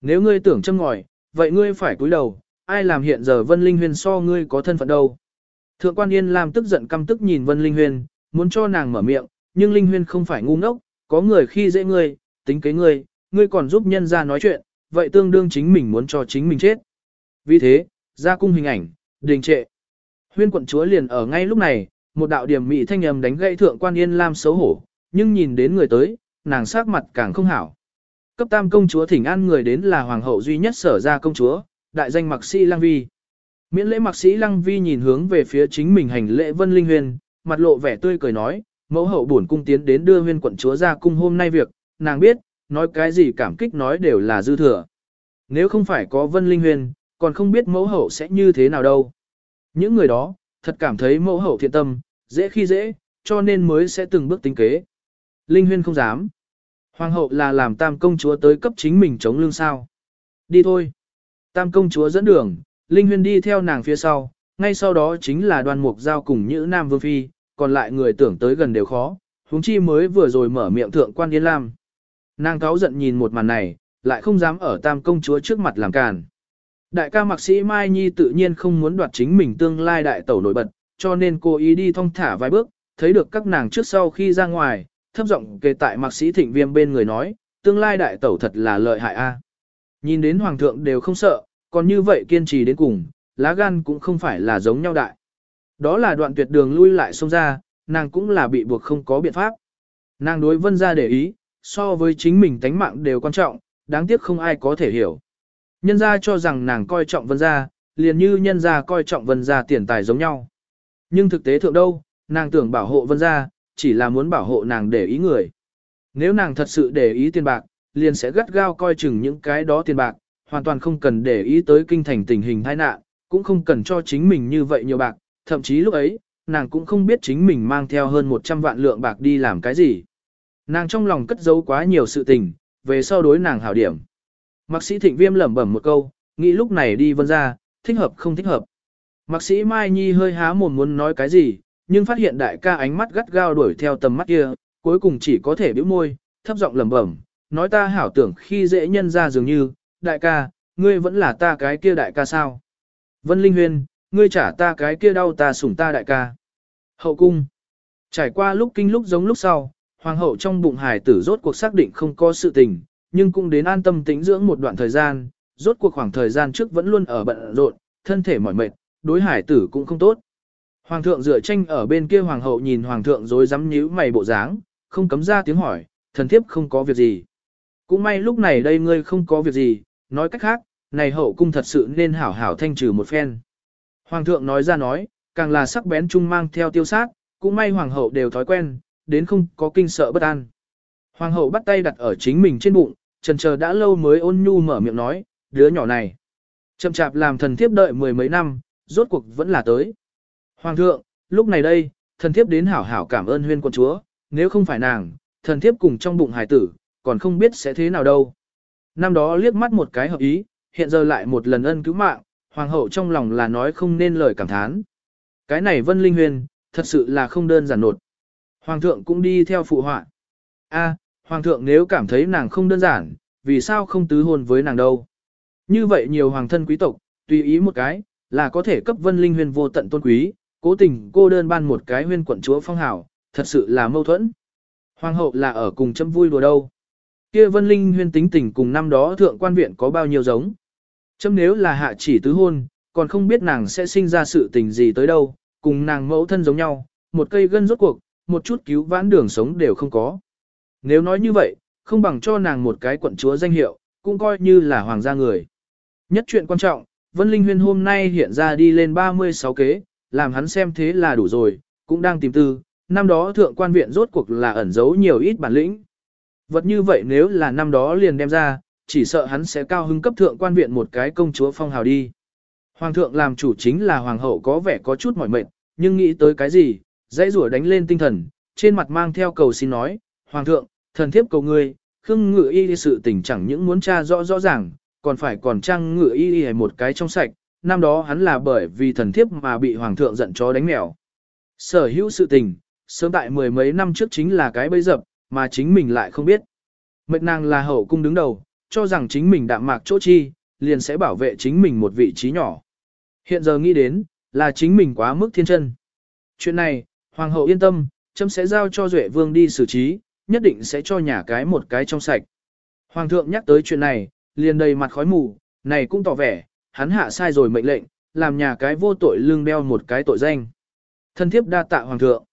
A: Nếu ngươi tưởng châm ngòi, vậy ngươi phải cúi đầu, ai làm hiện giờ vân linh huyên so ngươi có thân phận đâu. Thượng quan yên lam tức giận căm tức nhìn vân linh huyên, muốn cho nàng mở miệng, nhưng linh huyên không phải ngu ngốc, có người khi dễ ngươi, tính kế ngươi, ngươi còn giúp nhân ra nói chuyện, vậy tương đương chính mình muốn cho chính mình chết. Vì thế, ra cung hình ảnh, đình trệ. Huyên quận chúa liền ở ngay lúc này, một đạo điểm mị thanh âm đánh gãy thượng quan yên lam xấu hổ, nhưng nhìn đến người tới, nàng sắc mặt càng không hảo. Cấp tam công chúa thỉnh an người đến là hoàng hậu duy nhất sở ra công chúa, đại danh mặc sĩ lang vi. Miễn lễ mặc sĩ lăng vi nhìn hướng về phía chính mình hành lễ vân linh huyền, mặt lộ vẻ tươi cười nói, mẫu hậu buồn cung tiến đến đưa huyên quận chúa ra cung hôm nay việc, nàng biết, nói cái gì cảm kích nói đều là dư thừa. Nếu không phải có vân linh huyền, còn không biết mẫu hậu sẽ như thế nào đâu. Những người đó, thật cảm thấy mẫu hậu thiện tâm, dễ khi dễ, cho nên mới sẽ từng bước tính kế. Linh huyên không dám. Hoàng hậu là làm tam công chúa tới cấp chính mình chống lương sao. Đi thôi. Tam công chúa dẫn đường, Linh huyên đi theo nàng phía sau, ngay sau đó chính là đoàn mục giao cùng nữ nam vương phi, còn lại người tưởng tới gần đều khó, huống chi mới vừa rồi mở miệng thượng quan yên lam. Nàng cáo giận nhìn một màn này, lại không dám ở tam công chúa trước mặt làm càn. Đại ca mạc sĩ Mai Nhi tự nhiên không muốn đoạt chính mình tương lai đại tẩu nổi bật, cho nên cô ý đi thong thả vài bước, thấy được các nàng trước sau khi ra ngoài, thấp giọng kề tại mạc sĩ thịnh viêm bên người nói, tương lai đại tẩu thật là lợi hại a. Nhìn đến hoàng thượng đều không sợ, còn như vậy kiên trì đến cùng, lá gan cũng không phải là giống nhau đại. Đó là đoạn tuyệt đường lui lại xông ra, nàng cũng là bị buộc không có biện pháp. Nàng đối vân ra để ý, so với chính mình tánh mạng đều quan trọng, đáng tiếc không ai có thể hiểu. Nhân gia cho rằng nàng coi trọng vân gia, liền như nhân gia coi trọng vân gia tiền tài giống nhau. Nhưng thực tế thượng đâu, nàng tưởng bảo hộ vân gia, chỉ là muốn bảo hộ nàng để ý người. Nếu nàng thật sự để ý tiền bạc, liền sẽ gắt gao coi chừng những cái đó tiền bạc, hoàn toàn không cần để ý tới kinh thành tình hình tai nạn, cũng không cần cho chính mình như vậy nhiều bạc, thậm chí lúc ấy, nàng cũng không biết chính mình mang theo hơn 100 vạn lượng bạc đi làm cái gì. Nàng trong lòng cất giấu quá nhiều sự tình, về sau đối nàng hảo điểm. Mạc sĩ thịnh viêm lẩm bẩm một câu, nghĩ lúc này đi vân ra, thích hợp không thích hợp. Mạc sĩ Mai Nhi hơi há mồm muốn nói cái gì, nhưng phát hiện đại ca ánh mắt gắt gao đuổi theo tầm mắt kia, cuối cùng chỉ có thể bĩu môi, thấp giọng lẩm bẩm, nói ta hảo tưởng khi dễ nhân ra dường như, đại ca, ngươi vẫn là ta cái kia đại ca sao. Vân Linh Huyên, ngươi trả ta cái kia đau ta sủng ta đại ca. Hậu cung. Trải qua lúc kinh lúc giống lúc sau, hoàng hậu trong bụng hải tử rốt cuộc xác định không có sự tình, nhưng cũng đến an tâm tĩnh dưỡng một đoạn thời gian, rốt cuộc khoảng thời gian trước vẫn luôn ở bận rộn, thân thể mỏi mệt, đối hải tử cũng không tốt. Hoàng thượng dựa tranh ở bên kia hoàng hậu nhìn hoàng thượng rồi dám nhíu mày bộ dáng, không cấm ra tiếng hỏi, thần thiếp không có việc gì. Cũng may lúc này đây ngươi không có việc gì, nói cách khác, này hậu cung thật sự nên hảo hảo thanh trừ một phen. Hoàng thượng nói ra nói, càng là sắc bén trung mang theo tiêu sát, cũng may hoàng hậu đều thói quen, đến không có kinh sợ bất an. Hoàng hậu bắt tay đặt ở chính mình trên bụng, trần chờ đã lâu mới ôn nhu mở miệng nói, đứa nhỏ này. Chậm chạp làm thần thiếp đợi mười mấy năm, rốt cuộc vẫn là tới. Hoàng thượng, lúc này đây, thần thiếp đến hảo hảo cảm ơn huyên quân chúa, nếu không phải nàng, thần thiếp cùng trong bụng hải tử, còn không biết sẽ thế nào đâu. Năm đó liếc mắt một cái hợp ý, hiện giờ lại một lần ân cứu mạng, hoàng hậu trong lòng là nói không nên lời cảm thán. Cái này vân linh huyền, thật sự là không đơn giản nột. Hoàng thượng cũng đi theo phụ họa. A, hoàng thượng nếu cảm thấy nàng không đơn giản, vì sao không tứ hôn với nàng đâu? Như vậy nhiều hoàng thân quý tộc, tùy ý một cái, là có thể cấp vân linh huyền vô tận tôn quý, cố tình cô đơn ban một cái huyên quận chúa phong hào, thật sự là mâu thuẫn. Hoàng hậu là ở cùng châm vui đùa đâu. Kia vân linh huyên tính tình cùng năm đó thượng quan viện có bao nhiêu giống. Châm nếu là hạ chỉ tứ hôn, còn không biết nàng sẽ sinh ra sự tình gì tới đâu, cùng nàng mẫu thân giống nhau, một cây gân rốt cuộc, một chút cứu vãn đường sống đều không có. Nếu nói như vậy, không bằng cho nàng một cái quận chúa danh hiệu, cũng coi như là hoàng gia người. Nhất chuyện quan trọng, Vân Linh Huyên hôm nay hiện ra đi lên 36 kế, làm hắn xem thế là đủ rồi, cũng đang tìm tư, năm đó thượng quan viện rốt cuộc là ẩn giấu nhiều ít bản lĩnh. Vật như vậy nếu là năm đó liền đem ra, chỉ sợ hắn sẽ cao hứng cấp thượng quan viện một cái công chúa phong hào đi. Hoàng thượng làm chủ chính là hoàng hậu có vẻ có chút mỏi mệt, nhưng nghĩ tới cái gì, dãy rủa đánh lên tinh thần, trên mặt mang theo cầu xin nói, Hoàng thượng, thần thiếp cầu ngươi, khưng ngự y sự tình chẳng những muốn tra rõ rõ ràng, còn phải còn trang ngự y y một cái trong sạch, năm đó hắn là bởi vì thần thiếp mà bị Hoàng thượng giận chó đánh mèo. Sở hữu sự tình, sớm tại mười mấy năm trước chính là cái bấy dập, mà chính mình lại không biết. Mệnh nàng là hậu cung đứng đầu, cho rằng chính mình đạm mạc chỗ chi, liền sẽ bảo vệ chính mình một vị trí nhỏ. Hiện giờ nghĩ đến, là chính mình quá mức thiên chân. Chuyện này, Hoàng hậu yên tâm, chấm sẽ giao cho Duệ Vương đi xử trí, nhất định sẽ cho nhà cái một cái trong sạch. Hoàng thượng nhắc tới chuyện này, liền đầy mặt khói mù, này cũng tỏ vẻ, hắn hạ sai rồi mệnh lệnh, làm nhà cái vô tội lương đeo một cái tội danh. Thân thiếp đa tạ hoàng thượng.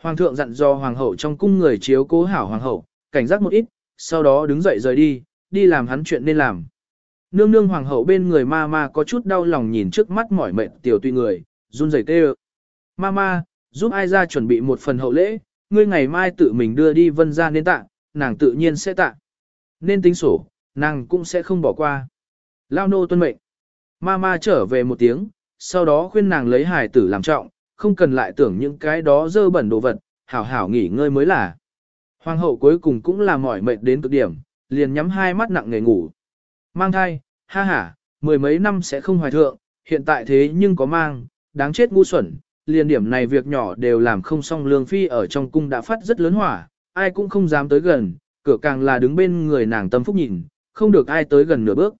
A: Hoàng thượng dặn do hoàng hậu trong cung người chiếu cố hảo hoàng hậu, cảnh giác một ít, sau đó đứng dậy rời đi, đi làm hắn chuyện nên làm. Nương nương hoàng hậu bên người ma ma có chút đau lòng nhìn trước mắt mỏi mệt tiểu tùy người, run rẩy tê Ma ma, giúp ai ra chuẩn bị một phần hậu lễ, ngươi ngày mai tự mình đưa đi vân ra nên tạ, nàng tự nhiên sẽ tạ. Nên tính sổ, nàng cũng sẽ không bỏ qua. Lao nô tuân mệnh. Ma ma trở về một tiếng, sau đó khuyên nàng lấy hài tử làm trọng, không cần lại tưởng những cái đó dơ bẩn đồ vật, hảo hảo nghỉ ngơi mới là. Hoàng hậu cuối cùng cũng là mỏi mệt đến cực điểm, liền nhắm hai mắt nặng nghề ngủ. Mang thai, ha ha, mười mấy năm sẽ không hoài thượng, hiện tại thế nhưng có mang, đáng chết ngu xuẩn, liền điểm này việc nhỏ đều làm không xong lương phi ở trong cung đã phát rất lớn hỏa, ai cũng không dám tới gần, cửa càng là đứng bên người nàng tâm phúc nhìn, không được ai tới gần nửa bước.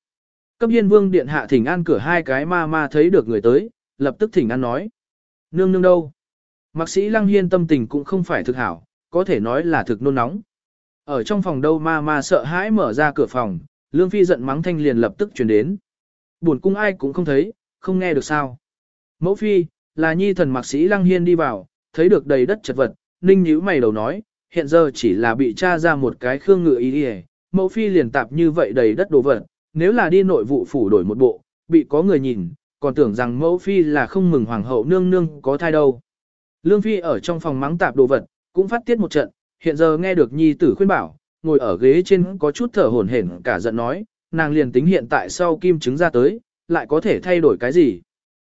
A: Cấp hiên vương điện hạ thỉnh an cửa hai cái ma ma thấy được người tới, lập tức thỉnh an nói. Nương nương đâu? Mạc sĩ lăng hiên tâm tình cũng không phải thực hảo, có thể nói là thực nôn nóng. Ở trong phòng đâu ma ma sợ hãi mở ra cửa phòng, lương phi giận mắng thanh liền lập tức chuyển đến. Buồn cung ai cũng không thấy, không nghe được sao. Mẫu phi, là nhi thần mạc sĩ lăng hiên đi vào, thấy được đầy đất chật vật, ninh nhíu mày đầu nói, hiện giờ chỉ là bị tra ra một cái khương ngựa ý đi mẫu phi liền tạp như vậy đầy đất đồ vật, nếu là đi nội vụ phủ đổi một bộ, bị có người nhìn, còn tưởng rằng mẫu phi là không mừng hoàng hậu nương nương có thai đâu. Lương phi ở trong phòng mắng tạp đồ vật, cũng phát tiết một trận, hiện giờ nghe được nhi tử khuyên bảo, ngồi ở ghế trên có chút thở hổn hển cả giận nói, nàng liền tính hiện tại sau kim chứng ra tới, lại có thể thay đổi cái gì.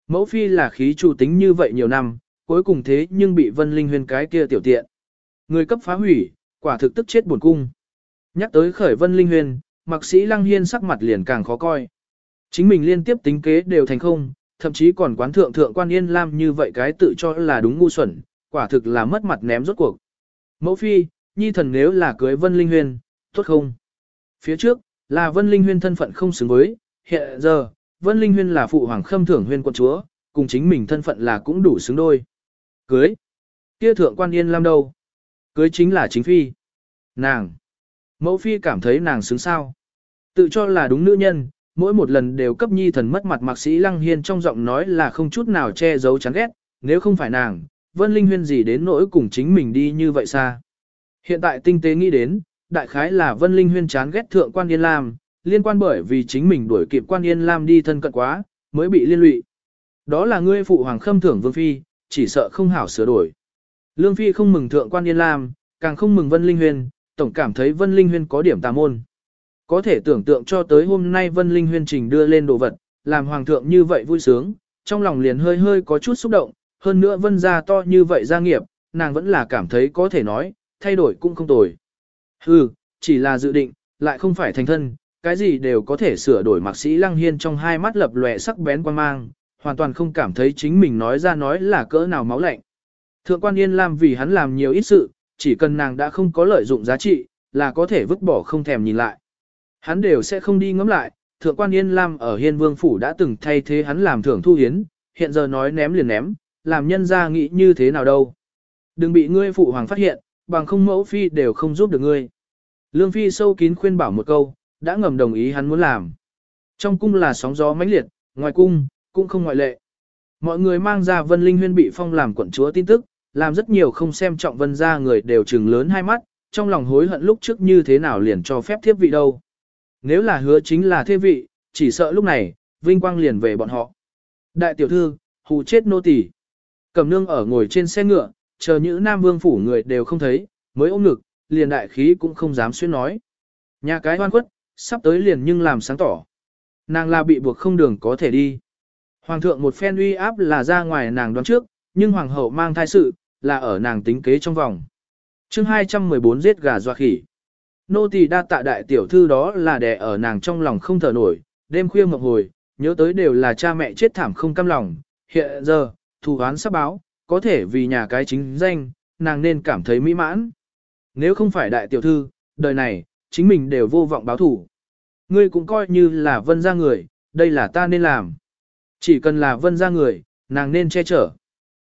A: Mẫu phi là khí chủ tính như vậy nhiều năm, cuối cùng thế nhưng bị vân linh huyền cái kia tiểu tiện. Người cấp phá hủy, quả thực tức chết buồn cung. Nhắc tới khởi vân linh huyền, mặc sĩ lăng hiên sắc mặt liền càng khó coi. Chính mình liên tiếp tính kế đều thành không, thậm chí còn quán thượng thượng quan yên lam như vậy cái tự cho là đúng ngu xuẩn, quả thực là mất mặt ném rốt cuộc. Mẫu phi, nhi thần nếu là cưới vân linh huyền, tốt không? Phía trước, là vân linh huyền thân phận không xứng với, hiện giờ, vân linh huyền là phụ hoàng khâm thưởng huyền quân chúa, cùng chính mình thân phận là cũng đủ xứng đôi. Cưới. Kia thượng quan yên lam đâu? Cưới chính là chính phi. Nàng. Mẫu phi cảm thấy nàng xứng sao. Tự cho là đúng nữ nhân, mỗi một lần đều cấp nhi thần mất mặt mạc sĩ lăng hiên trong giọng nói là không chút nào che giấu chán ghét, nếu không phải nàng, vân linh huyên gì đến nỗi cùng chính mình đi như vậy xa. Hiện tại tinh tế nghĩ đến, đại khái là vân linh huyên chán ghét thượng quan yên lam, liên quan bởi vì chính mình đuổi kịp quan yên lam đi thân cận quá, mới bị liên lụy. Đó là ngươi phụ hoàng khâm thưởng vương phi, chỉ sợ không hảo sửa đổi. Lương phi không mừng thượng quan yên lam, càng không mừng vân linh huyên, tổng cảm thấy vân linh huyên có điểm tà môn. Có thể tưởng tượng cho tới hôm nay Vân Linh huyên trình đưa lên đồ vật, làm hoàng thượng như vậy vui sướng, trong lòng liền hơi hơi có chút xúc động, hơn nữa vân gia to như vậy gia nghiệp, nàng vẫn là cảm thấy có thể nói, thay đổi cũng không tồi. Hừ, chỉ là dự định, lại không phải thành thân, cái gì đều có thể sửa đổi mạc sĩ lăng hiên trong hai mắt lập lòe sắc bén quan mang, hoàn toàn không cảm thấy chính mình nói ra nói là cỡ nào máu lạnh. Thượng quan yên lam vì hắn làm nhiều ít sự, chỉ cần nàng đã không có lợi dụng giá trị, là có thể vứt bỏ không thèm nhìn lại. Hắn đều sẽ không đi ngắm lại, thượng quan Yên Lam ở Hiên Vương Phủ đã từng thay thế hắn làm thưởng thu hiến, hiện giờ nói ném liền ném, làm nhân ra nghĩ như thế nào đâu. Đừng bị ngươi phụ hoàng phát hiện, bằng không mẫu phi đều không giúp được ngươi. Lương phi sâu kín khuyên bảo một câu, đã ngầm đồng ý hắn muốn làm. Trong cung là sóng gió mãnh liệt, ngoài cung, cũng không ngoại lệ. Mọi người mang ra Vân Linh Huyên bị phong làm quận chúa tin tức, làm rất nhiều không xem trọng Vân gia người đều trừng lớn hai mắt, trong lòng hối hận lúc trước như thế nào liền cho phép thiếp vị đâu. Nếu là hứa chính là thế vị, chỉ sợ lúc này, vinh quang liền về bọn họ. Đại tiểu thư, hù chết nô tỳ. Cẩm nương ở ngồi trên xe ngựa, chờ những nam vương phủ người đều không thấy, mới ôm ngực, liền đại khí cũng không dám xuyên nói. Nhà cái hoan quất, sắp tới liền nhưng làm sáng tỏ. Nàng là bị buộc không đường có thể đi. Hoàng thượng một phen uy áp là ra ngoài nàng đoán trước, nhưng hoàng hậu mang thai sự, là ở nàng tính kế trong vòng. chương 214 giết gà doa khỉ. Nô tỳ đa tạ đại tiểu thư đó là đè ở nàng trong lòng không thở nổi, đêm khuya ngọc hồi, nhớ tới đều là cha mẹ chết thảm không cam lòng, hiện giờ, thù oán sắp báo, có thể vì nhà cái chính danh, nàng nên cảm thấy mỹ mãn. Nếu không phải đại tiểu thư, đời này, chính mình đều vô vọng báo thủ. Ngươi cũng coi như là vân gia người, đây là ta nên làm. Chỉ cần là vân gia người, nàng nên che chở.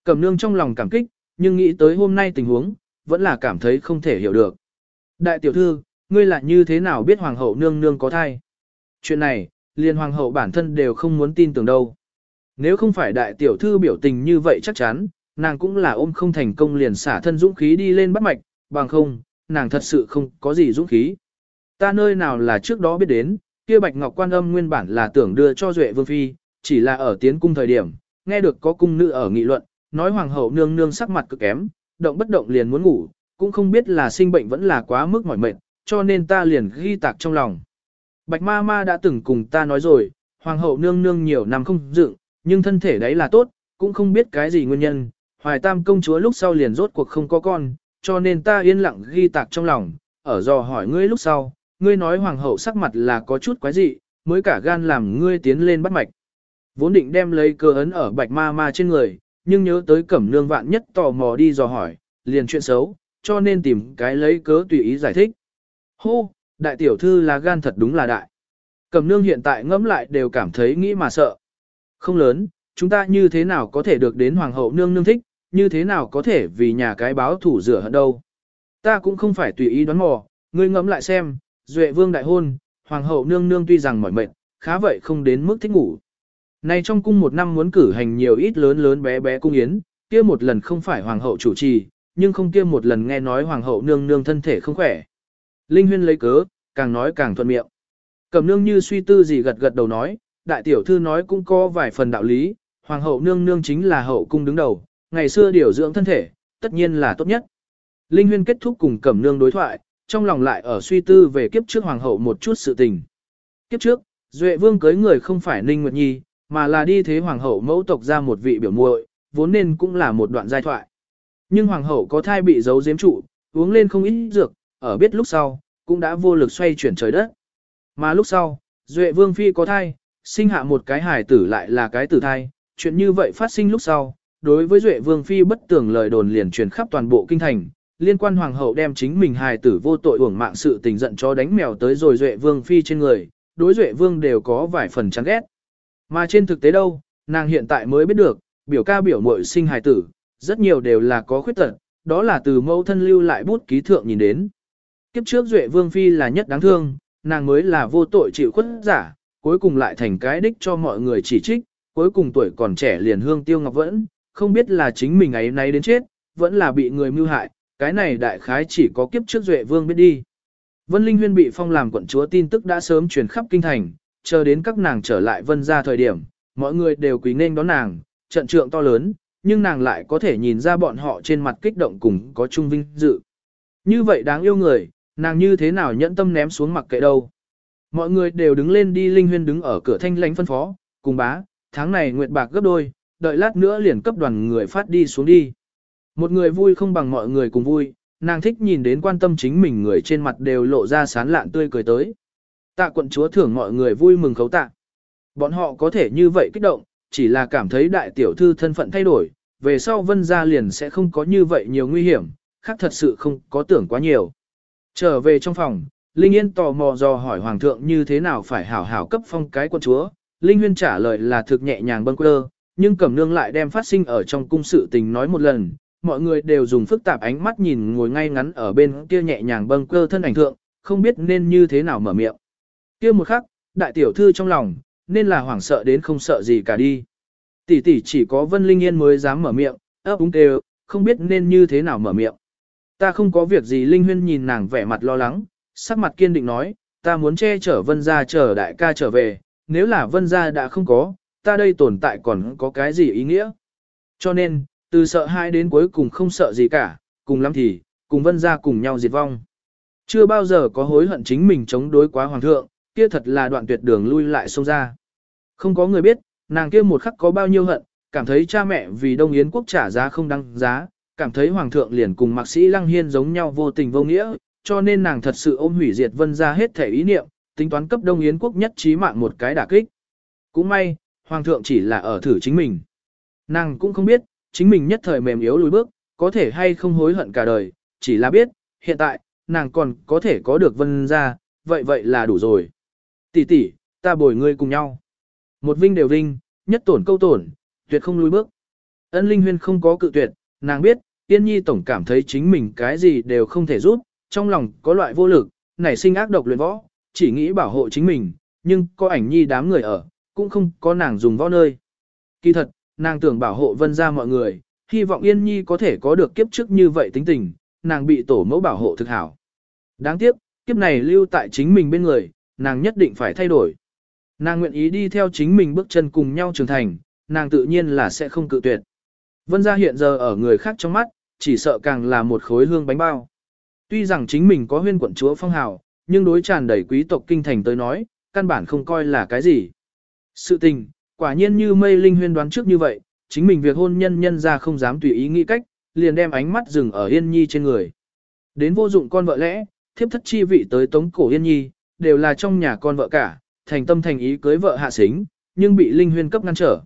A: Cẩm nương trong lòng cảm kích, nhưng nghĩ tới hôm nay tình huống, vẫn là cảm thấy không thể hiểu được. Đại tiểu thư, ngươi là như thế nào biết hoàng hậu nương nương có thai? Chuyện này, liền hoàng hậu bản thân đều không muốn tin tưởng đâu. Nếu không phải đại tiểu thư biểu tình như vậy chắc chắn, nàng cũng là ôm không thành công liền xả thân dũng khí đi lên bắt mạch, bằng không, nàng thật sự không có gì dũng khí. Ta nơi nào là trước đó biết đến, kia bạch ngọc quan âm nguyên bản là tưởng đưa cho duệ vương phi, chỉ là ở tiến cung thời điểm, nghe được có cung nữ ở nghị luận, nói hoàng hậu nương nương sắc mặt cực kém, động bất động liền muốn ngủ, cũng không biết là sinh bệnh vẫn là quá mức mỏi mệt, cho nên ta liền ghi tạc trong lòng. Bạch ma ma đã từng cùng ta nói rồi, hoàng hậu nương nương nhiều năm không dựng, nhưng thân thể đấy là tốt, cũng không biết cái gì nguyên nhân, hoài tam công chúa lúc sau liền rốt cuộc không có con, cho nên ta yên lặng ghi tạc trong lòng, ở dò hỏi ngươi lúc sau, ngươi nói hoàng hậu sắc mặt là có chút quái dị, mới cả gan làm ngươi tiến lên bắt mạch. Vốn định đem lấy cơ ấn ở bạch ma ma trên người, nhưng nhớ tới cẩm nương vạn nhất tò mò đi dò hỏi, liền chuyện xấu, cho nên tìm cái lấy cớ tùy ý giải thích. Hô, đại tiểu thư là gan thật đúng là đại. Cầm nương hiện tại ngẫm lại đều cảm thấy nghĩ mà sợ. Không lớn, chúng ta như thế nào có thể được đến hoàng hậu nương nương thích, như thế nào có thể vì nhà cái báo thủ rửa hận đâu. Ta cũng không phải tùy ý đoán mò, ngươi ngẫm lại xem, duệ vương đại hôn, hoàng hậu nương nương tuy rằng mỏi mệt, khá vậy không đến mức thích ngủ. Này trong cung một năm muốn cử hành nhiều ít lớn lớn bé bé cung yến, kia một lần không phải hoàng hậu chủ trì, nhưng không kia một lần nghe nói hoàng hậu nương nương thân thể không khỏe. Linh Huyên lấy cớ, càng nói càng thuận miệng. Cẩm nương như suy tư gì gật gật đầu nói, đại tiểu thư nói cũng có vài phần đạo lý, hoàng hậu nương nương chính là hậu cung đứng đầu, ngày xưa điều dưỡng thân thể, tất nhiên là tốt nhất. Linh Huyên kết thúc cùng Cẩm nương đối thoại, trong lòng lại ở suy tư về kiếp trước hoàng hậu một chút sự tình. Kiếp trước, Duệ Vương cưới người không phải Ninh Nguyệt Nhi, mà là đi thế hoàng hậu mẫu tộc ra một vị biểu muội, vốn nên cũng là một đoạn giai thoại. Nhưng hoàng hậu có thai bị giấu giếm trụ, uống lên không ít dược, ở biết lúc sau, cũng đã vô lực xoay chuyển trời đất. Mà lúc sau, Duệ Vương Phi có thai, sinh hạ một cái hài tử lại là cái tử thai, chuyện như vậy phát sinh lúc sau, đối với Duệ Vương Phi bất tưởng lời đồn liền truyền khắp toàn bộ kinh thành, liên quan hoàng hậu đem chính mình hài tử vô tội uổng mạng sự tình giận cho đánh mèo tới rồi Duệ Vương Phi trên người, đối Duệ Vương đều có vài phần chán ghét. Mà trên thực tế đâu, nàng hiện tại mới biết được, biểu ca biểu muội sinh hài tử, rất nhiều đều là có khuyết tật, đó là từ mẫu thân lưu lại bút ký thượng nhìn đến. Kiếp trước Duệ Vương Phi là nhất đáng thương, nàng mới là vô tội chịu khuất giả, cuối cùng lại thành cái đích cho mọi người chỉ trích, cuối cùng tuổi còn trẻ liền hương tiêu ngọc vẫn, không biết là chính mình ấy nay đến chết, vẫn là bị người mưu hại, cái này đại khái chỉ có kiếp trước Duệ Vương biết đi. Vân Linh Huyên bị phong làm quận chúa tin tức đã sớm truyền khắp kinh thành, chờ đến các nàng trở lại vân ra thời điểm, mọi người đều quý nên đón nàng, trận trượng to lớn, nhưng nàng lại có thể nhìn ra bọn họ trên mặt kích động cùng có trung vinh dự. Như vậy đáng yêu người, nàng như thế nào nhẫn tâm ném xuống mặc kệ đâu. Mọi người đều đứng lên đi Linh Huyên đứng ở cửa thanh lãnh phân phó, cùng bá, tháng này nguyệt bạc gấp đôi, đợi lát nữa liền cấp đoàn người phát đi xuống đi. Một người vui không bằng mọi người cùng vui, nàng thích nhìn đến quan tâm chính mình người trên mặt đều lộ ra sán lạn tươi cười tới. Tạ quận chúa thưởng mọi người vui mừng khấu tạ. Bọn họ có thể như vậy kích động, chỉ là cảm thấy đại tiểu thư thân phận thay đổi, về sau vân gia liền sẽ không có như vậy nhiều nguy hiểm, khác thật sự không có tưởng quá nhiều. Trở về trong phòng, Linh Yên tò mò dò hỏi Hoàng thượng như thế nào phải hảo hảo cấp phong cái quân chúa. Linh Huyên trả lời là thực nhẹ nhàng bâng quơ, nhưng Cẩm Nương lại đem phát sinh ở trong cung sự tình nói một lần. Mọi người đều dùng phức tạp ánh mắt nhìn ngồi ngay ngắn ở bên kia nhẹ nhàng bâng quơ thân ảnh thượng, không biết nên như thế nào mở miệng. Kia một khắc, đại tiểu thư trong lòng, nên là hoảng sợ đến không sợ gì cả đi. Tỷ tỷ chỉ có Vân Linh Yên mới dám mở miệng, ấp úng kêu, không biết nên như thế nào mở miệng. Ta không có việc gì Linh Huyên nhìn nàng vẻ mặt lo lắng, sắc mặt kiên định nói, ta muốn che chở Vân gia chờ đại ca trở về, nếu là Vân gia đã không có, ta đây tồn tại còn có cái gì ý nghĩa. Cho nên, từ sợ hai đến cuối cùng không sợ gì cả, cùng lắm thì, cùng Vân gia cùng nhau diệt vong. Chưa bao giờ có hối hận chính mình chống đối quá hoàng thượng, kia thật là đoạn tuyệt đường lui lại sông ra. Không có người biết, nàng kia một khắc có bao nhiêu hận, cảm thấy cha mẹ vì Đông Yến quốc trả giá không đăng giá, cảm thấy hoàng thượng liền cùng mạc sĩ Lăng Hiên giống nhau vô tình vô nghĩa, cho nên nàng thật sự ôm hủy diệt vân ra hết thể ý niệm, tính toán cấp Đông Yến quốc nhất trí mạng một cái đả kích. Cũng may, hoàng thượng chỉ là ở thử chính mình. Nàng cũng không biết, chính mình nhất thời mềm yếu lùi bước, có thể hay không hối hận cả đời, chỉ là biết, hiện tại, nàng còn có thể có được vân ra, vậy vậy là đủ rồi. Tỷ tỷ, ta bồi ngươi cùng nhau. Một vinh đều vinh, nhất tổn câu tổn, tuyệt không lùi bước. Ân Linh Huyên không có cự tuyệt, nàng biết, Tiên Nhi tổng cảm thấy chính mình cái gì đều không thể giúp, trong lòng có loại vô lực, nảy sinh ác độc luyện võ, chỉ nghĩ bảo hộ chính mình, nhưng có ảnh Nhi đám người ở, cũng không có nàng dùng võ nơi. Kỳ thật, nàng tưởng bảo hộ vân ra mọi người, hy vọng Yên Nhi có thể có được kiếp trước như vậy tính tình, nàng bị tổ mẫu bảo hộ thực hảo. Đáng tiếc, kiếp này lưu tại chính mình bên người, nàng nhất định phải thay đổi. Nàng nguyện ý đi theo chính mình bước chân cùng nhau trưởng thành, nàng tự nhiên là sẽ không cự tuyệt. Vân gia hiện giờ ở người khác trong mắt, chỉ sợ càng là một khối hương bánh bao. Tuy rằng chính mình có huyên quận chúa phong hào, nhưng đối tràn đầy quý tộc kinh thành tới nói, căn bản không coi là cái gì. Sự tình, quả nhiên như mây linh huyên đoán trước như vậy, chính mình việc hôn nhân nhân ra không dám tùy ý nghĩ cách, liền đem ánh mắt dừng ở Yên Nhi trên người. Đến vô dụng con vợ lẽ, thiếp thất chi vị tới tống cổ Yên Nhi, đều là trong nhà con vợ cả, thành tâm thành ý cưới vợ hạ xính, nhưng bị Linh Huyên cấp ngăn trở.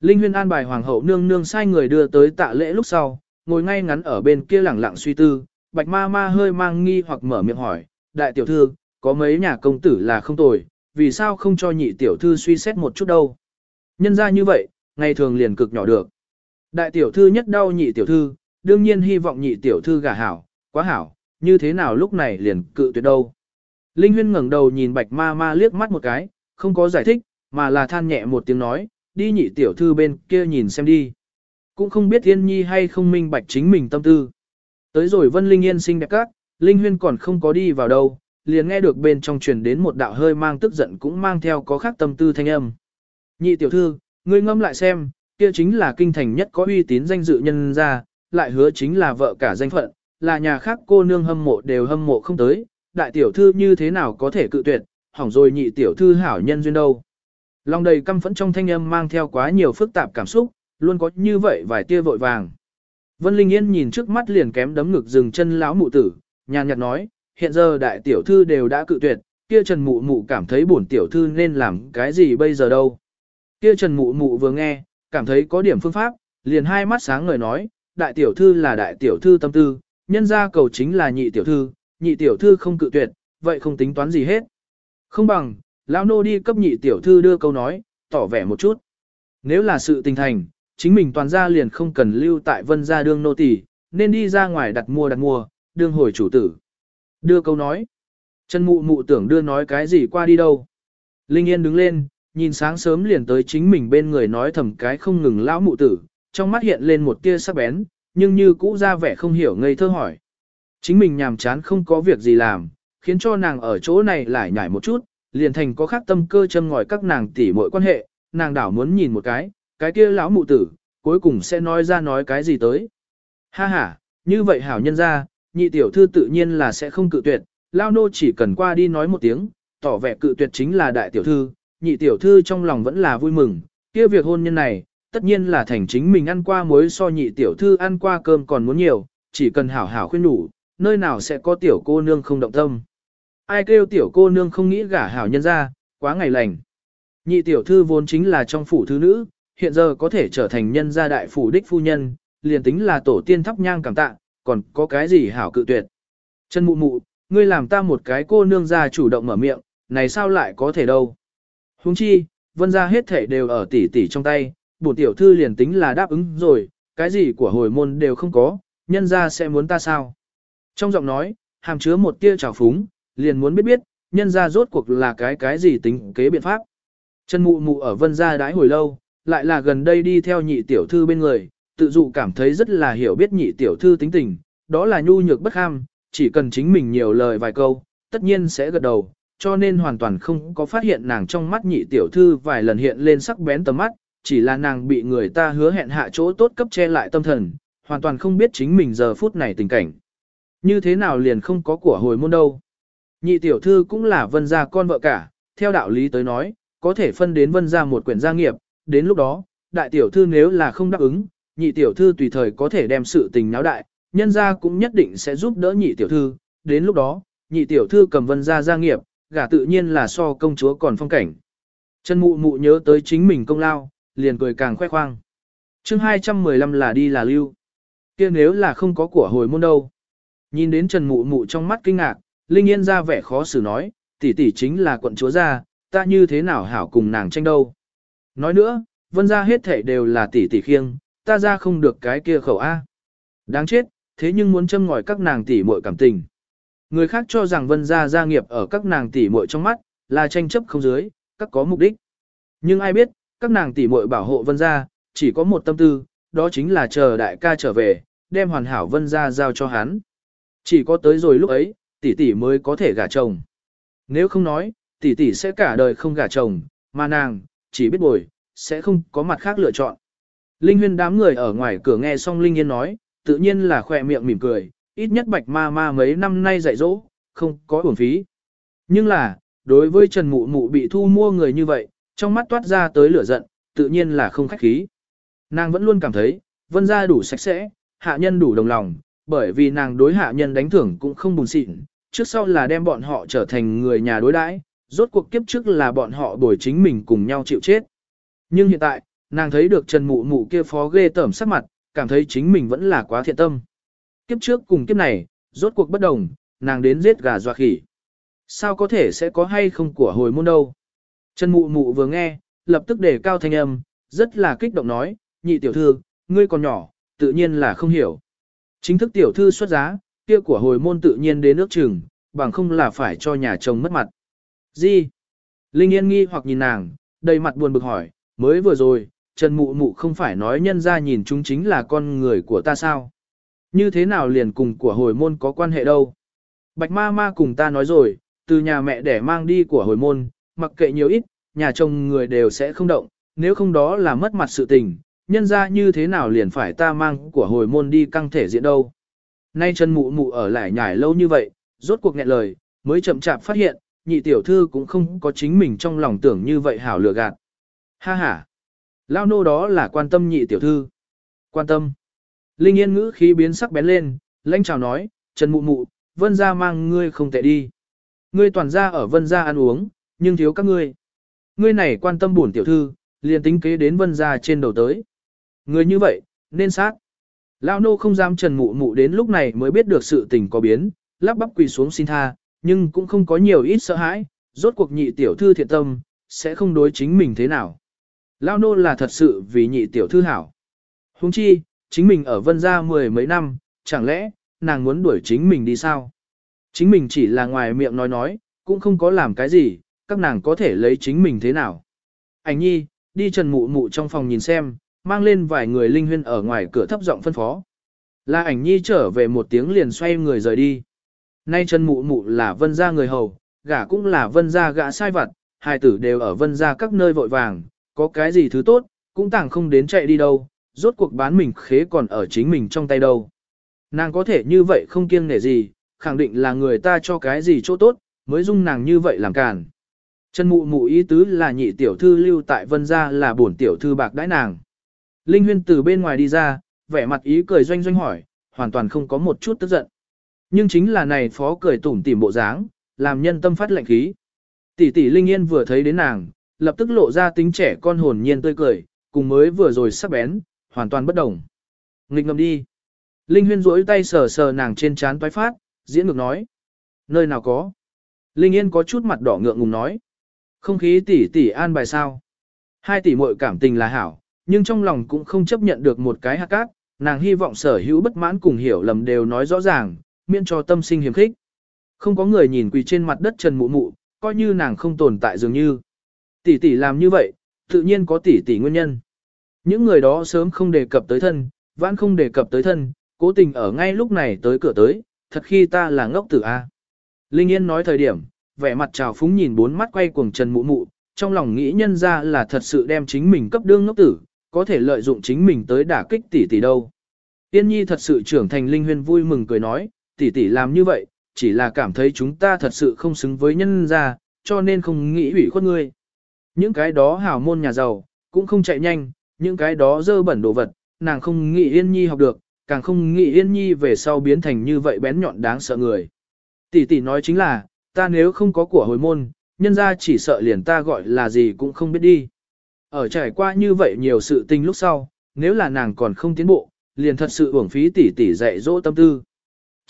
A: Linh Huyên an bài hoàng hậu nương nương sai người đưa tới tạ lễ lúc sau, ngồi ngay ngắn ở bên kia lẳng lặng suy tư, bạch ma ma hơi mang nghi hoặc mở miệng hỏi, đại tiểu thư, có mấy nhà công tử là không tồi, vì sao không cho nhị tiểu thư suy xét một chút đâu. Nhân ra như vậy, ngày thường liền cực nhỏ được. Đại tiểu thư nhất đau nhị tiểu thư, đương nhiên hy vọng nhị tiểu thư gả hảo, quá hảo, như thế nào lúc này liền cự tuyệt đâu. Linh Huyên ngẩng đầu nhìn Bạch Ma Ma liếc mắt một cái, không có giải thích, mà là than nhẹ một tiếng nói, đi nhị tiểu thư bên kia nhìn xem đi. Cũng không biết Yên Nhi hay không minh bạch chính mình tâm tư. Tới rồi Vân Linh Yên sinh đẹp các, Linh Huyên còn không có đi vào đâu, liền nghe được bên trong truyền đến một đạo hơi mang tức giận cũng mang theo có khác tâm tư thanh âm. Nhị tiểu thư, ngươi ngâm lại xem, kia chính là kinh thành nhất có uy tín danh dự nhân ra, lại hứa chính là vợ cả danh phận, là nhà khác cô nương hâm mộ đều hâm mộ không tới, đại tiểu thư như thế nào có thể cự tuyệt, hỏng rồi nhị tiểu thư hảo nhân duyên đâu. Lòng đầy căm phẫn trong thanh âm mang theo quá nhiều phức tạp cảm xúc, luôn có như vậy vài tia vội vàng. Vân Linh Yên nhìn trước mắt liền kém đấm ngực dừng chân lão mụ tử, nhàn nhạt nói, hiện giờ đại tiểu thư đều đã cự tuyệt, kia Trần Mụ Mụ cảm thấy bổn tiểu thư nên làm cái gì bây giờ đâu. Kia Trần Mụ Mụ vừa nghe, cảm thấy có điểm phương pháp, liền hai mắt sáng ngời nói, đại tiểu thư là đại tiểu thư tâm tư, nhân ra cầu chính là nhị tiểu thư, nhị tiểu thư không cự tuyệt, vậy không tính toán gì hết. Không bằng, lão nô đi cấp nhị tiểu thư đưa câu nói, tỏ vẻ một chút. Nếu là sự tình thành, chính mình toàn gia liền không cần lưu tại vân gia đương nô tỳ, nên đi ra ngoài đặt mua đặt mua, đương hồi chủ tử. Đưa câu nói. Chân mụ mụ tưởng đưa nói cái gì qua đi đâu. Linh Yên đứng lên, nhìn sáng sớm liền tới chính mình bên người nói thầm cái không ngừng lão mụ tử, trong mắt hiện lên một tia sắc bén, nhưng như cũ ra vẻ không hiểu ngây thơ hỏi. Chính mình nhàm chán không có việc gì làm, khiến cho nàng ở chỗ này lại nhảy một chút, liền thành có khác tâm cơ châm ngòi các nàng tỉ mọi quan hệ, nàng đảo muốn nhìn một cái, cái kia lão mụ tử, cuối cùng sẽ nói ra nói cái gì tới. Ha ha, như vậy hảo nhân ra, nhị tiểu thư tự nhiên là sẽ không cự tuyệt, lao nô chỉ cần qua đi nói một tiếng, tỏ vẻ cự tuyệt chính là đại tiểu thư, nhị tiểu thư trong lòng vẫn là vui mừng, kia việc hôn nhân này, tất nhiên là thành chính mình ăn qua muối so nhị tiểu thư ăn qua cơm còn muốn nhiều, chỉ cần hảo hảo khuyên đủ, nơi nào sẽ có tiểu cô nương không động tâm. Ai kêu tiểu cô nương không nghĩ gả hảo nhân ra, quá ngày lành. Nhị tiểu thư vốn chính là trong phủ thứ nữ, hiện giờ có thể trở thành nhân gia đại phủ đích phu nhân, liền tính là tổ tiên thắp nhang cảm tạ, còn có cái gì hảo cự tuyệt. Chân mụ mụ, ngươi làm ta một cái cô nương gia chủ động mở miệng, này sao lại có thể đâu. Huống chi, vân gia hết thể đều ở tỷ tỷ trong tay, bổn tiểu thư liền tính là đáp ứng rồi, cái gì của hồi môn đều không có, nhân gia sẽ muốn ta sao. Trong giọng nói, hàm chứa một tia trào phúng, liền muốn biết biết, nhân gia rốt cuộc là cái cái gì tính kế biện pháp. Chân mụ mụ ở vân gia đái hồi lâu, lại là gần đây đi theo nhị tiểu thư bên người, tự dụ cảm thấy rất là hiểu biết nhị tiểu thư tính tình, đó là nhu nhược bất ham, chỉ cần chính mình nhiều lời vài câu, tất nhiên sẽ gật đầu, cho nên hoàn toàn không có phát hiện nàng trong mắt nhị tiểu thư vài lần hiện lên sắc bén tầm mắt, chỉ là nàng bị người ta hứa hẹn hạ chỗ tốt cấp che lại tâm thần, hoàn toàn không biết chính mình giờ phút này tình cảnh. Như thế nào liền không có của hồi môn đâu. Nhị tiểu thư cũng là vân gia con vợ cả, theo đạo lý tới nói, có thể phân đến vân gia một quyển gia nghiệp, đến lúc đó, đại tiểu thư nếu là không đáp ứng, nhị tiểu thư tùy thời có thể đem sự tình náo đại, nhân gia cũng nhất định sẽ giúp đỡ nhị tiểu thư, đến lúc đó, nhị tiểu thư cầm vân gia gia nghiệp, gả tự nhiên là so công chúa còn phong cảnh. Trần mụ mụ nhớ tới chính mình công lao, liền cười càng khoe khoang. chương 215 là đi là lưu. kia nếu là không có của hồi môn đâu. Nhìn đến Trần mụ mụ trong mắt kinh ngạc, Linh Yên ra vẻ khó xử nói, tỷ tỷ chính là quận chúa gia, ta như thế nào hảo cùng nàng tranh đâu. Nói nữa, vân ra hết thể đều là tỷ tỷ khiêng, ta ra không được cái kia khẩu A. Đáng chết, thế nhưng muốn châm ngòi các nàng tỷ muội cảm tình. Người khác cho rằng vân gia gia nghiệp ở các nàng tỷ muội trong mắt, là tranh chấp không dưới, các có mục đích. Nhưng ai biết, các nàng tỷ muội bảo hộ vân gia, chỉ có một tâm tư, đó chính là chờ đại ca trở về, đem hoàn hảo vân gia giao cho hắn. Chỉ có tới rồi lúc ấy, tỷ tỷ mới có thể gả chồng. Nếu không nói, tỷ tỷ sẽ cả đời không gả chồng, mà nàng, chỉ biết bồi, sẽ không có mặt khác lựa chọn. Linh huyên đám người ở ngoài cửa nghe xong Linh Yên nói, tự nhiên là khỏe miệng mỉm cười, ít nhất bạch ma ma mấy năm nay dạy dỗ, không có uổng phí. Nhưng là, đối với Trần Mụ Mụ bị thu mua người như vậy, trong mắt toát ra tới lửa giận, tự nhiên là không khách khí. Nàng vẫn luôn cảm thấy, vân gia đủ sạch sẽ, hạ nhân đủ đồng lòng, bởi vì nàng đối hạ nhân đánh thưởng cũng không buồn xịn, trước sau là đem bọn họ trở thành người nhà đối đãi, rốt cuộc kiếp trước là bọn họ đổi chính mình cùng nhau chịu chết. Nhưng hiện tại, nàng thấy được Trần Mụ Mụ kia phó ghê tởm sắc mặt, cảm thấy chính mình vẫn là quá thiện tâm. Kiếp trước cùng kiếp này, rốt cuộc bất đồng, nàng đến giết gà dọa khỉ. Sao có thể sẽ có hay không của hồi môn đâu? Trần Mụ Mụ vừa nghe, lập tức đề cao thanh âm, rất là kích động nói, nhị tiểu thư, ngươi còn nhỏ, tự nhiên là không hiểu. Chính thức tiểu thư xuất giá, kia của hồi môn tự nhiên đến nước chừng, bằng không là phải cho nhà chồng mất mặt. Gì? Linh Yên nghi hoặc nhìn nàng, đầy mặt buồn bực hỏi, Mới vừa rồi, Trần Mụ Mụ không phải nói nhân ra nhìn chúng chính là con người của ta sao? Như thế nào liền cùng của hồi môn có quan hệ đâu? Bạch ma ma cùng ta nói rồi, từ nhà mẹ để mang đi của hồi môn, mặc kệ nhiều ít, nhà chồng người đều sẽ không động, nếu không đó là mất mặt sự tình, nhân ra như thế nào liền phải ta mang của hồi môn đi căng thể diện đâu. Nay Trần Mụ Mụ ở lại nhải lâu như vậy, rốt cuộc nghẹn lời, mới chậm chạp phát hiện, nhị tiểu thư cũng không có chính mình trong lòng tưởng như vậy hảo lừa gạt. Ha ha! Lao nô đó là quan tâm nhị tiểu thư. Quan tâm. Linh Yên ngữ khí biến sắc bén lên, lãnh chào nói, Trần Mụ Mụ, vân gia mang ngươi không tệ đi. Ngươi toàn ra ở vân gia ăn uống, nhưng thiếu các ngươi. Ngươi này quan tâm bổn tiểu thư, liền tính kế đến vân gia trên đầu tới. Ngươi như vậy, nên sát. Lao nô không dám trần mụ mụ đến lúc này mới biết được sự tình có biến, lắp bắp quỳ xuống xin tha, nhưng cũng không có nhiều ít sợ hãi, rốt cuộc nhị tiểu thư thiện tâm, sẽ không đối chính mình thế nào. Lao nô là thật sự vì nhị tiểu thư hảo. Huống chi, chính mình ở vân gia mười mấy năm, chẳng lẽ, nàng muốn đuổi chính mình đi sao? Chính mình chỉ là ngoài miệng nói nói, cũng không có làm cái gì, các nàng có thể lấy chính mình thế nào. Ảnh nhi, đi trần mụ mụ trong phòng nhìn xem, mang lên vài người linh huyên ở ngoài cửa thấp giọng phân phó. Là ảnh nhi trở về một tiếng liền xoay người rời đi. Nay trần mụ mụ là vân gia người hầu, gả cũng là vân gia gã sai vặt, hai tử đều ở vân gia các nơi vội vàng, có cái gì thứ tốt, cũng tàng không đến chạy đi đâu, rốt cuộc bán mình khế còn ở chính mình trong tay đâu. Nàng có thể như vậy không kiêng nể gì, khẳng định là người ta cho cái gì chỗ tốt, mới dung nàng như vậy làm càn. Trần mụ mụ ý tứ là nhị tiểu thư lưu tại vân gia là bổn tiểu thư bạc đãi nàng. Linh huyên từ bên ngoài đi ra, vẻ mặt ý cười doanh doanh hỏi, hoàn toàn không có một chút tức giận. Nhưng chính là này phó cười tủm tỉm bộ dáng, làm nhân tâm phát lạnh khí. Tỷ tỷ Linh Yên vừa thấy đến nàng, lập tức lộ ra tính trẻ con hồn nhiên tươi cười, cùng mới vừa rồi sắc bén, hoàn toàn bất đồng. Nghịch ngầm đi. Linh Huyên duỗi tay sờ sờ nàng trên trán toái phát, diễn ngược nói. Nơi nào có? Linh Yên có chút mặt đỏ ngượng ngùng nói. Không khí tỷ tỷ an bài sao? Hai tỷ muội cảm tình là hảo, nhưng trong lòng cũng không chấp nhận được một cái hạt cát, nàng hy vọng sở hữu bất mãn cùng hiểu lầm đều nói rõ ràng, miễn cho tâm sinh hiểm khích. Không có người nhìn quỳ trên mặt đất trần mụ mụ, coi như nàng không tồn tại dường như. Tỷ tỷ làm như vậy, tự nhiên có tỷ tỷ nguyên nhân. Những người đó sớm không đề cập tới thân, vãn không đề cập tới thân, cố tình ở ngay lúc này tới cửa tới, thật khi ta là ngốc tử A. Linh Yên nói thời điểm, vẻ mặt trào phúng nhìn bốn mắt quay cuồng trần mụ mụ, trong lòng nghĩ nhân ra là thật sự đem chính mình cấp đương ngốc tử, có thể lợi dụng chính mình tới đả kích tỷ tỷ đâu. Tiên nhi thật sự trưởng thành linh huyên vui mừng cười nói, tỷ tỷ làm như vậy, chỉ là cảm thấy chúng ta thật sự không xứng với nhân ra, cho nên không nghĩ ủy khuất ngươi. Những cái đó hào môn nhà giàu, cũng không chạy nhanh, những cái đó dơ bẩn đồ vật, nàng không nghĩ yên nhi học được, càng không nghĩ yên nhi về sau biến thành như vậy bén nhọn đáng sợ người. Tỷ tỷ nói chính là, ta nếu không có của hồi môn, nhân ra chỉ sợ liền ta gọi là gì cũng không biết đi. Ở trải qua như vậy nhiều sự tình lúc sau, nếu là nàng còn không tiến bộ, liền thật sự uổng phí tỷ tỷ dạy dỗ tâm tư.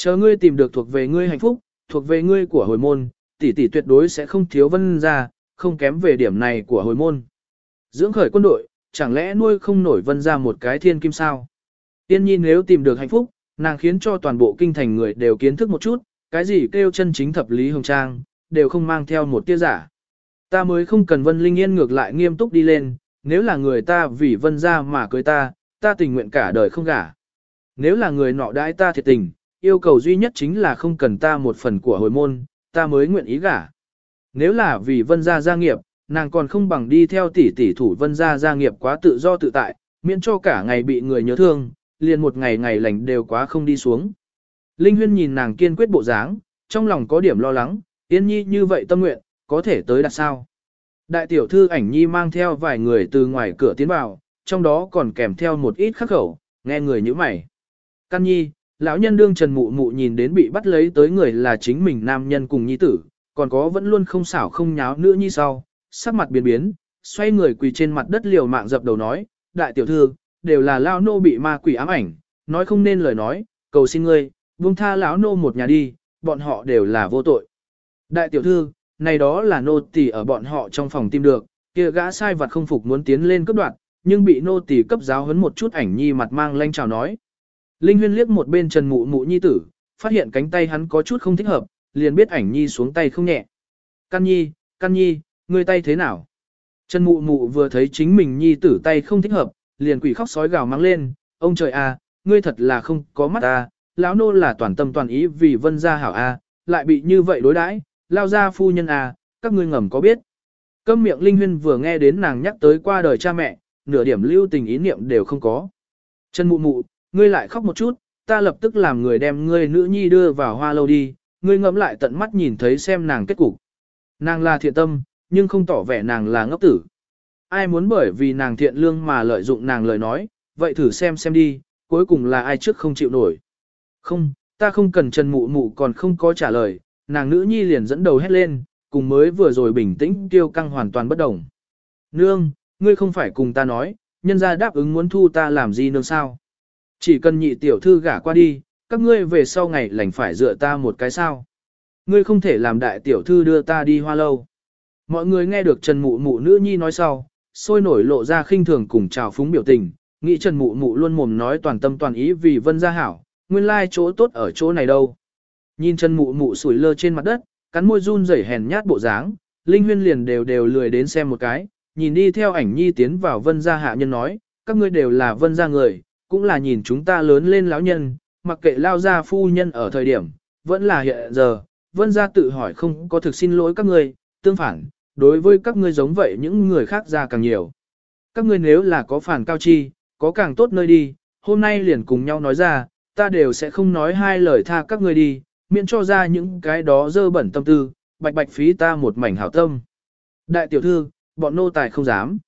A: Chờ ngươi tìm được thuộc về ngươi hạnh phúc, thuộc về ngươi của hồi môn, tỷ tỷ tuyệt đối sẽ không thiếu vân ra, không kém về điểm này của hồi môn. Dưỡng khởi quân đội, chẳng lẽ nuôi không nổi vân ra một cái thiên kim sao? Tiên nhi nếu tìm được hạnh phúc, nàng khiến cho toàn bộ kinh thành người đều kiến thức một chút, cái gì kêu chân chính thập lý hồng trang, đều không mang theo một tia giả. Ta mới không cần vân linh yên ngược lại nghiêm túc đi lên, nếu là người ta vì vân ra mà cưới ta, ta tình nguyện cả đời không gả. Nếu là người nọ đãi ta thiệt tình, yêu cầu duy nhất chính là không cần ta một phần của hồi môn, ta mới nguyện ý gả. Nếu là vì vân gia gia nghiệp, nàng còn không bằng đi theo tỷ tỷ thủ vân gia gia nghiệp quá tự do tự tại, miễn cho cả ngày bị người nhớ thương, liền một ngày ngày lành đều quá không đi xuống. Linh Huyên nhìn nàng kiên quyết bộ dáng, trong lòng có điểm lo lắng, Yên Nhi như vậy tâm nguyện, có thể tới đặt sao. Đại tiểu thư ảnh Nhi mang theo vài người từ ngoài cửa tiến vào, trong đó còn kèm theo một ít khắc khẩu, nghe người như mày. Căn Nhi, lão nhân đương Trần Mụ Mụ nhìn đến bị bắt lấy tới người là chính mình nam nhân cùng nhi tử, còn có vẫn luôn không xảo không nháo nữa như sau, sắc mặt biến biến, xoay người quỳ trên mặt đất liều mạng dập đầu nói, đại tiểu thư, đều là lao nô bị ma quỷ ám ảnh, nói không nên lời nói, cầu xin ngươi, buông tha lão nô một nhà đi, bọn họ đều là vô tội. Đại tiểu thư, này đó là nô tỳ ở bọn họ trong phòng tìm được, kia gã sai vật không phục muốn tiến lên cấp đoạn, nhưng bị nô tỳ cấp giáo huấn một chút ảnh nhi mặt mang lanh chào nói. Linh huyên liếc một bên trần mụ mụ nhi tử, phát hiện cánh tay hắn có chút không thích hợp, liền biết ảnh nhi xuống tay không nhẹ. Căn nhi, căn nhi, ngươi tay thế nào? Trần Mụ Mụ vừa thấy chính mình nhi tử tay không thích hợp, liền quỷ khóc sói gào mang lên, ông trời à, ngươi thật là không có mắt à? lão nô là toàn tâm toàn ý vì vân gia hảo à, lại bị như vậy đối đãi, lao ra phu nhân à, các ngươi ngầm có biết. Câm miệng Linh Huyên vừa nghe đến nàng nhắc tới qua đời cha mẹ, nửa điểm lưu tình ý niệm đều không có. Trần Mụ Mụ, ngươi lại khóc một chút, ta lập tức làm người đem ngươi nữ nhi đưa vào hoa lâu đi, ngươi ngẫm lại tận mắt nhìn thấy xem nàng kết cục. Nàng là thiện tâm, nhưng không tỏ vẻ nàng là ngốc tử. Ai muốn bởi vì nàng thiện lương mà lợi dụng nàng lời nói, vậy thử xem xem đi, cuối cùng là ai trước không chịu nổi. Không, ta không cần Trần Mụ Mụ còn không có trả lời, nàng nữ nhi liền dẫn đầu hét lên, cùng mới vừa rồi bình tĩnh tiêu căng hoàn toàn bất đồng. Nương, ngươi không phải cùng ta nói, nhân gia đáp ứng muốn thu ta làm gì nương sao? Chỉ cần nhị tiểu thư gả qua đi, các ngươi về sau ngày lành phải dựa ta một cái sao. Ngươi không thể làm đại tiểu thư đưa ta đi hoa lâu. Mọi người nghe được Trần Mụ Mụ nữ nhi nói sau, sôi nổi lộ ra khinh thường cùng chào phúng biểu tình, nghĩ Trần Mụ Mụ luôn mồm nói toàn tâm toàn ý vì vân gia hảo, nguyên lai chỗ tốt ở chỗ này đâu. Nhìn Trần Mụ Mụ sủi lơ trên mặt đất, cắn môi run rẩy hèn nhát bộ dáng, Linh Huyên liền đều đều lười đến xem một cái, nhìn đi theo ảnh nhi tiến vào vân gia hạ nhân nói, các ngươi đều là vân gia người, cũng là nhìn chúng ta lớn lên lão nhân, mặc kệ lao gia phu nhân ở thời điểm, vẫn là hiện giờ, vân gia tự hỏi không có thực xin lỗi các ngươi, tương phản, đối với các ngươi giống vậy những người khác ra càng nhiều. Các ngươi nếu là có phản cao chi, có càng tốt nơi đi, hôm nay liền cùng nhau nói ra, ta đều sẽ không nói hai lời tha các ngươi đi, miễn cho ra những cái đó dơ bẩn tâm tư, bạch bạch phí ta một mảnh hảo tâm. Đại tiểu thư, bọn nô tài không dám.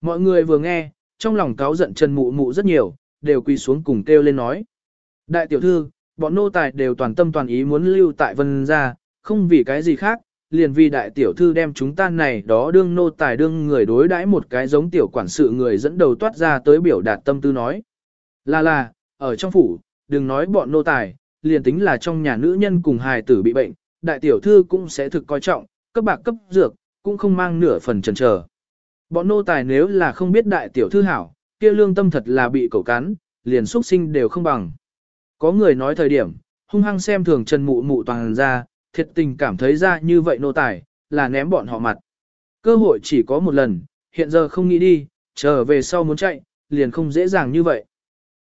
A: Mọi người vừa nghe, trong lòng cáo giận Trần Mụ Mụ rất nhiều, đều quỳ xuống cùng kêu lên nói. Đại tiểu thư, bọn nô tài đều toàn tâm toàn ý muốn lưu tại vân gia, không vì cái gì khác, liền vì đại tiểu thư đem chúng ta này đó đương nô tài đương người đối đãi một cái giống tiểu quản sự người dẫn đầu toát ra tới biểu đạt tâm tư nói. Là là, ở trong phủ, đừng nói bọn nô tài, liền tính là trong nhà nữ nhân cùng hài tử bị bệnh, đại tiểu thư cũng sẽ thực coi trọng, cấp bạc cấp dược, cũng không mang nửa phần chần chờ. Bọn nô tài nếu là không biết đại tiểu thư hảo, kia lương tâm thật là bị cẩu cắn, liền xuất sinh đều không bằng. Có người nói thời điểm, hung hăng xem thường Trần Mụ Mụ toàn ra, thiệt tình cảm thấy ra như vậy nô tài, là ném bọn họ mặt. Cơ hội chỉ có một lần, hiện giờ không nghĩ đi, trở về sau muốn chạy, liền không dễ dàng như vậy.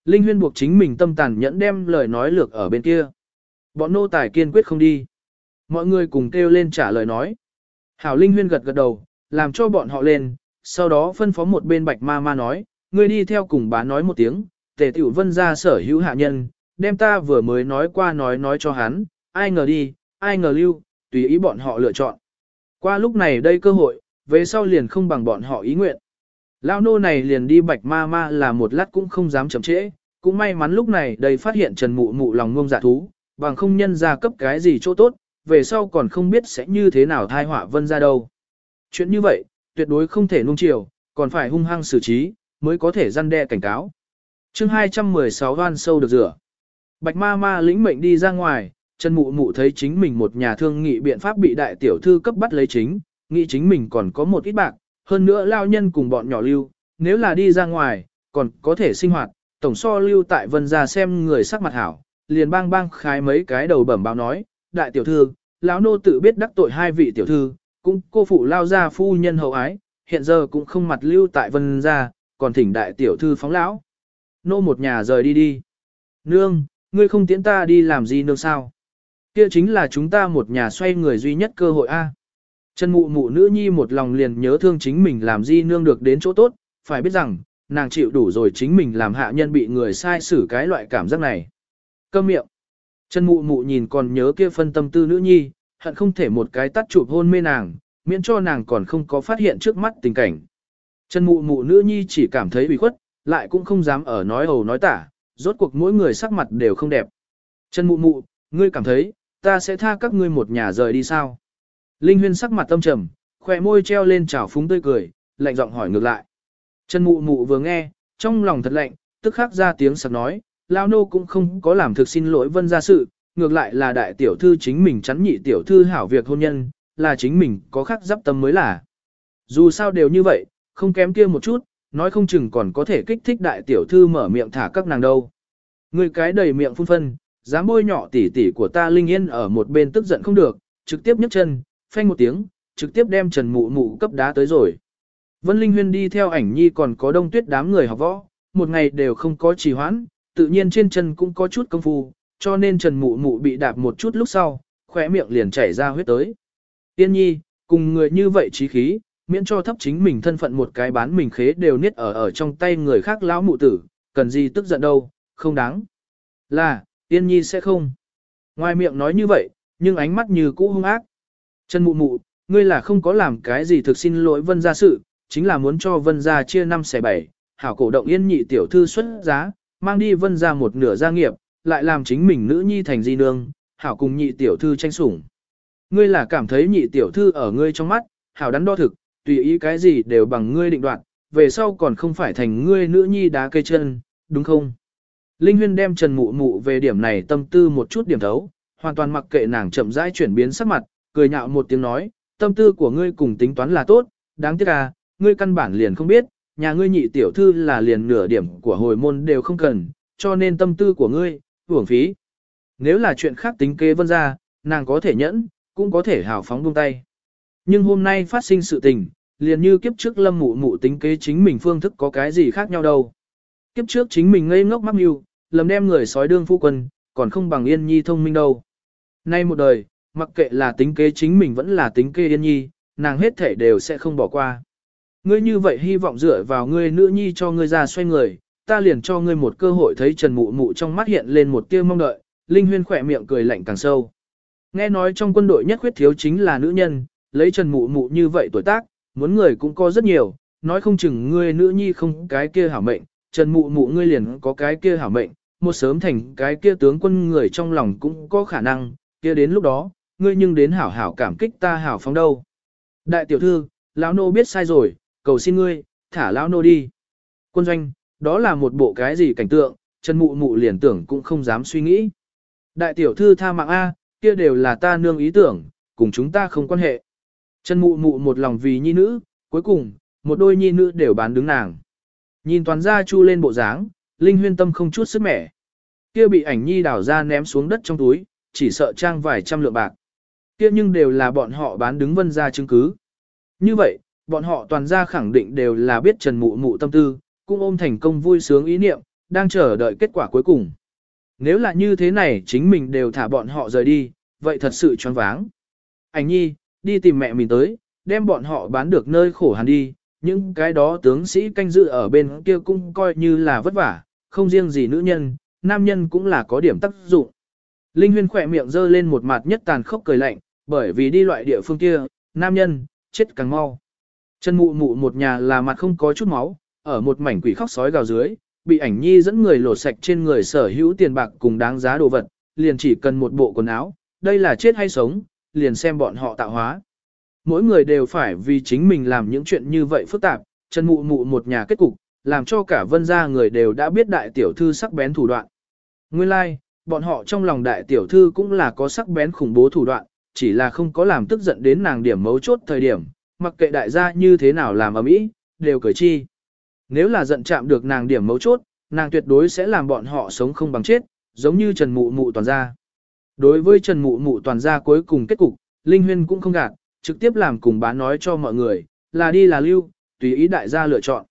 A: Linh Huyên buộc chính mình tâm tàn nhẫn đem lời nói lược ở bên kia. Bọn nô tài kiên quyết không đi. Mọi người cùng kêu lên trả lời nói. Hảo Linh Huyên gật gật đầu, làm cho bọn họ lên, sau đó phân phó một bên bạch ma ma nói, ngươi đi theo cùng bá nói một tiếng, tề tiểu vân ra sở hữu hạ nhân, đem ta vừa mới nói qua nói nói cho hắn, ai ngờ đi, ai ngờ lưu, tùy ý bọn họ lựa chọn. Qua lúc này đây cơ hội, về sau liền không bằng bọn họ ý nguyện. Lao nô này liền đi bạch ma ma là một lát cũng không dám chậm trễ, cũng may mắn lúc này đây phát hiện Trần Mụ Mụ lòng ngông giả thú, bằng không nhân ra cấp cái gì chỗ tốt, về sau còn không biết sẽ như thế nào thai họa vân ra đâu. Chuyện như vậy, tuyệt đối không thể nung chiều, còn phải hung hăng xử trí, mới có thể răn đe cảnh cáo. chương 216 van sâu được rửa. Bạch ma ma lĩnh mệnh đi ra ngoài, chân Mụ Mụ thấy chính mình một nhà thương nghị biện pháp bị đại tiểu thư cấp bắt lấy chính, nghĩ chính mình còn có một ít bạc, hơn nữa lao nhân cùng bọn nhỏ lưu, nếu là đi ra ngoài, còn có thể sinh hoạt, tổng so lưu tại vân ra xem người sắc mặt hảo, liền bang bang khái mấy cái đầu bẩm báo nói, đại tiểu thư, lão nô tự biết đắc tội hai vị tiểu thư, cũng cô phụ lao ra phu nhân hậu ái, hiện giờ cũng không mặt lưu tại vân ra, còn thỉnh đại tiểu thư phóng lão. Nô một nhà rời đi đi. Nương, ngươi không tiễn ta đi làm gì nương sao? Kia chính là chúng ta một nhà xoay người duy nhất cơ hội A. Chân mụ mụ nữ nhi một lòng liền nhớ thương chính mình làm gì nương được đến chỗ tốt, phải biết rằng, nàng chịu đủ rồi chính mình làm hạ nhân bị người sai xử cái loại cảm giác này. Câm miệng. Chân mụ mụ nhìn còn nhớ kia phân tâm tư nữ nhi, hận không thể một cái tắt chụp hôn mê nàng, miễn cho nàng còn không có phát hiện trước mắt tình cảnh. Trần mụ mụ nữ nhi chỉ cảm thấy bị khuất, lại cũng không dám ở nói hầu nói tả, rốt cuộc mỗi người sắc mặt đều không đẹp. Trần mụ mụ, ngươi cảm thấy, ta sẽ tha các ngươi một nhà rời đi sao? Linh huyên sắc mặt tâm trầm, khỏe môi treo lên trào phúng tươi cười, lạnh giọng hỏi ngược lại. Trần mụ mụ vừa nghe, trong lòng thật lạnh, tức khắc ra tiếng sặc nói, lao nô cũng không có làm thực xin lỗi vân ra sự, ngược lại là đại tiểu thư chính mình chắn nhị tiểu thư hảo việc hôn nhân, là chính mình có khắc giáp tâm mới là. Dù sao đều như vậy, không kém kia một chút, nói không chừng còn có thể kích thích đại tiểu thư mở miệng thả các nàng đâu. Người cái đầy miệng phun phân, dám bôi nhỏ tỉ tỉ của ta linh yên ở một bên tức giận không được, trực tiếp nhấc chân, phanh một tiếng, trực tiếp đem Trần Mụ Mụ cấp đá tới rồi. Vân Linh Huyên đi theo ảnh nhi còn có đông tuyết đám người học võ, một ngày đều không có trì hoãn, tự nhiên trên chân cũng có chút công phu, cho nên Trần Mụ Mụ bị đạp một chút lúc sau, khỏe miệng liền chảy ra huyết tới. Tiên nhi, cùng người như vậy trí khí, miễn cho thấp chính mình thân phận một cái bán mình khế đều niết ở ở trong tay người khác lão mụ tử, cần gì tức giận đâu, không đáng. Là, tiên nhi sẽ không. Ngoài miệng nói như vậy, nhưng ánh mắt như cũ hung ác. chân Mụ Mụ, ngươi là không có làm cái gì thực xin lỗi vân gia sự, chính là muốn cho vân gia chia năm xẻ bảy, hảo cổ động yên nhị tiểu thư xuất giá, mang đi vân gia một nửa gia nghiệp, lại làm chính mình nữ nhi thành di nương, hảo cùng nhị tiểu thư tranh sủng. Ngươi là cảm thấy nhị tiểu thư ở ngươi trong mắt, hảo đắn đo thực, tùy ý cái gì đều bằng ngươi định đoạt, về sau còn không phải thành ngươi nữ nhi đá cây chân, đúng không? Linh Huyên đem Trần Mụ Mụ về điểm này tâm tư một chút điểm thấu, hoàn toàn mặc kệ nàng chậm rãi chuyển biến sắc mặt, cười nhạo một tiếng nói, tâm tư của ngươi cùng tính toán là tốt, đáng tiếc à, ngươi căn bản liền không biết, nhà ngươi nhị tiểu thư là liền nửa điểm của hồi môn đều không cần, cho nên tâm tư của ngươi, hưởng phí. Nếu là chuyện khác tính kế vân ra, nàng có thể nhẫn, cũng có thể hào phóng buông tay. Nhưng hôm nay phát sinh sự tình, liền như kiếp trước lâm mụ mụ tính kế chính mình phương thức có cái gì khác nhau đâu. Kiếp trước chính mình ngây ngốc mắc mưu, lầm đem người sói đương phu quân, còn không bằng yên nhi thông minh đâu. Nay một đời, mặc kệ là tính kế chính mình vẫn là tính kế yên nhi, nàng hết thể đều sẽ không bỏ qua. Ngươi như vậy hy vọng dựa vào ngươi nữ nhi cho ngươi ra xoay người, ta liền cho ngươi một cơ hội thấy Trần Mụ Mụ trong mắt hiện lên một tia mong đợi, Linh Huyên khỏe miệng cười lạnh càng sâu. Nghe nói trong quân đội nhất khuyết thiếu chính là nữ nhân, lấy Trần Mụ Mụ như vậy tuổi tác, muốn người cũng có rất nhiều, nói không chừng ngươi nữ nhi không cái kia hảo mệnh, Trần Mụ Mụ ngươi liền có cái kia hảo mệnh, một sớm thành cái kia tướng quân người trong lòng cũng có khả năng, kia đến lúc đó, ngươi nhưng đến hảo hảo cảm kích ta hảo phóng đâu. Đại tiểu thư, lão nô biết sai rồi, cầu xin ngươi, thả lão nô đi. Quân doanh, đó là một bộ cái gì cảnh tượng, Trần Mụ Mụ liền tưởng cũng không dám suy nghĩ. Đại tiểu thư tha mạng A, kia đều là ta nương ý tưởng, cùng chúng ta không quan hệ. Trần Mụ Mụ một lòng vì nhi nữ, cuối cùng, một đôi nhi nữ đều bán đứng nàng. Nhìn toàn gia chu lên bộ dáng, Linh huyên tâm không chút sức mẻ. Kia bị ảnh nhi đảo ra ném xuống đất trong túi, chỉ sợ trang vài trăm lượng bạc. Kia nhưng đều là bọn họ bán đứng vân ra chứng cứ. Như vậy, bọn họ toàn ra khẳng định đều là biết Trần Mụ Mụ tâm tư, cũng ôm thành công vui sướng ý niệm, đang chờ đợi kết quả cuối cùng. Nếu là như thế này chính mình đều thả bọn họ rời đi, vậy thật sự choáng váng. Ảnh nhi, đi tìm mẹ mình tới, đem bọn họ bán được nơi khổ hàn đi, những cái đó tướng sĩ canh dự ở bên kia cũng coi như là vất vả, không riêng gì nữ nhân, nam nhân cũng là có điểm tác dụng. Linh Huyên khỏe miệng dơ lên một mặt nhất tàn khốc cười lạnh, bởi vì đi loại địa phương kia, nam nhân, chết càng mau. Chân mụ mụ một nhà là mặt không có chút máu, ở một mảnh quỷ khóc sói gào dưới, bị ảnh nhi dẫn người lột sạch trên người sở hữu tiền bạc cùng đáng giá đồ vật, liền chỉ cần một bộ quần áo, đây là chết hay sống, liền xem bọn họ tạo hóa. Mỗi người đều phải vì chính mình làm những chuyện như vậy phức tạp, chân mụ mụ một nhà kết cục, làm cho cả vân gia người đều đã biết đại tiểu thư sắc bén thủ đoạn. Nguyên lai, like, bọn họ trong lòng đại tiểu thư cũng là có sắc bén khủng bố thủ đoạn, chỉ là không có làm tức giận đến nàng điểm mấu chốt thời điểm, mặc kệ đại gia như thế nào làm ở mỹ, đều cười chi. Nếu là giận chạm được nàng điểm mấu chốt, nàng tuyệt đối sẽ làm bọn họ sống không bằng chết, giống như Trần Mụ Mụ toàn gia. Đối với Trần Mụ Mụ toàn gia cuối cùng kết cục, Linh Huyên cũng không gạt, trực tiếp làm cùng bán nói cho mọi người, là đi là lưu, tùy ý đại gia lựa chọn.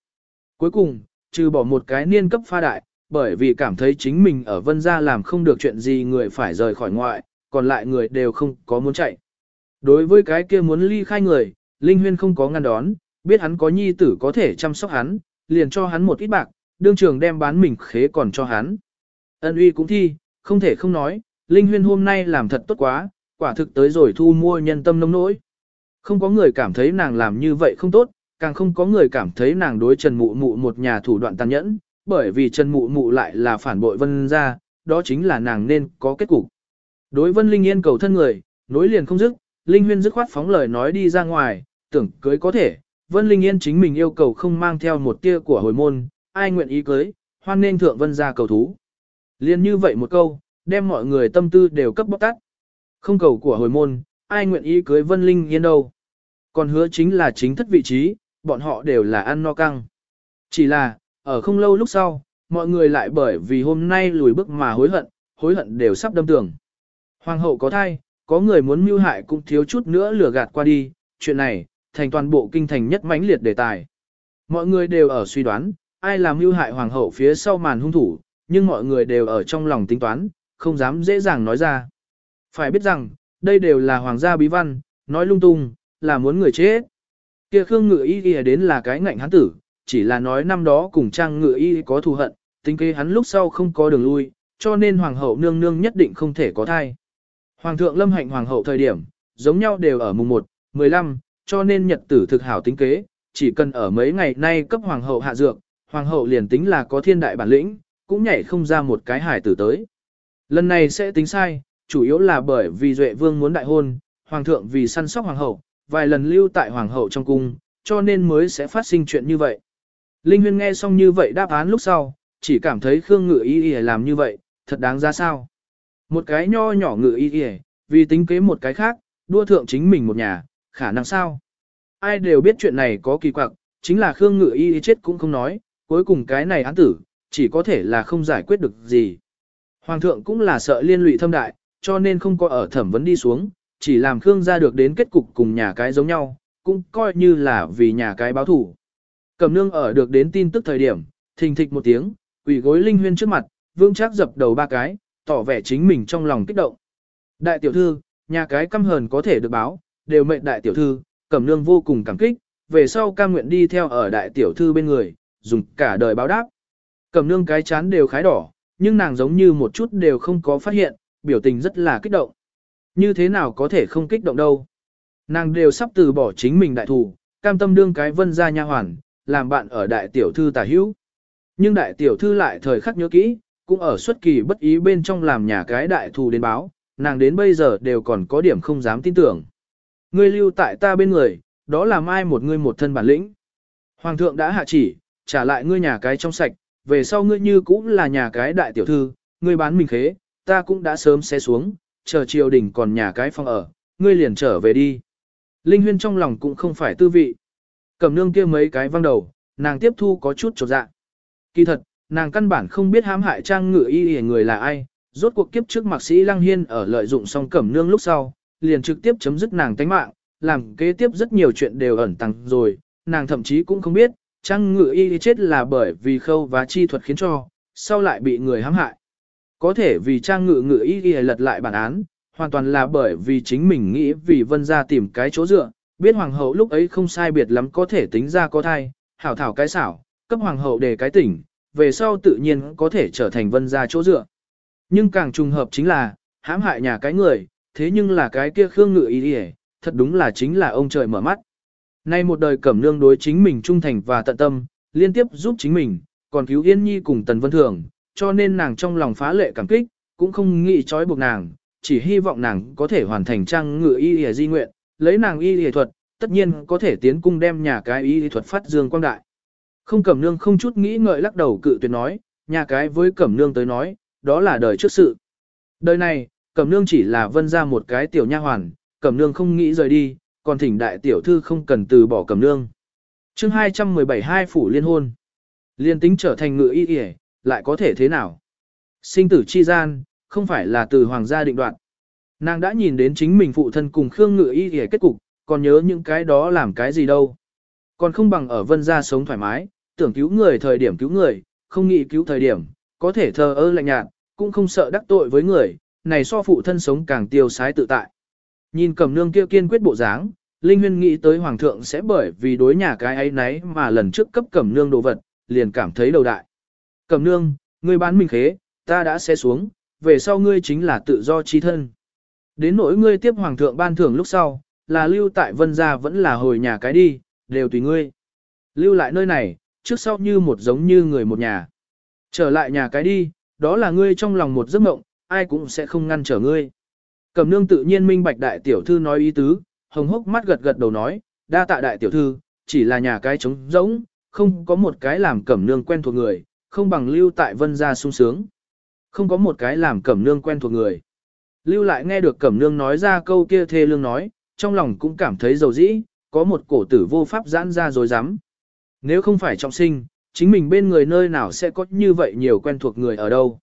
A: Cuối cùng, trừ bỏ một cái niên cấp pha đại, bởi vì cảm thấy chính mình ở vân gia làm không được chuyện gì người phải rời khỏi ngoại, còn lại người đều không có muốn chạy. Đối với cái kia muốn ly khai người, Linh Huyên không có ngăn đón, biết hắn có nhi tử có thể chăm sóc hắn, liền cho hắn một ít bạc, đương trường đem bán mình khế còn cho hắn. Ân uy cũng thi, không thể không nói, Linh Huyên hôm nay làm thật tốt quá, quả thực tới rồi thu mua nhân tâm nông nỗi. Không có người cảm thấy nàng làm như vậy không tốt, càng không có người cảm thấy nàng đối Trần Mụ Mụ một nhà thủ đoạn tàn nhẫn, bởi vì Trần Mụ Mụ lại là phản bội Vân ra, đó chính là nàng nên có kết cục. Đối Vân Linh Yên cầu thân người, nối liền không dứt, Linh Huyên dứt khoát phóng lời nói đi ra ngoài, tưởng cưới có thể, Vân Linh Yên chính mình yêu cầu không mang theo một tia của hồi môn, ai nguyện ý cưới, hoan nên thượng vân ra cầu thú. Liên như vậy một câu, đem mọi người tâm tư đều cấp bóc tắt. Không cầu của hồi môn, ai nguyện ý cưới Vân Linh Yên đâu. Còn hứa chính là chính thất vị trí, bọn họ đều là ăn no căng. Chỉ là, ở không lâu lúc sau, mọi người lại bởi vì hôm nay lùi bước mà hối hận, hối hận đều sắp đâm tường. Hoàng hậu có thai, có người muốn mưu hại cũng thiếu chút nữa lừa gạt qua đi, chuyện này, thành toàn bộ kinh thành nhất mãnh liệt đề tài. Mọi người đều ở suy đoán, ai làm mưu hại hoàng hậu phía sau màn hung thủ, nhưng mọi người đều ở trong lòng tính toán, không dám dễ dàng nói ra. Phải biết rằng, đây đều là hoàng gia bí văn, nói lung tung, là muốn người chết. Kia Khương Ngự Y kia đến là cái ngạnh hắn tử, chỉ là nói năm đó cùng Trang Ngự Y có thù hận, tính kế hắn lúc sau không có đường lui, cho nên hoàng hậu nương nương nhất định không thể có thai. Hoàng thượng lâm hạnh hoàng hậu thời điểm, giống nhau đều ở mùng 1, 15, cho nên nhật tử thực hảo tính kế, chỉ cần ở mấy ngày nay cấp hoàng hậu hạ dược, hoàng hậu liền tính là có thiên đại bản lĩnh, cũng nhảy không ra một cái hải tử tới. Lần này sẽ tính sai, chủ yếu là bởi vì Duệ Vương muốn đại hôn, hoàng thượng vì săn sóc hoàng hậu, vài lần lưu tại hoàng hậu trong cung, cho nên mới sẽ phát sinh chuyện như vậy. Linh Huyên nghe xong như vậy đáp án lúc sau, chỉ cảm thấy Khương Ngự Y Y làm như vậy, thật đáng ra sao. Một cái nho nhỏ Ngự Y Y, vì tính kế một cái khác, đua thượng chính mình một nhà, khả năng sao? Ai đều biết chuyện này có kỳ quặc, chính là Khương Ngự Y chết cũng không nói, cuối cùng cái này án tử, chỉ có thể là không giải quyết được gì. Hoàng thượng cũng là sợ liên lụy thâm đại, cho nên không có ở thẩm vấn đi xuống, chỉ làm Khương gia được đến kết cục cùng nhà cái giống nhau, cũng coi như là vì nhà cái báo thủ. Cầm nương ở được đến tin tức thời điểm, thình thịch một tiếng, quỷ gối linh huyên trước mặt, vương chắc dập đầu ba cái, tỏ vẻ chính mình trong lòng kích động. Đại tiểu thư, nhà cái căm hờn có thể được báo, đều mệnh đại tiểu thư, cẩm nương vô cùng cảm kích, về sau cam nguyện đi theo ở đại tiểu thư bên người, dùng cả đời báo đáp. Cẩm nương cái chán đều khái đỏ, nhưng nàng giống như một chút đều không có phát hiện, biểu tình rất là kích động. Như thế nào có thể không kích động đâu. Nàng đều sắp từ bỏ chính mình đại thủ, cam tâm đương cái vân gia nha hoàn, làm bạn ở đại tiểu thư tả hữu. Nhưng đại tiểu thư lại thời khắc nhớ kỹ, cũng ở xuất kỳ bất ý bên trong làm nhà cái đại thù đến báo, nàng đến bây giờ đều còn có điểm không dám tin tưởng. Ngươi lưu tại ta bên người, đó là mai một ngươi một thân bản lĩnh. Hoàng thượng đã hạ chỉ, trả lại ngươi nhà cái trong sạch, về sau ngươi như cũng là nhà cái đại tiểu thư, ngươi bán mình khế, ta cũng đã sớm xé xuống, chờ triều đình còn nhà cái phòng ở, ngươi liền trở về đi. Linh huyên trong lòng cũng không phải tư vị. Cầm nương kia mấy cái văng đầu, nàng tiếp thu có chút trột dạ. Kỳ thật, nàng căn bản không biết hãm hại trang ngự y hề người là ai, rốt cuộc kiếp trước mạc sĩ Lăng Hiên ở lợi dụng xong cẩm nương lúc sau, liền trực tiếp chấm dứt nàng tánh mạng, làm kế tiếp rất nhiều chuyện đều ẩn tăng rồi, nàng thậm chí cũng không biết, trang ngự y chết là bởi vì khâu và chi thuật khiến cho, sau lại bị người hãm hại. Có thể vì trang ngự ngự y lật lại bản án, hoàn toàn là bởi vì chính mình nghĩ vì vân ra tìm cái chỗ dựa, biết hoàng hậu lúc ấy không sai biệt lắm có thể tính ra có thai, hảo thảo cái xảo, cấp hoàng hậu để cái tỉnh, về sau tự nhiên có thể trở thành vân ra chỗ dựa. Nhưng càng trùng hợp chính là, hãm hại nhà cái người, thế nhưng là cái kia khương ngự y thật đúng là chính là ông trời mở mắt. Nay một đời cẩm nương đối chính mình trung thành và tận tâm, liên tiếp giúp chính mình, còn cứu Yên Nhi cùng Tần Vân Thường, cho nên nàng trong lòng phá lệ cảm kích, cũng không nghĩ trói buộc nàng, chỉ hy vọng nàng có thể hoàn thành trang ngự y y di nguyện, lấy nàng y y thuật, tất nhiên có thể tiến cung đem nhà cái y y thuật phát dương quang đại. Không cẩm nương không chút nghĩ ngợi lắc đầu cự tuyệt nói, nhà cái với cẩm nương tới nói, đó là đời trước sự. Đời này, cẩm nương chỉ là vân ra một cái tiểu nha hoàn, cẩm nương không nghĩ rời đi, còn thỉnh đại tiểu thư không cần từ bỏ cầm nương. chương 217 hai phủ liên hôn. Liên tính trở thành ngự y y, lại có thể thế nào? Sinh tử chi gian, không phải là từ hoàng gia định đoạt. Nàng đã nhìn đến chính mình phụ thân cùng Khương Ngự Y y kết cục, còn nhớ những cái đó làm cái gì đâu. Còn không bằng ở vân gia sống thoải mái, tưởng cứu người thời điểm cứu người, không nghĩ cứu thời điểm, có thể thờ ơ lạnh nhạt, cũng không sợ đắc tội với người, này so phụ thân sống càng tiêu sái tự tại. Nhìn cẩm nương kia kiên quyết bộ dáng, Linh Huyên nghĩ tới Hoàng thượng sẽ bởi vì đối nhà cái ấy nấy mà lần trước cấp cẩm nương đồ vật, liền cảm thấy đầu đại. Cẩm nương, ngươi bán mình khế, ta đã xe xuống, về sau ngươi chính là tự do chi thân. Đến nỗi ngươi tiếp Hoàng thượng ban thưởng lúc sau, là lưu tại vân gia vẫn là hồi nhà cái đi, đều tùy ngươi. Lưu lại nơi này, trước sau như một giống như người một nhà. Trở lại nhà cái đi, đó là ngươi trong lòng một giấc mộng, ai cũng sẽ không ngăn trở ngươi. Cẩm nương tự nhiên minh bạch đại tiểu thư nói ý tứ, hồng hốc mắt gật gật đầu nói, đa tạ đại tiểu thư, chỉ là nhà cái trống rỗng, không có một cái làm cẩm nương quen thuộc người, không bằng lưu tại vân gia sung sướng. Không có một cái làm cẩm nương quen thuộc người. Lưu lại nghe được cẩm nương nói ra câu kia thê lương nói, trong lòng cũng cảm thấy dầu dĩ, có một cổ tử vô pháp giãn ra rồi dám. Nếu không phải trọng sinh, chính mình bên người nơi nào sẽ có như vậy nhiều quen thuộc người ở đâu.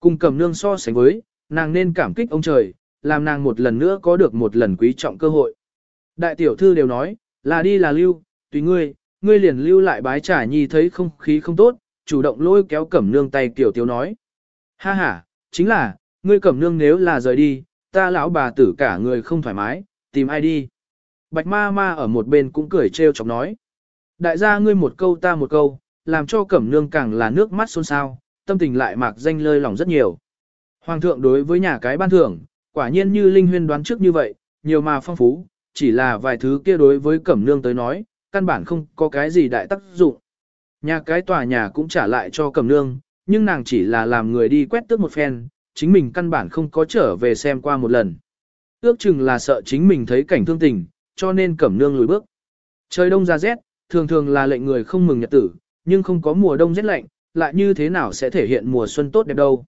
A: Cùng cẩm nương so sánh với, nàng nên cảm kích ông trời, làm nàng một lần nữa có được một lần quý trọng cơ hội. Đại tiểu thư đều nói, là đi là lưu, tùy ngươi, ngươi liền lưu lại bái trả nhi thấy không khí không tốt, chủ động lôi kéo cẩm nương tay tiểu tiểu nói. Ha ha, chính là, ngươi cẩm nương nếu là rời đi, ta lão bà tử cả người không thoải mái, tìm ai đi. Bạch ma ma ở một bên cũng cười trêu chọc nói. Đại gia ngươi một câu ta một câu, làm cho cẩm nương càng là nước mắt xôn xao, tâm tình lại mạc danh lơi lòng rất nhiều. Hoàng thượng đối với nhà cái ban thưởng, quả nhiên như Linh Huyên đoán trước như vậy, nhiều mà phong phú, chỉ là vài thứ kia đối với cẩm nương tới nói, căn bản không có cái gì đại tác dụng. Nhà cái tòa nhà cũng trả lại cho cẩm nương, nhưng nàng chỉ là làm người đi quét tước một phen, chính mình căn bản không có trở về xem qua một lần. Ước chừng là sợ chính mình thấy cảnh thương tình, cho nên cẩm nương lùi bước. Trời đông ra rét, thường thường là lệnh người không mừng nhật tử, nhưng không có mùa đông rét lạnh, lại như thế nào sẽ thể hiện mùa xuân tốt đẹp đâu.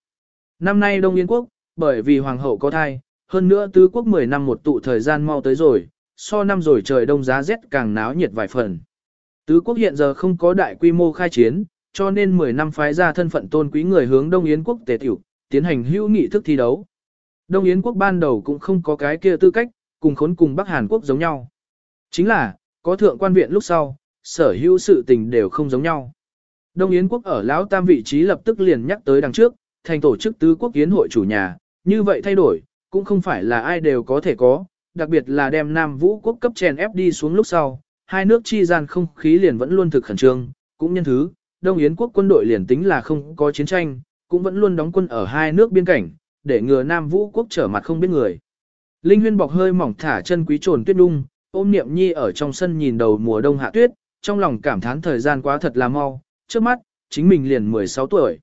A: Năm nay Đông Yên Quốc, bởi vì Hoàng hậu có thai, hơn nữa tứ quốc 10 năm một tụ thời gian mau tới rồi, so năm rồi trời đông giá rét càng náo nhiệt vài phần. Tứ quốc hiện giờ không có đại quy mô khai chiến, cho nên 10 năm phái ra thân phận tôn quý người hướng Đông Yến quốc tề tiểu, tiến hành hữu nghị thức thi đấu. Đông Yến quốc ban đầu cũng không có cái kia tư cách, cùng khốn cùng Bắc Hàn quốc giống nhau. Chính là, có thượng quan viện lúc sau, sở hữu sự tình đều không giống nhau. Đông Yến quốc ở Lão Tam vị trí lập tức liền nhắc tới đằng trước, thành tổ chức tứ quốc yến hội chủ nhà, như vậy thay đổi, cũng không phải là ai đều có thể có, đặc biệt là đem Nam Vũ quốc cấp chèn ép đi xuống lúc sau, hai nước chi gian không khí liền vẫn luôn thực khẩn trương, cũng nhân thứ, Đông Yến quốc quân đội liền tính là không có chiến tranh, cũng vẫn luôn đóng quân ở hai nước biên cảnh, để ngừa Nam Vũ quốc trở mặt không biết người. Linh Huyên bọc hơi mỏng thả chân quý trồn tuyết đung, ôm niệm nhi ở trong sân nhìn đầu mùa đông hạ tuyết, trong lòng cảm thán thời gian quá thật là mau, trước mắt, chính mình liền 16 tuổi.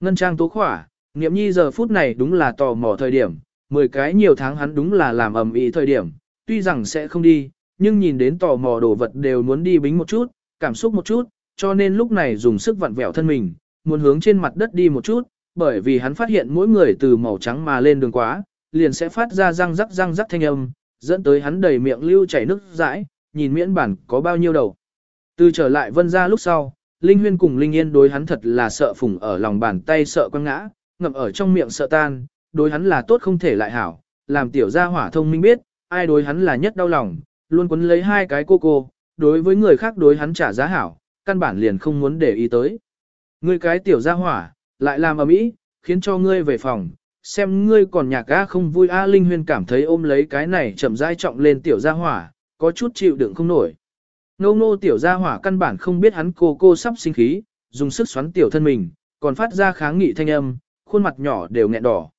A: Ngân trang tố khỏa, niệm nhi giờ phút này đúng là tò mò thời điểm, 10 cái nhiều tháng hắn đúng là làm ầm ĩ thời điểm, tuy rằng sẽ không đi, nhưng nhìn đến tò mò đồ vật đều muốn đi bính một chút, cảm xúc một chút, cho nên lúc này dùng sức vặn vẹo thân mình, muốn hướng trên mặt đất đi một chút, bởi vì hắn phát hiện mỗi người từ màu trắng mà lên đường quá, liền sẽ phát ra răng rắc răng rắc thanh âm, dẫn tới hắn đầy miệng lưu chảy nước dãi, nhìn miễn bản có bao nhiêu đầu. Từ trở lại vân ra lúc sau, Linh Huyên cùng Linh Yên đối hắn thật là sợ phùng ở lòng bàn tay sợ quăng ngã, ngậm ở trong miệng sợ tan, đối hắn là tốt không thể lại hảo, làm tiểu gia hỏa thông minh biết, ai đối hắn là nhất đau lòng, luôn quấn lấy hai cái cô cô, đối với người khác đối hắn trả giá hảo, căn bản liền không muốn để ý tới. Ngươi cái tiểu gia hỏa, lại làm ở mỹ, khiến cho ngươi về phòng, xem ngươi còn nhạc ga không vui A Linh Huyên cảm thấy ôm lấy cái này chậm rãi trọng lên tiểu gia hỏa, có chút chịu đựng không nổi. Nô nô tiểu gia hỏa căn bản không biết hắn cô cô sắp sinh khí, dùng sức xoắn tiểu thân mình, còn phát ra kháng nghị thanh âm, khuôn mặt nhỏ đều nghẹn đỏ.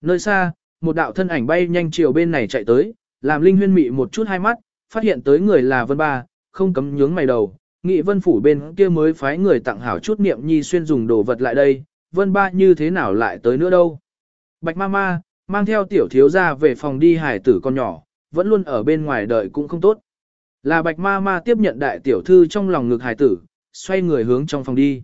A: Nơi xa, một đạo thân ảnh bay nhanh chiều bên này chạy tới, làm Linh Huyên mị một chút hai mắt, phát hiện tới người là Vân Ba, không cấm nhướng mày đầu, nghị Vân phủ bên kia mới phái người tặng hảo chút niệm nhi xuyên dùng đồ vật lại đây, Vân Ba như thế nào lại tới nữa đâu. Bạch ma ma, mang theo tiểu thiếu ra về phòng đi hải tử con nhỏ, vẫn luôn ở bên ngoài đợi cũng không tốt. Là bạch ma ma tiếp nhận đại tiểu thư trong lòng ngực hải tử, xoay người hướng trong phòng đi.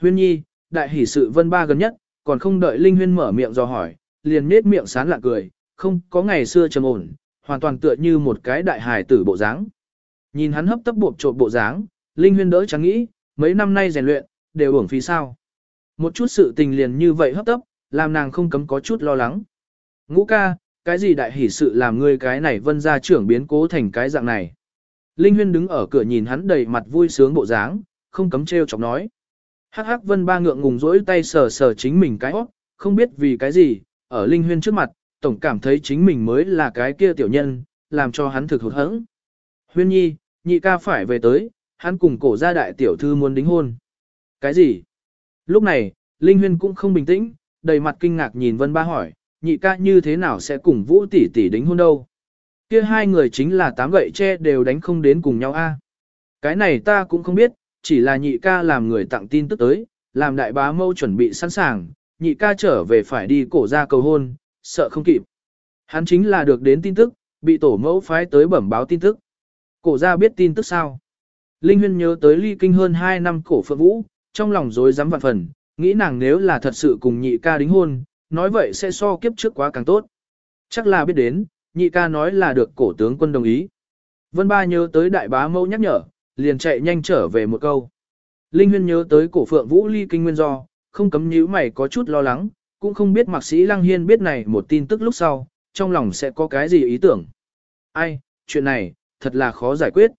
A: Huyên nhi, đại hỷ sự vân ba gần nhất, còn không đợi Linh Huyên mở miệng do hỏi, liền nết miệng sán lạ cười, không có ngày xưa trầm ổn, hoàn toàn tựa như một cái đại hài tử bộ dáng. Nhìn hắn hấp tấp buộc trộn bộ dáng, Linh Huyên đỡ chẳng nghĩ, mấy năm nay rèn luyện, đều uổng phí sao. Một chút sự tình liền như vậy hấp tấp, làm nàng không cấm có chút lo lắng. Ngũ ca, cái gì đại hỷ sự làm ngươi cái này vân ra trưởng biến cố thành cái dạng này. Linh Huyên đứng ở cửa nhìn hắn đầy mặt vui sướng bộ dáng, không cấm treo chọc nói. Hắc hắc vân ba ngượng ngùng rỗi tay sờ sờ chính mình cái hót, không biết vì cái gì, ở Linh Huyên trước mặt, tổng cảm thấy chính mình mới là cái kia tiểu nhân, làm cho hắn thực hụt hẫng. Huyên nhi, nhị ca phải về tới, hắn cùng cổ gia đại tiểu thư muốn đính hôn. Cái gì? Lúc này, Linh Huyên cũng không bình tĩnh, đầy mặt kinh ngạc nhìn Vân Ba hỏi, nhị ca như thế nào sẽ cùng Vũ tỷ tỷ đính hôn đâu? Kia hai người chính là tám gậy tre đều đánh không đến cùng nhau a. Cái này ta cũng không biết, chỉ là nhị ca làm người tặng tin tức tới, làm đại bá mâu chuẩn bị sẵn sàng, nhị ca trở về phải đi cổ ra cầu hôn, sợ không kịp. Hắn chính là được đến tin tức, bị tổ mẫu phái tới bẩm báo tin tức. Cổ ra biết tin tức sao? Linh Huyên nhớ tới ly kinh hơn 2 năm cổ phượng vũ, trong lòng dối dám vạn phần, nghĩ nàng nếu là thật sự cùng nhị ca đính hôn, nói vậy sẽ so kiếp trước quá càng tốt. Chắc là biết đến, nhị ca nói là được cổ tướng quân đồng ý. Vân Ba nhớ tới đại bá mẫu nhắc nhở, liền chạy nhanh trở về một câu. Linh Huyên nhớ tới cổ phượng vũ ly kinh nguyên do, không cấm nhíu mày có chút lo lắng, cũng không biết mạc sĩ Lăng Hiên biết này một tin tức lúc sau, trong lòng sẽ có cái gì ý tưởng. Ai, chuyện này, thật là khó giải quyết.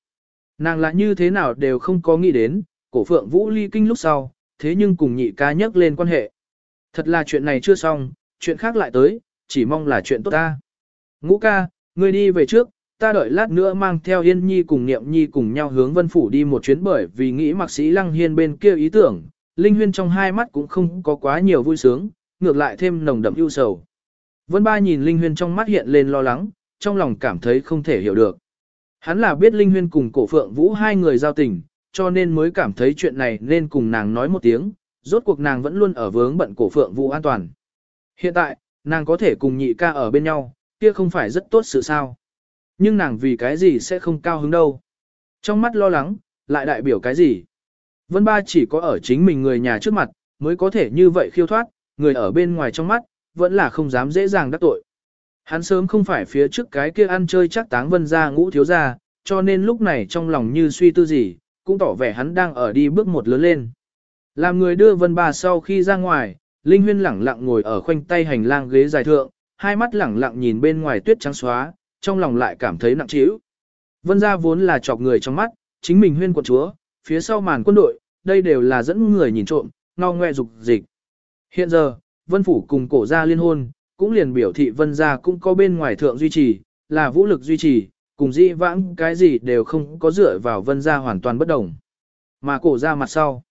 A: Nàng là như thế nào đều không có nghĩ đến, cổ phượng vũ ly kinh lúc sau, thế nhưng cùng nhị ca nhắc lên quan hệ. Thật là chuyện này chưa xong, chuyện khác lại tới, chỉ mong là chuyện tốt ta. Ngũ ca, ngươi đi về trước, ta đợi lát nữa mang theo Yên Nhi cùng Niệm Nhi cùng nhau hướng Vân Phủ đi một chuyến bởi vì nghĩ mạc sĩ Lăng Hiên bên kia ý tưởng, Linh Huyên trong hai mắt cũng không có quá nhiều vui sướng, ngược lại thêm nồng đậm ưu sầu. Vân Ba nhìn Linh Huyên trong mắt hiện lên lo lắng, trong lòng cảm thấy không thể hiểu được. Hắn là biết Linh Huyên cùng cổ phượng vũ hai người giao tình, cho nên mới cảm thấy chuyện này nên cùng nàng nói một tiếng, rốt cuộc nàng vẫn luôn ở vướng bận cổ phượng vũ an toàn. Hiện tại, nàng có thể cùng nhị ca ở bên nhau, kia không phải rất tốt sự sao. Nhưng nàng vì cái gì sẽ không cao hứng đâu. Trong mắt lo lắng, lại đại biểu cái gì? Vân Ba chỉ có ở chính mình người nhà trước mặt, mới có thể như vậy khiêu thoát, người ở bên ngoài trong mắt, vẫn là không dám dễ dàng đắc tội. Hắn sớm không phải phía trước cái kia ăn chơi chắc táng vân ra ngũ thiếu ra, cho nên lúc này trong lòng như suy tư gì, cũng tỏ vẻ hắn đang ở đi bước một lớn lên. Làm người đưa vân ba sau khi ra ngoài, Linh Huyên lẳng lặng ngồi ở khoanh tay hành lang ghế dài thượng, hai mắt lẳng lặng nhìn bên ngoài tuyết trắng xóa, trong lòng lại cảm thấy nặng trĩu. Vân gia vốn là chọc người trong mắt, chính mình huyên quận chúa, phía sau màn quân đội, đây đều là dẫn người nhìn trộm, ngao ngoe dục dịch. Hiện giờ, Vân Phủ cùng cổ gia liên hôn, cũng liền biểu thị Vân gia cũng có bên ngoài thượng duy trì, là vũ lực duy trì, cùng dĩ vãng cái gì đều không có dựa vào Vân gia hoàn toàn bất đồng. Mà cổ gia mặt sau,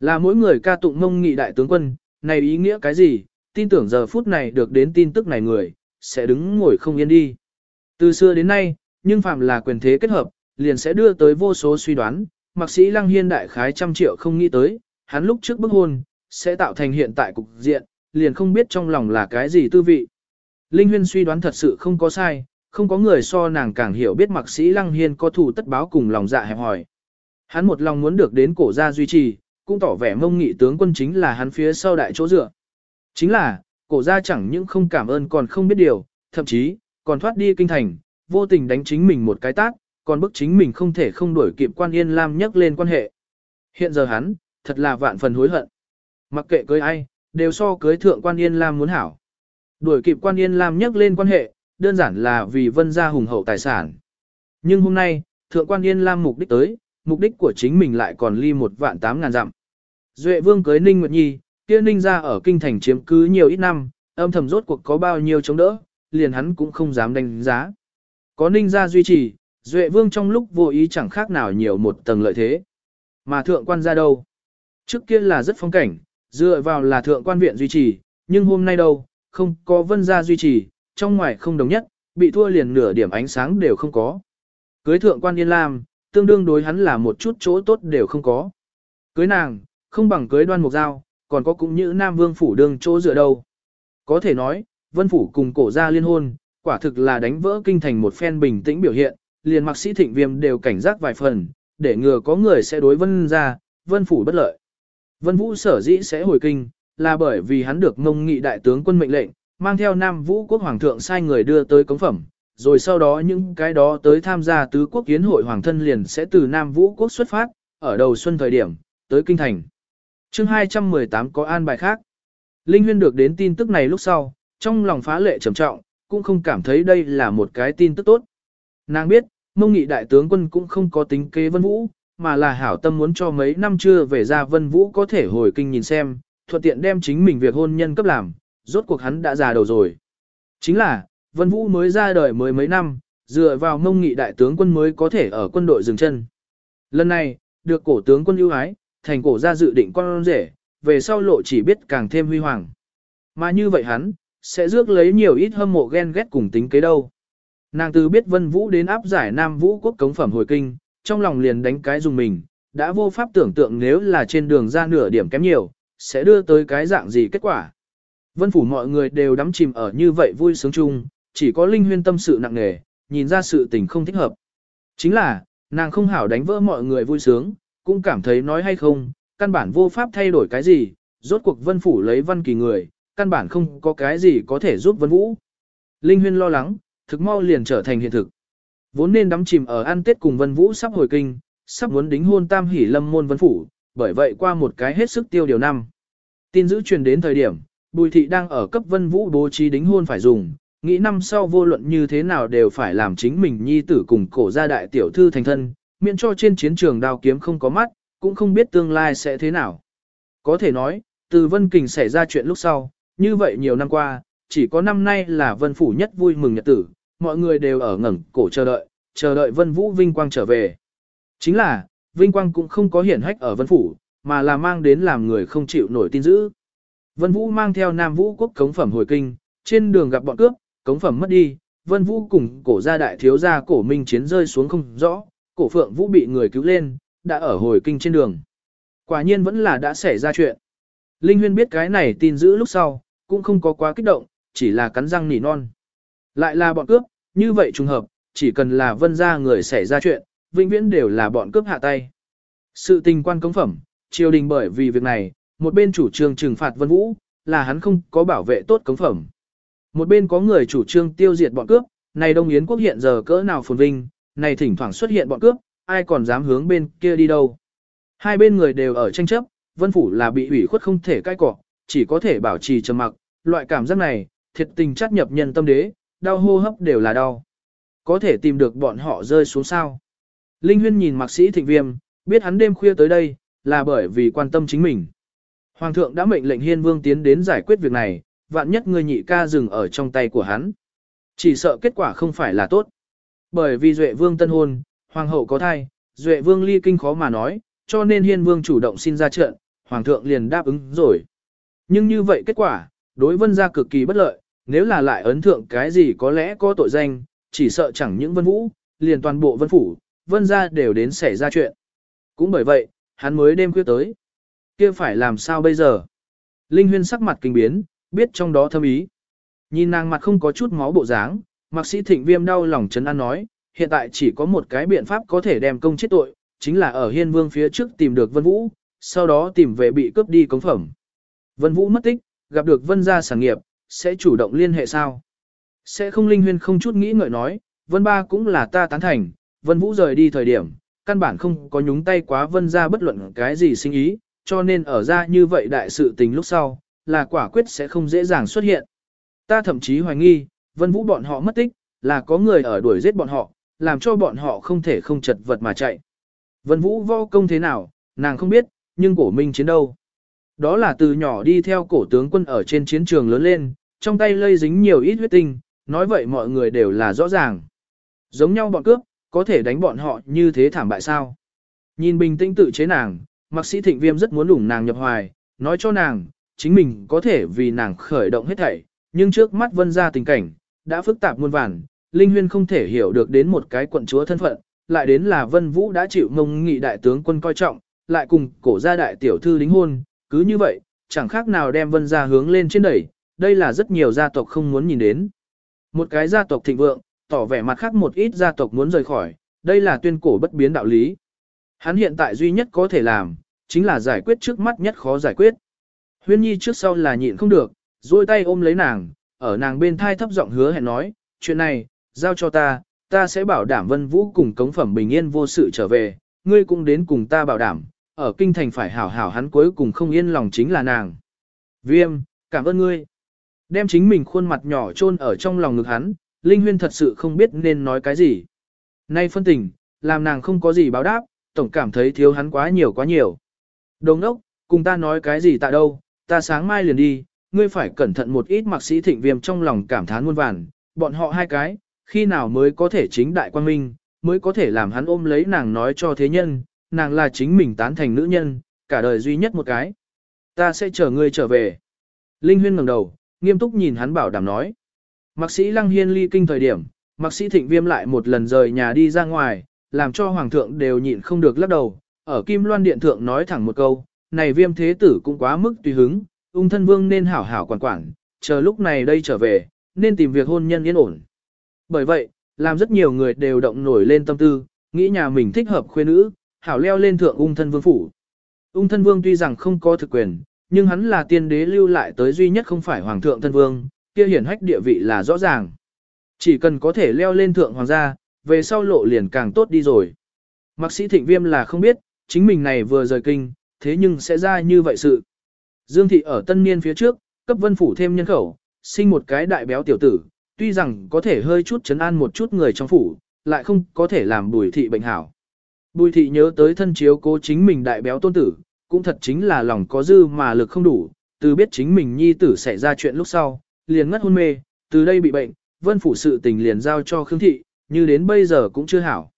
A: là mỗi người ca tụng mông nghị đại tướng quân, này ý nghĩa cái gì, tin tưởng giờ phút này được đến tin tức này người, sẽ đứng ngồi không yên đi. Từ xưa đến nay, nhưng phạm là quyền thế kết hợp, liền sẽ đưa tới vô số suy đoán, mạc sĩ lăng hiên đại khái trăm triệu không nghĩ tới, hắn lúc trước bức hôn, sẽ tạo thành hiện tại cục diện, liền không biết trong lòng là cái gì tư vị. Linh huyên suy đoán thật sự không có sai, không có người so nàng càng hiểu biết mạc sĩ lăng hiên có thủ tất báo cùng lòng dạ hẹp hỏi. Hắn một lòng muốn được đến cổ gia duy trì, cũng tỏ vẻ mông nghị tướng quân chính là hắn phía sau đại chỗ dựa. Chính là, cổ gia chẳng những không cảm ơn còn không biết điều, thậm chí, còn thoát đi kinh thành, vô tình đánh chính mình một cái tát, còn bức chính mình không thể không đuổi kịp quan yên lam nhắc lên quan hệ. Hiện giờ hắn, thật là vạn phần hối hận. Mặc kệ cưới ai, đều so cưới thượng quan yên lam muốn hảo. Đuổi kịp quan yên lam nhắc lên quan hệ, đơn giản là vì vân gia hùng hậu tài sản. Nhưng hôm nay, thượng quan yên lam mục đích tới, mục đích của chính mình lại còn ly một vạn tám ngàn dặm. Duệ vương cưới Ninh Nguyệt Nhi, kia Ninh ra ở kinh thành chiếm cứ nhiều ít năm, âm thầm rốt cuộc có bao nhiêu chống đỡ, liền hắn cũng không dám đánh giá. Có Ninh gia duy trì, Duệ vương trong lúc vô ý chẳng khác nào nhiều một tầng lợi thế. Mà thượng quan ra đâu? Trước kia là rất phong cảnh, dựa vào là thượng quan viện duy trì, nhưng hôm nay đâu, không có vân gia duy trì, trong ngoài không đồng nhất, bị thua liền nửa điểm ánh sáng đều không có. Cưới thượng quan Yên Lam, tương đương đối hắn là một chút chỗ tốt đều không có. Cưới nàng, không bằng cưới đoan mục giao, còn có cũng như Nam Vương Phủ đương chỗ dựa đâu. Có thể nói, Vân Phủ cùng cổ gia liên hôn, quả thực là đánh vỡ kinh thành một phen bình tĩnh biểu hiện, liền mặc sĩ thịnh viêm đều cảnh giác vài phần, để ngừa có người sẽ đối Vân ra, Vân Phủ bất lợi. Vân Vũ sở dĩ sẽ hồi kinh, là bởi vì hắn được mông nghị đại tướng quân mệnh lệnh, mang theo Nam Vũ quốc hoàng thượng sai người đưa tới cống phẩm, rồi sau đó những cái đó tới tham gia tứ quốc kiến hội hoàng thân liền sẽ từ Nam Vũ quốc xuất phát, ở đầu xuân thời điểm, tới kinh thành. chương 218 có an bài khác. Linh Huyên được đến tin tức này lúc sau, trong lòng phá lệ trầm trọng, cũng không cảm thấy đây là một cái tin tức tốt. Nàng biết, mông nghị đại tướng quân cũng không có tính kế vân vũ, mà là hảo tâm muốn cho mấy năm chưa về ra vân vũ có thể hồi kinh nhìn xem, thuận tiện đem chính mình việc hôn nhân cấp làm, rốt cuộc hắn đã già đầu rồi. Chính là, vân vũ mới ra đời mới mấy năm, dựa vào mông nghị đại tướng quân mới có thể ở quân đội dừng chân. Lần này, được cổ tướng quân ưu ái, thành cổ ra dự định con rể, về sau lộ chỉ biết càng thêm huy hoàng. Mà như vậy hắn, sẽ rước lấy nhiều ít hâm mộ ghen ghét cùng tính kế đâu. Nàng từ biết Vân Vũ đến áp giải Nam Vũ quốc cống phẩm hồi kinh, trong lòng liền đánh cái dùng mình, đã vô pháp tưởng tượng nếu là trên đường ra nửa điểm kém nhiều, sẽ đưa tới cái dạng gì kết quả. Vân Phủ mọi người đều đắm chìm ở như vậy vui sướng chung, chỉ có Linh Huyên tâm sự nặng nề, nhìn ra sự tình không thích hợp. Chính là, nàng không hảo đánh vỡ mọi người vui sướng, cũng cảm thấy nói hay không, căn bản vô pháp thay đổi cái gì, rốt cuộc Vân Phủ lấy Văn Kỳ người, căn bản không có cái gì có thể giúp Vân Vũ. Linh Huyên lo lắng, thực mau liền trở thành hiện thực. Vốn nên đắm chìm ở ăn tết cùng Vân Vũ sắp hồi kinh, sắp muốn đính hôn tam hỷ lâm môn Vân Phủ, bởi vậy qua một cái hết sức tiêu điều năm. Tin dữ truyền đến thời điểm, Bùi Thị đang ở cấp Vân Vũ bố trí đính hôn phải dùng, nghĩ năm sau vô luận như thế nào đều phải làm chính mình nhi tử cùng cổ gia đại tiểu thư thành thân, miễn cho trên chiến trường đao kiếm không có mắt, cũng không biết tương lai sẽ thế nào. Có thể nói, từ Vân Kình xảy ra chuyện lúc sau, như vậy nhiều năm qua, chỉ có năm nay là Vân Phủ nhất vui mừng nhật tử, mọi người đều ở ngẩng cổ chờ đợi, chờ đợi Vân Vũ Vinh Quang trở về. Chính là, Vinh Quang cũng không có hiển hách ở Vân Phủ, mà là mang đến làm người không chịu nổi tin dữ. Vân Vũ mang theo Nam Vũ quốc cống phẩm hồi kinh, trên đường gặp bọn cướp, cống phẩm mất đi, Vân Vũ cùng cổ gia đại thiếu gia cổ minh chiến rơi xuống không rõ, cổ phượng Vũ bị người cứu lên, đã ở hồi kinh trên đường. Quả nhiên vẫn là đã xảy ra chuyện. Linh Huyên biết cái này tin dữ lúc sau, cũng không có quá kích động, chỉ là cắn răng nỉ non. Lại là bọn cướp, như vậy trùng hợp, chỉ cần là vân gia người xảy ra chuyện, vĩnh viễn đều là bọn cướp hạ tay. Sự tình quan cống phẩm, triều đình bởi vì việc này, một bên chủ trương trừng phạt vân vũ, là hắn không có bảo vệ tốt cống phẩm. Một bên có người chủ trương tiêu diệt bọn cướp, này Đông Yến quốc hiện giờ cỡ nào phồn vinh, này thỉnh thoảng xuất hiện bọn cướp, ai còn dám hướng bên kia đi đâu. Hai bên người đều ở tranh chấp, vân phủ là bị ủy khuất không thể cai cọ, chỉ có thể bảo trì trầm mặc, loại cảm giác này, thiệt tình chắt nhập nhân tâm đế, đau hô hấp đều là đau. Có thể tìm được bọn họ rơi xuống sao. Linh Huyên nhìn mạc sĩ thịnh viêm, biết hắn đêm khuya tới đây, là bởi vì quan tâm chính mình. Hoàng thượng đã mệnh lệnh hiên vương tiến đến giải quyết việc này, vạn nhất người nhị ca dừng ở trong tay của hắn. Chỉ sợ kết quả không phải là tốt. Bởi vì Duệ vương tân hôn, hoàng hậu có thai, Duệ vương ly kinh khó mà nói, cho nên hiên vương chủ động xin ra trận, hoàng thượng liền đáp ứng rồi. Nhưng như vậy kết quả, đối vân gia cực kỳ bất lợi, nếu là lại ấn thượng cái gì có lẽ có tội danh, chỉ sợ chẳng những vân vũ, liền toàn bộ vân phủ, vân gia đều đến xảy ra chuyện. Cũng bởi vậy, hắn mới đêm khuya tới. kia phải làm sao bây giờ? Linh huyên sắc mặt kinh biến, biết trong đó thâm ý. Nhìn nàng mặt không có chút máu bộ dáng, mạc sĩ thịnh viêm đau lòng chấn an nói, hiện tại chỉ có một cái biện pháp có thể đem công chết tội, chính là ở hiên vương phía trước tìm được vân vũ, sau đó tìm về bị cướp đi cống phẩm. Vân vũ mất tích, gặp được vân gia sản nghiệp, sẽ chủ động liên hệ sao? Sẽ không linh huyên không chút nghĩ ngợi nói, vân ba cũng là ta tán thành, vân vũ rời đi thời điểm, căn bản không có nhúng tay quá vân gia bất luận cái gì sinh ý, cho nên ở ra như vậy đại sự tình lúc sau, là quả quyết sẽ không dễ dàng xuất hiện. Ta thậm chí hoài nghi, vân vũ bọn họ mất tích, là có người ở đuổi giết bọn họ, làm cho bọn họ không thể không chật vật mà chạy. Vân vũ vô công thế nào, nàng không biết, nhưng cổ minh chiến đâu. Đó là từ nhỏ đi theo cổ tướng quân ở trên chiến trường lớn lên, trong tay lây dính nhiều ít huyết tinh, nói vậy mọi người đều là rõ ràng. Giống nhau bọn cướp, có thể đánh bọn họ như thế thảm bại sao? Nhìn bình tĩnh tự chế nàng, mạc sĩ thịnh viêm rất muốn đủng nàng nhập hoài, nói cho nàng, chính mình có thể vì nàng khởi động hết thảy, nhưng trước mắt vân ra tình cảnh, đã phức tạp muôn vàn, Linh Huyên không thể hiểu được đến một cái quận chúa thân phận, lại đến là vân vũ đã chịu mông nghị đại tướng quân coi trọng, lại cùng cổ gia đại tiểu thư đính hôn, cứ như vậy, chẳng khác nào đem vân gia hướng lên trên đẩy, đây là rất nhiều gia tộc không muốn nhìn đến. Một cái gia tộc thịnh vượng, tỏ vẻ mặt khác một ít gia tộc muốn rời khỏi, đây là tuyên cổ bất biến đạo lý. Hắn hiện tại duy nhất có thể làm, chính là giải quyết trước mắt nhất khó giải quyết. Huyên Nhi trước sau là nhịn không được, duỗi tay ôm lấy nàng, ở nàng bên thai thấp giọng hứa hẹn nói, chuyện này, giao cho ta, ta sẽ bảo đảm Vân Vũ cùng cống phẩm bình yên vô sự trở về, ngươi cũng đến cùng ta bảo đảm, ở kinh thành phải hảo hảo hắn cuối cùng không yên lòng chính là nàng. Viêm, cảm ơn ngươi. Đem chính mình khuôn mặt nhỏ chôn ở trong lòng ngực hắn, Linh Huyên thật sự không biết nên nói cái gì. Nay phân tình, làm nàng không có gì báo đáp, tổng cảm thấy thiếu hắn quá nhiều quá nhiều. Đồng đốc, cùng ta nói cái gì tại đâu, ta sáng mai liền đi, ngươi phải cẩn thận một ít mặc sĩ thịnh viêm trong lòng cảm thán muôn vàn, bọn họ hai cái, khi nào mới có thể chính đại quan minh, mới có thể làm hắn ôm lấy nàng nói cho thế nhân, nàng là chính mình tán thành nữ nhân, cả đời duy nhất một cái. Ta sẽ chờ ngươi trở về. Linh Huyên ngẩng đầu, nghiêm túc nhìn hắn bảo đảm nói. Mạc sĩ Lăng Hiên ly kinh thời điểm, mạc sĩ Thịnh Viêm lại một lần rời nhà đi ra ngoài, làm cho Hoàng thượng đều nhịn không được lắc đầu. Ở Kim Loan Điện Thượng nói thẳng một câu, này viêm thế tử cũng quá mức tùy hứng, ung thân vương nên hảo hảo quản quản, chờ lúc này đây trở về, nên tìm việc hôn nhân yên ổn. Bởi vậy, làm rất nhiều người đều động nổi lên tâm tư, nghĩ nhà mình thích hợp khuê nữ, hảo leo lên thượng ung thân vương phủ. Ung thân vương tuy rằng không có thực quyền, nhưng hắn là tiên đế lưu lại tới duy nhất không phải hoàng thượng thân vương, kia hiển hách địa vị là rõ ràng. Chỉ cần có thể leo lên thượng hoàng gia, về sau lộ liền càng tốt đi rồi. Mạc sĩ thịnh viêm là không biết, chính mình này vừa rời kinh, thế nhưng sẽ ra như vậy sự. Dương thị ở tân niên phía trước, cấp vân phủ thêm nhân khẩu, sinh một cái đại béo tiểu tử, tuy rằng có thể hơi chút chấn an một chút người trong phủ, lại không có thể làm bùi thị bệnh hảo. Bùi thị nhớ tới thân chiếu cố chính mình đại béo tôn tử, cũng thật chính là lòng có dư mà lực không đủ, từ biết chính mình nhi tử xảy ra chuyện lúc sau, liền ngất hôn mê, từ đây bị bệnh, vân phủ sự tình liền giao cho Khương thị, như đến bây giờ cũng chưa hảo.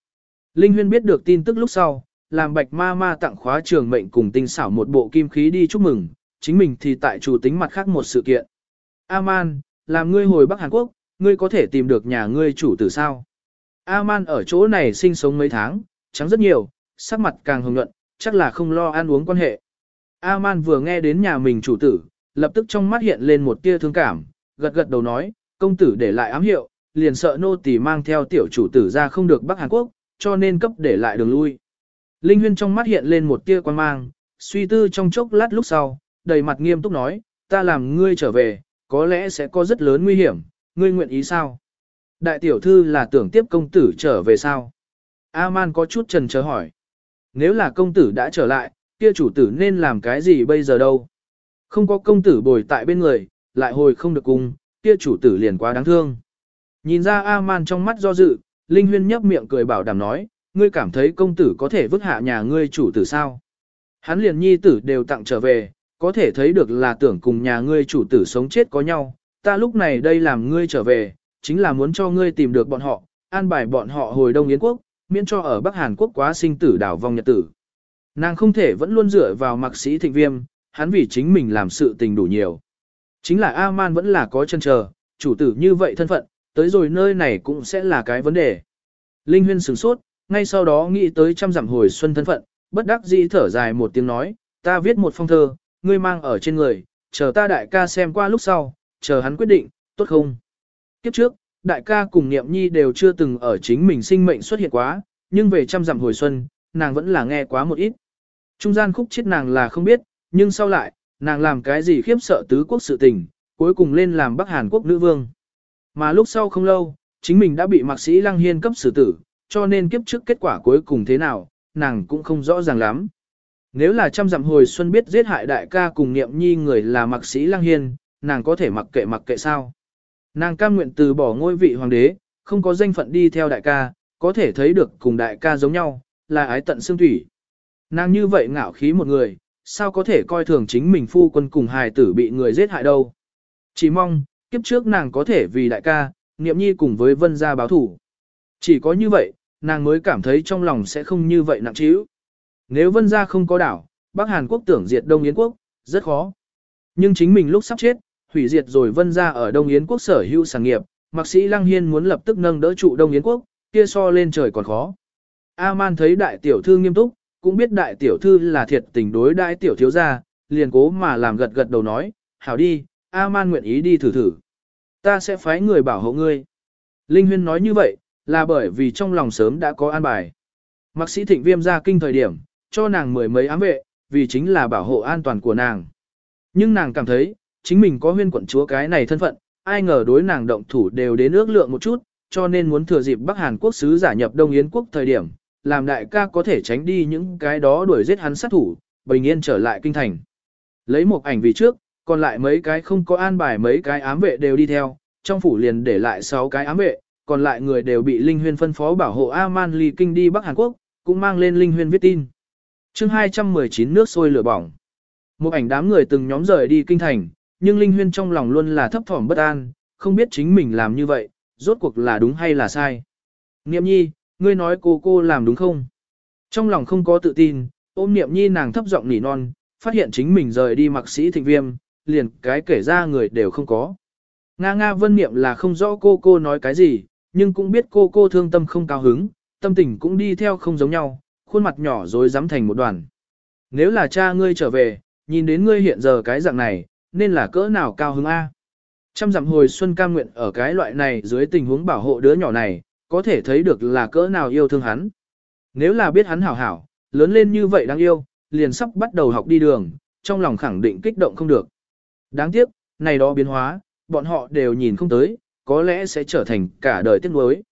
A: Linh Huyên biết được tin tức lúc sau, làm bạch ma ma tặng khóa trường mệnh cùng tinh xảo một bộ kim khí đi chúc mừng, chính mình thì tại chủ tính mặt khác một sự kiện. Aman, làm ngươi hồi Bắc Hàn Quốc, ngươi có thể tìm được nhà ngươi chủ tử sao? Aman ở chỗ này sinh sống mấy tháng, trắng rất nhiều, sắc mặt càng hồng nhuận, chắc là không lo ăn uống quan hệ. A-man vừa nghe đến nhà mình chủ tử, lập tức trong mắt hiện lên một tia thương cảm, gật gật đầu nói, công tử để lại ám hiệu, liền sợ nô tỳ mang theo tiểu chủ tử ra không được Bắc Hàn Quốc, cho nên cấp để lại đường lui. Linh Huyên trong mắt hiện lên một tia quan mang, suy tư trong chốc lát lúc sau, đầy mặt nghiêm túc nói, ta làm ngươi trở về, có lẽ sẽ có rất lớn nguy hiểm, ngươi nguyện ý sao? Đại tiểu thư là tưởng tiếp công tử trở về sao? A-man có chút trần chờ hỏi. Nếu là công tử đã trở lại, kia chủ tử nên làm cái gì bây giờ đâu? Không có công tử bồi tại bên người, lại hồi không được cùng, kia chủ tử liền quá đáng thương. Nhìn ra A-man trong mắt do dự, Linh Huyên nhấp miệng cười bảo đảm nói, ngươi cảm thấy công tử có thể vứt hạ nhà ngươi chủ tử sao? Hắn liền nhi tử đều tặng trở về, có thể thấy được là tưởng cùng nhà ngươi chủ tử sống chết có nhau, ta lúc này đây làm ngươi trở về, chính là muốn cho ngươi tìm được bọn họ, an bài bọn họ hồi Đông Yến Quốc, miễn cho ở Bắc Hàn Quốc quá sinh tử đảo vong nhật tử. Nàng không thể vẫn luôn dựa vào mặc sĩ thịnh viêm, hắn vì chính mình làm sự tình đủ nhiều. Chính là A-man vẫn là có chân chờ, chủ tử như vậy thân phận, tới rồi nơi này cũng sẽ là cái vấn đề. Linh Huyên sửng sốt, ngay sau đó nghĩ tới trăm dặm hồi xuân thân phận, bất đắc dĩ thở dài một tiếng nói, ta viết một phong thơ, ngươi mang ở trên người, chờ ta đại ca xem qua lúc sau, chờ hắn quyết định, tốt không? Kiếp trước, đại ca cùng niệm nhi đều chưa từng ở chính mình sinh mệnh xuất hiện quá, nhưng về trăm dặm hồi xuân, nàng vẫn là nghe quá một ít. Trung gian khúc chết nàng là không biết, nhưng sau lại, nàng làm cái gì khiếp sợ tứ quốc sự tình, cuối cùng lên làm Bắc Hàn Quốc nữ vương. Mà lúc sau không lâu, chính mình đã bị mạc sĩ Lăng Hiên cấp xử tử, cho nên kiếp trước kết quả cuối cùng thế nào, nàng cũng không rõ ràng lắm. Nếu là trăm dặm hồi xuân biết giết hại đại ca cùng niệm nhi người là mạc sĩ Lăng Hiên, nàng có thể mặc kệ mặc kệ sao. Nàng cam nguyện từ bỏ ngôi vị hoàng đế, không có danh phận đi theo đại ca, có thể thấy được cùng đại ca giống nhau, là ái tận xương thủy. Nàng như vậy ngạo khí một người, sao có thể coi thường chính mình phu quân cùng hài tử bị người giết hại đâu. Chỉ mong, kiếp trước nàng có thể vì đại ca, niệm nhi cùng với vân gia báo thủ. Chỉ có như vậy, nàng mới cảm thấy trong lòng sẽ không như vậy nặng trĩu. Nếu vân gia không có đảo, Bắc Hàn Quốc tưởng diệt Đông Yến Quốc, rất khó. Nhưng chính mình lúc sắp chết, hủy diệt rồi vân ra ở Đông Yến Quốc sở hữu sản nghiệp, mạc sĩ Lăng Hiên muốn lập tức nâng đỡ trụ Đông Yến Quốc, kia so lên trời còn khó. A-man thấy đại tiểu thư nghiêm túc, cũng biết đại tiểu thư là thiệt tình đối đại tiểu thiếu gia, liền cố mà làm gật gật đầu nói, hảo đi, A-man nguyện ý đi thử thử. Ta sẽ phái người bảo hộ ngươi. Linh Huyên nói như vậy, là bởi vì trong lòng sớm đã có an bài. Mạc sĩ thịnh viêm ra kinh thời điểm, cho nàng mười mấy ám vệ, vì chính là bảo hộ an toàn của nàng. Nhưng nàng cảm thấy, chính mình có huyên quận chúa cái này thân phận, ai ngờ đối nàng động thủ đều đến ước lượng một chút, cho nên muốn thừa dịp Bắc Hàn Quốc sứ giả nhập Đông Yến Quốc thời điểm, làm đại ca có thể tránh đi những cái đó đuổi giết hắn sát thủ, bình yên trở lại kinh thành. Lấy một ảnh vì trước, còn lại mấy cái không có an bài mấy cái ám vệ đều đi theo, trong phủ liền để lại 6 cái ám vệ, còn lại người đều bị Linh Huyên phân phó bảo hộ Aman ly kinh đi Bắc Hàn Quốc, cũng mang lên Linh Huyên viết tin. chương 219 nước sôi lửa bỏng. Một ảnh đám người từng nhóm rời đi kinh thành, nhưng Linh Huyên trong lòng luôn là thấp thỏm bất an, không biết chính mình làm như vậy, rốt cuộc là đúng hay là sai. Niệm nhi, ngươi nói cô cô làm đúng không? Trong lòng không có tự tin, ôm niệm nhi nàng thấp giọng nỉ non, phát hiện chính mình rời đi mặc sĩ thịnh viêm, liền cái kể ra người đều không có. Nga Nga vân niệm là không rõ cô cô nói cái gì, nhưng cũng biết cô cô thương tâm không cao hứng, tâm tình cũng đi theo không giống nhau, khuôn mặt nhỏ rồi dám thành một đoàn. Nếu là cha ngươi trở về, nhìn đến ngươi hiện giờ cái dạng này, nên là cỡ nào cao hứng A. Trăm dặm hồi xuân cam nguyện ở cái loại này dưới tình huống bảo hộ đứa nhỏ này, có thể thấy được là cỡ nào yêu thương hắn. Nếu là biết hắn hảo hảo, lớn lên như vậy đáng yêu, liền sắp bắt đầu học đi đường, trong lòng khẳng định kích động không được. Đáng tiếc, này đó biến hóa, bọn họ đều nhìn không tới, có lẽ sẽ trở thành cả đời tiếc nuối.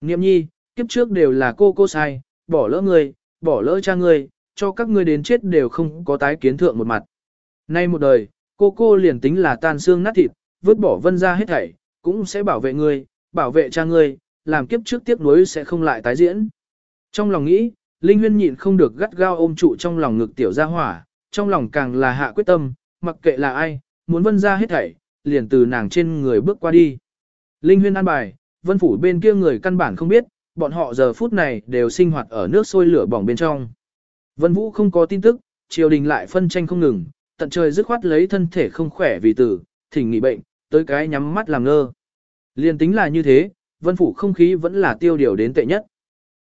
A: Niệm nhi, kiếp trước đều là cô cô sai, bỏ lỡ người, bỏ lỡ cha người, cho các ngươi đến chết đều không có tái kiến thượng một mặt. Nay một đời, cô cô liền tính là tan xương nát thịt, vứt bỏ vân ra hết thảy, cũng sẽ bảo vệ ngươi, bảo vệ cha ngươi, làm kiếp trước tiếc nuối sẽ không lại tái diễn. Trong lòng nghĩ, Linh Huyên nhịn không được gắt gao ôm trụ trong lòng ngực tiểu gia hỏa, trong lòng càng là hạ quyết tâm, mặc kệ là ai, muốn vân ra hết thảy, liền từ nàng trên người bước qua đi. Linh Huyên an bài, vân phủ bên kia người căn bản không biết, bọn họ giờ phút này đều sinh hoạt ở nước sôi lửa bỏng bên trong. Vân Vũ không có tin tức, triều đình lại phân tranh không ngừng, tận trời dứt khoát lấy thân thể không khỏe vì tử, thỉnh nghỉ bệnh, tới cái nhắm mắt làm ngơ. Liên tính là như thế, vân phủ không khí vẫn là tiêu điều đến tệ nhất.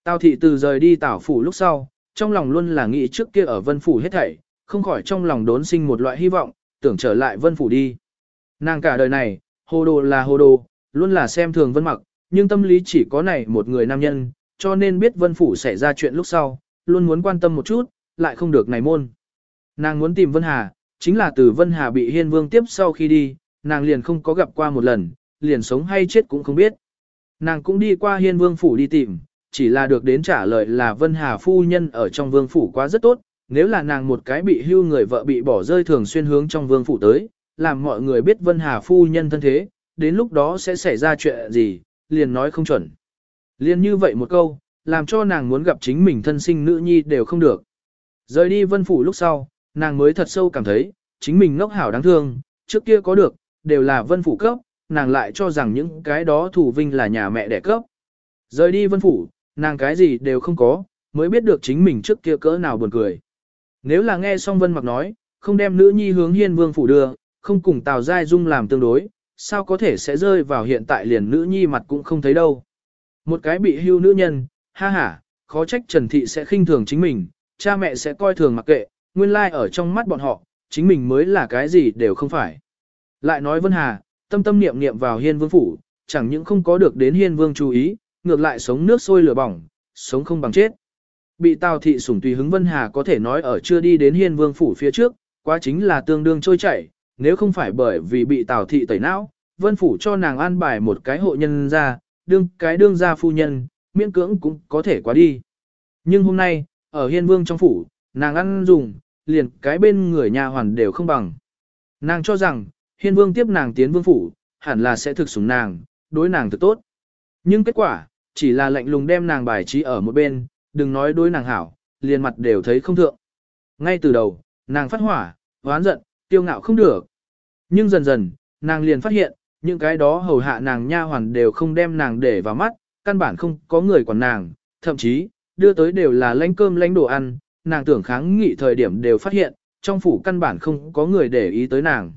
A: Tào thị từ rời đi tảo phủ lúc sau, trong lòng luôn là nghĩ trước kia ở vân phủ hết thảy, không khỏi trong lòng đốn sinh một loại hy vọng, tưởng trở lại vân phủ đi. Nàng cả đời này, hồ đồ là hồ đồ, luôn là xem thường vân mặc, nhưng tâm lý chỉ có này một người nam nhân, cho nên biết vân phủ xảy ra chuyện lúc sau, luôn muốn quan tâm một chút, lại không được này môn. Nàng muốn tìm Vân Hà, chính là từ Vân Hà bị Hiên Vương tiếp sau khi đi, nàng liền không có gặp qua một lần, liền sống hay chết cũng không biết. Nàng cũng đi qua Hiên Vương phủ đi tìm, chỉ là được đến trả lời là Vân Hà phu nhân ở trong vương phủ quá rất tốt, nếu là nàng một cái bị hưu người vợ bị bỏ rơi thường xuyên hướng trong vương phủ tới, làm mọi người biết Vân Hà phu nhân thân thế, đến lúc đó sẽ xảy ra chuyện gì, liền nói không chuẩn. Liền như vậy một câu, làm cho nàng muốn gặp chính mình thân sinh nữ nhi đều không được. Rời đi vân phủ lúc sau, nàng mới thật sâu cảm thấy, chính mình ngốc hảo đáng thương, trước kia có được, đều là vân phủ cấp, nàng lại cho rằng những cái đó thủ vinh là nhà mẹ đẻ cấp. Rời đi vân phủ, nàng cái gì đều không có, mới biết được chính mình trước kia cỡ nào buồn cười. Nếu là nghe xong vân mặc nói, không đem nữ nhi hướng hiên vương phủ đưa, không cùng Tào Giai Dung làm tương đối, sao có thể sẽ rơi vào hiện tại liền nữ nhi mặt cũng không thấy đâu. Một cái bị hưu nữ nhân, ha ha, khó trách Trần Thị sẽ khinh thường chính mình, cha mẹ sẽ coi thường mặc kệ, nguyên lai like ở trong mắt bọn họ, chính mình mới là cái gì đều không phải. Lại nói Vân Hà, tâm tâm niệm niệm vào hiên vương phủ, chẳng những không có được đến hiên vương chú ý, ngược lại sống nước sôi lửa bỏng, sống không bằng chết. Bị Tào thị sủng tùy hứng Vân Hà có thể nói ở chưa đi đến hiên vương phủ phía trước, quá chính là tương đương trôi chảy, nếu không phải bởi vì bị Tào thị tẩy não, Vân phủ cho nàng an bài một cái hộ nhân ra, đương cái đương gia phu nhân, miễn cưỡng cũng có thể quá đi. Nhưng hôm nay, ở hiên vương trong phủ, nàng ăn dùng, liền cái bên người nhà hoàn đều không bằng. Nàng cho rằng, hiên vương tiếp nàng tiến vương phủ, hẳn là sẽ thực sủng nàng, đối nàng thực tốt. Nhưng kết quả, chỉ là lạnh lùng đem nàng bài trí ở một bên, đừng nói đối nàng hảo, liền mặt đều thấy không thượng. Ngay từ đầu, nàng phát hỏa, hoán giận, tiêu ngạo không được. Nhưng dần dần, nàng liền phát hiện, những cái đó hầu hạ nàng nha hoàn đều không đem nàng để vào mắt, căn bản không có người quản nàng, thậm chí, đưa tới đều là lánh cơm lánh đồ ăn, nàng tưởng kháng nghị thời điểm đều phát hiện, trong phủ căn bản không có người để ý tới nàng.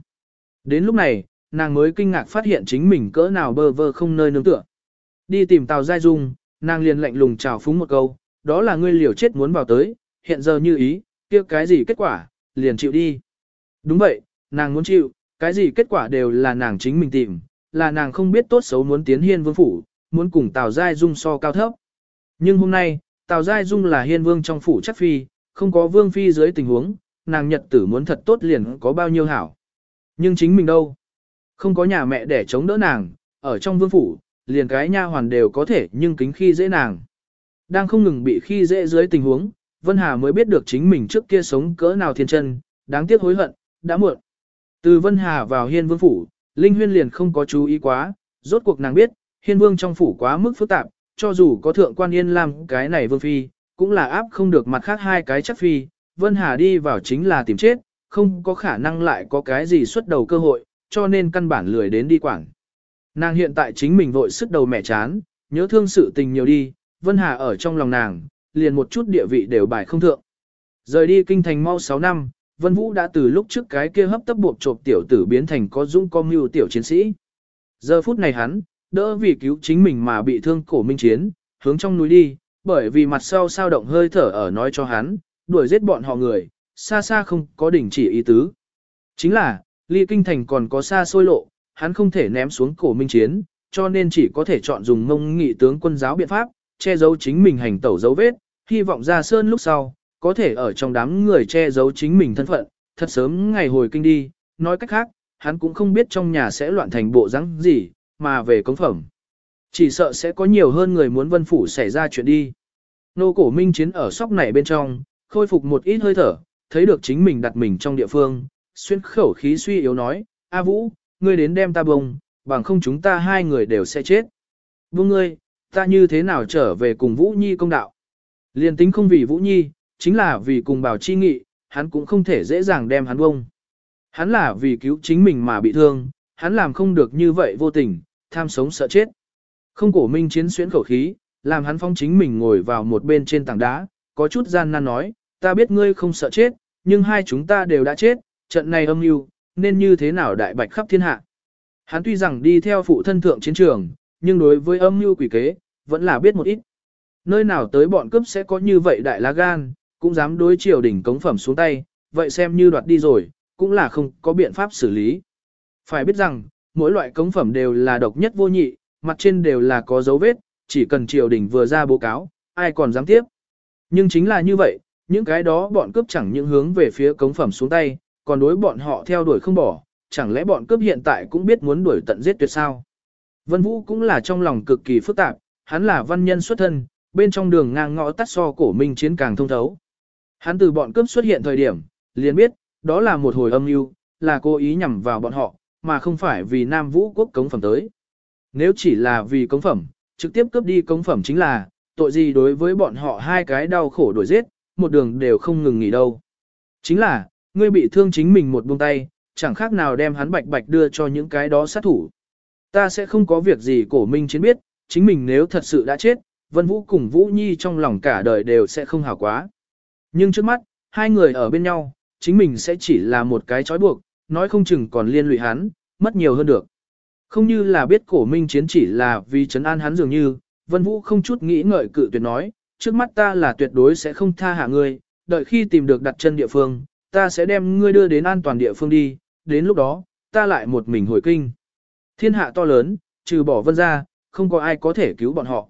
A: Đến lúc này, nàng mới kinh ngạc phát hiện chính mình cỡ nào bơ vơ không nơi nương tựa. Đi tìm Tào Giai Dung, nàng liền lạnh lùng chào phúng một câu, đó là ngươi liều chết muốn vào tới, hiện giờ như ý, kia cái gì kết quả, liền chịu đi. Đúng vậy, nàng muốn chịu, cái gì kết quả đều là nàng chính mình tìm, là nàng không biết tốt xấu muốn tiến hiên vương phủ, muốn cùng Tào Giai Dung so cao thấp. Nhưng hôm nay, Tào Giai Dung là hiên vương trong phủ chắc phi, không có vương phi dưới tình huống, nàng nhật tử muốn thật tốt liền có bao nhiêu hảo. Nhưng chính mình đâu? Không có nhà mẹ để chống đỡ nàng, ở trong vương phủ, liền cái nha hoàn đều có thể nhưng kính khi dễ nàng. Đang không ngừng bị khi dễ dưới tình huống, Vân Hà mới biết được chính mình trước kia sống cỡ nào thiên chân, đáng tiếc hối hận, đã muộn. Từ Vân Hà vào hiên vương phủ, Linh Huyên liền không có chú ý quá, rốt cuộc nàng biết, hiên vương trong phủ quá mức phức tạp, cho dù có thượng quan yên làm cái này vương phi, cũng là áp không được mặt khác hai cái chắc phi, Vân Hà đi vào chính là tìm chết, không có khả năng lại có cái gì xuất đầu cơ hội, cho nên căn bản lười đến đi quảng. Nàng hiện tại chính mình vội sức đầu mẹ chán, nhớ thương sự tình nhiều đi, Vân Hà ở trong lòng nàng, liền một chút địa vị đều bài không thượng. Rời đi kinh thành mau 6 năm, Vân Vũ đã từ lúc trước cái kia hấp tấp buộc trộm tiểu tử biến thành có dũng có mưu tiểu chiến sĩ. Giờ phút này hắn, đỡ vì cứu chính mình mà bị thương cổ minh chiến, hướng trong núi đi, bởi vì mặt sau sao động hơi thở ở nói cho hắn, đuổi giết bọn họ người, xa xa không có đỉnh chỉ ý tứ. Chính là, ly kinh thành còn có xa xôi lộ, hắn không thể ném xuống cổ minh chiến, cho nên chỉ có thể chọn dùng mông nghị tướng quân giáo biện pháp, che giấu chính mình hành tẩu dấu vết, hy vọng ra sơn lúc sau, có thể ở trong đám người che giấu chính mình thân phận, thật sớm ngày hồi kinh đi, nói cách khác, hắn cũng không biết trong nhà sẽ loạn thành bộ rắn gì, mà về công phẩm. Chỉ sợ sẽ có nhiều hơn người muốn vân phủ xảy ra chuyện đi. Nô cổ minh chiến ở sóc này bên trong, khôi phục một ít hơi thở, thấy được chính mình đặt mình trong địa phương, xuyên khẩu khí suy yếu nói, A Vũ, ngươi đến đem ta bông, bằng không chúng ta hai người đều sẽ chết. Vũ ngươi, ta như thế nào trở về cùng Vũ Nhi công đạo? Liên tính không vì Vũ Nhi, chính là vì cùng bảo chi nghị, hắn cũng không thể dễ dàng đem hắn bông. Hắn là vì cứu chính mình mà bị thương, hắn làm không được như vậy vô tình, tham sống sợ chết. Không cổ minh chiến xuyến khẩu khí, làm hắn phong chính mình ngồi vào một bên trên tảng đá, có chút gian nan nói, ta biết ngươi không sợ chết, nhưng hai chúng ta đều đã chết, trận này âm mưu nên như thế nào đại bạch khắp thiên hạ. Hắn tuy rằng đi theo phụ thân thượng chiến trường, nhưng đối với âm mưu quỷ kế, vẫn là biết một ít. Nơi nào tới bọn cướp sẽ có như vậy đại lá gan, cũng dám đối triều đỉnh cống phẩm xuống tay, vậy xem như đoạt đi rồi, cũng là không có biện pháp xử lý. Phải biết rằng, mỗi loại cống phẩm đều là độc nhất vô nhị, mặt trên đều là có dấu vết, chỉ cần triều đình vừa ra báo cáo, ai còn dám tiếp. Nhưng chính là như vậy, những cái đó bọn cướp chẳng những hướng về phía cống phẩm xuống tay, còn đối bọn họ theo đuổi không bỏ, chẳng lẽ bọn cướp hiện tại cũng biết muốn đuổi tận giết tuyệt sao? Vân Vũ cũng là trong lòng cực kỳ phức tạp, hắn là văn nhân xuất thân, bên trong đường ngang ngõ tắt so cổ minh chiến càng thông thấu. Hắn từ bọn cướp xuất hiện thời điểm, liền biết, đó là một hồi âm mưu, là cố ý nhằm vào bọn họ, mà không phải vì Nam Vũ quốc cống phẩm tới. Nếu chỉ là vì cống phẩm, trực tiếp cướp đi cống phẩm chính là, tội gì đối với bọn họ hai cái đau khổ đổi giết, một đường đều không ngừng nghỉ đâu. Chính là, ngươi bị thương chính mình một buông tay, chẳng khác nào đem hắn bạch bạch đưa cho những cái đó sát thủ. Ta sẽ không có việc gì cổ minh chiến biết, chính mình nếu thật sự đã chết, Vân Vũ cùng Vũ Nhi trong lòng cả đời đều sẽ không hảo quá. Nhưng trước mắt, hai người ở bên nhau, chính mình sẽ chỉ là một cái trói buộc, nói không chừng còn liên lụy hắn, mất nhiều hơn được. Không như là biết cổ minh chiến chỉ là vì trấn an hắn dường như, Vân Vũ không chút nghĩ ngợi cự tuyệt nói, trước mắt ta là tuyệt đối sẽ không tha hạ ngươi, đợi khi tìm được đặt chân địa phương, ta sẽ đem ngươi đưa đến an toàn địa phương đi, đến lúc đó, ta lại một mình hồi kinh. Thiên hạ to lớn, trừ bỏ vân gia, không có ai có thể cứu bọn họ.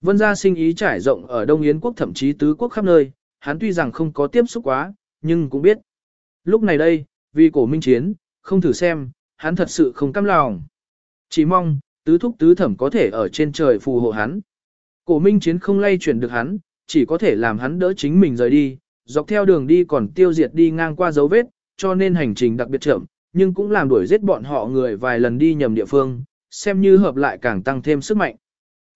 A: Vân gia sinh ý trải rộng ở Đông Yến quốc thậm chí tứ quốc khắp nơi, hắn tuy rằng không có tiếp xúc quá, nhưng cũng biết. Lúc này đây, vì cổ minh chiến, không thử xem, hắn thật sự không cam lòng. Chỉ mong, tứ thúc tứ thẩm có thể ở trên trời phù hộ hắn. Cổ minh chiến không lay chuyển được hắn, chỉ có thể làm hắn đỡ chính mình rời đi, dọc theo đường đi còn tiêu diệt đi ngang qua dấu vết, cho nên hành trình đặc biệt chậm, nhưng cũng làm đuổi giết bọn họ người vài lần đi nhầm địa phương, xem như hợp lại càng tăng thêm sức mạnh.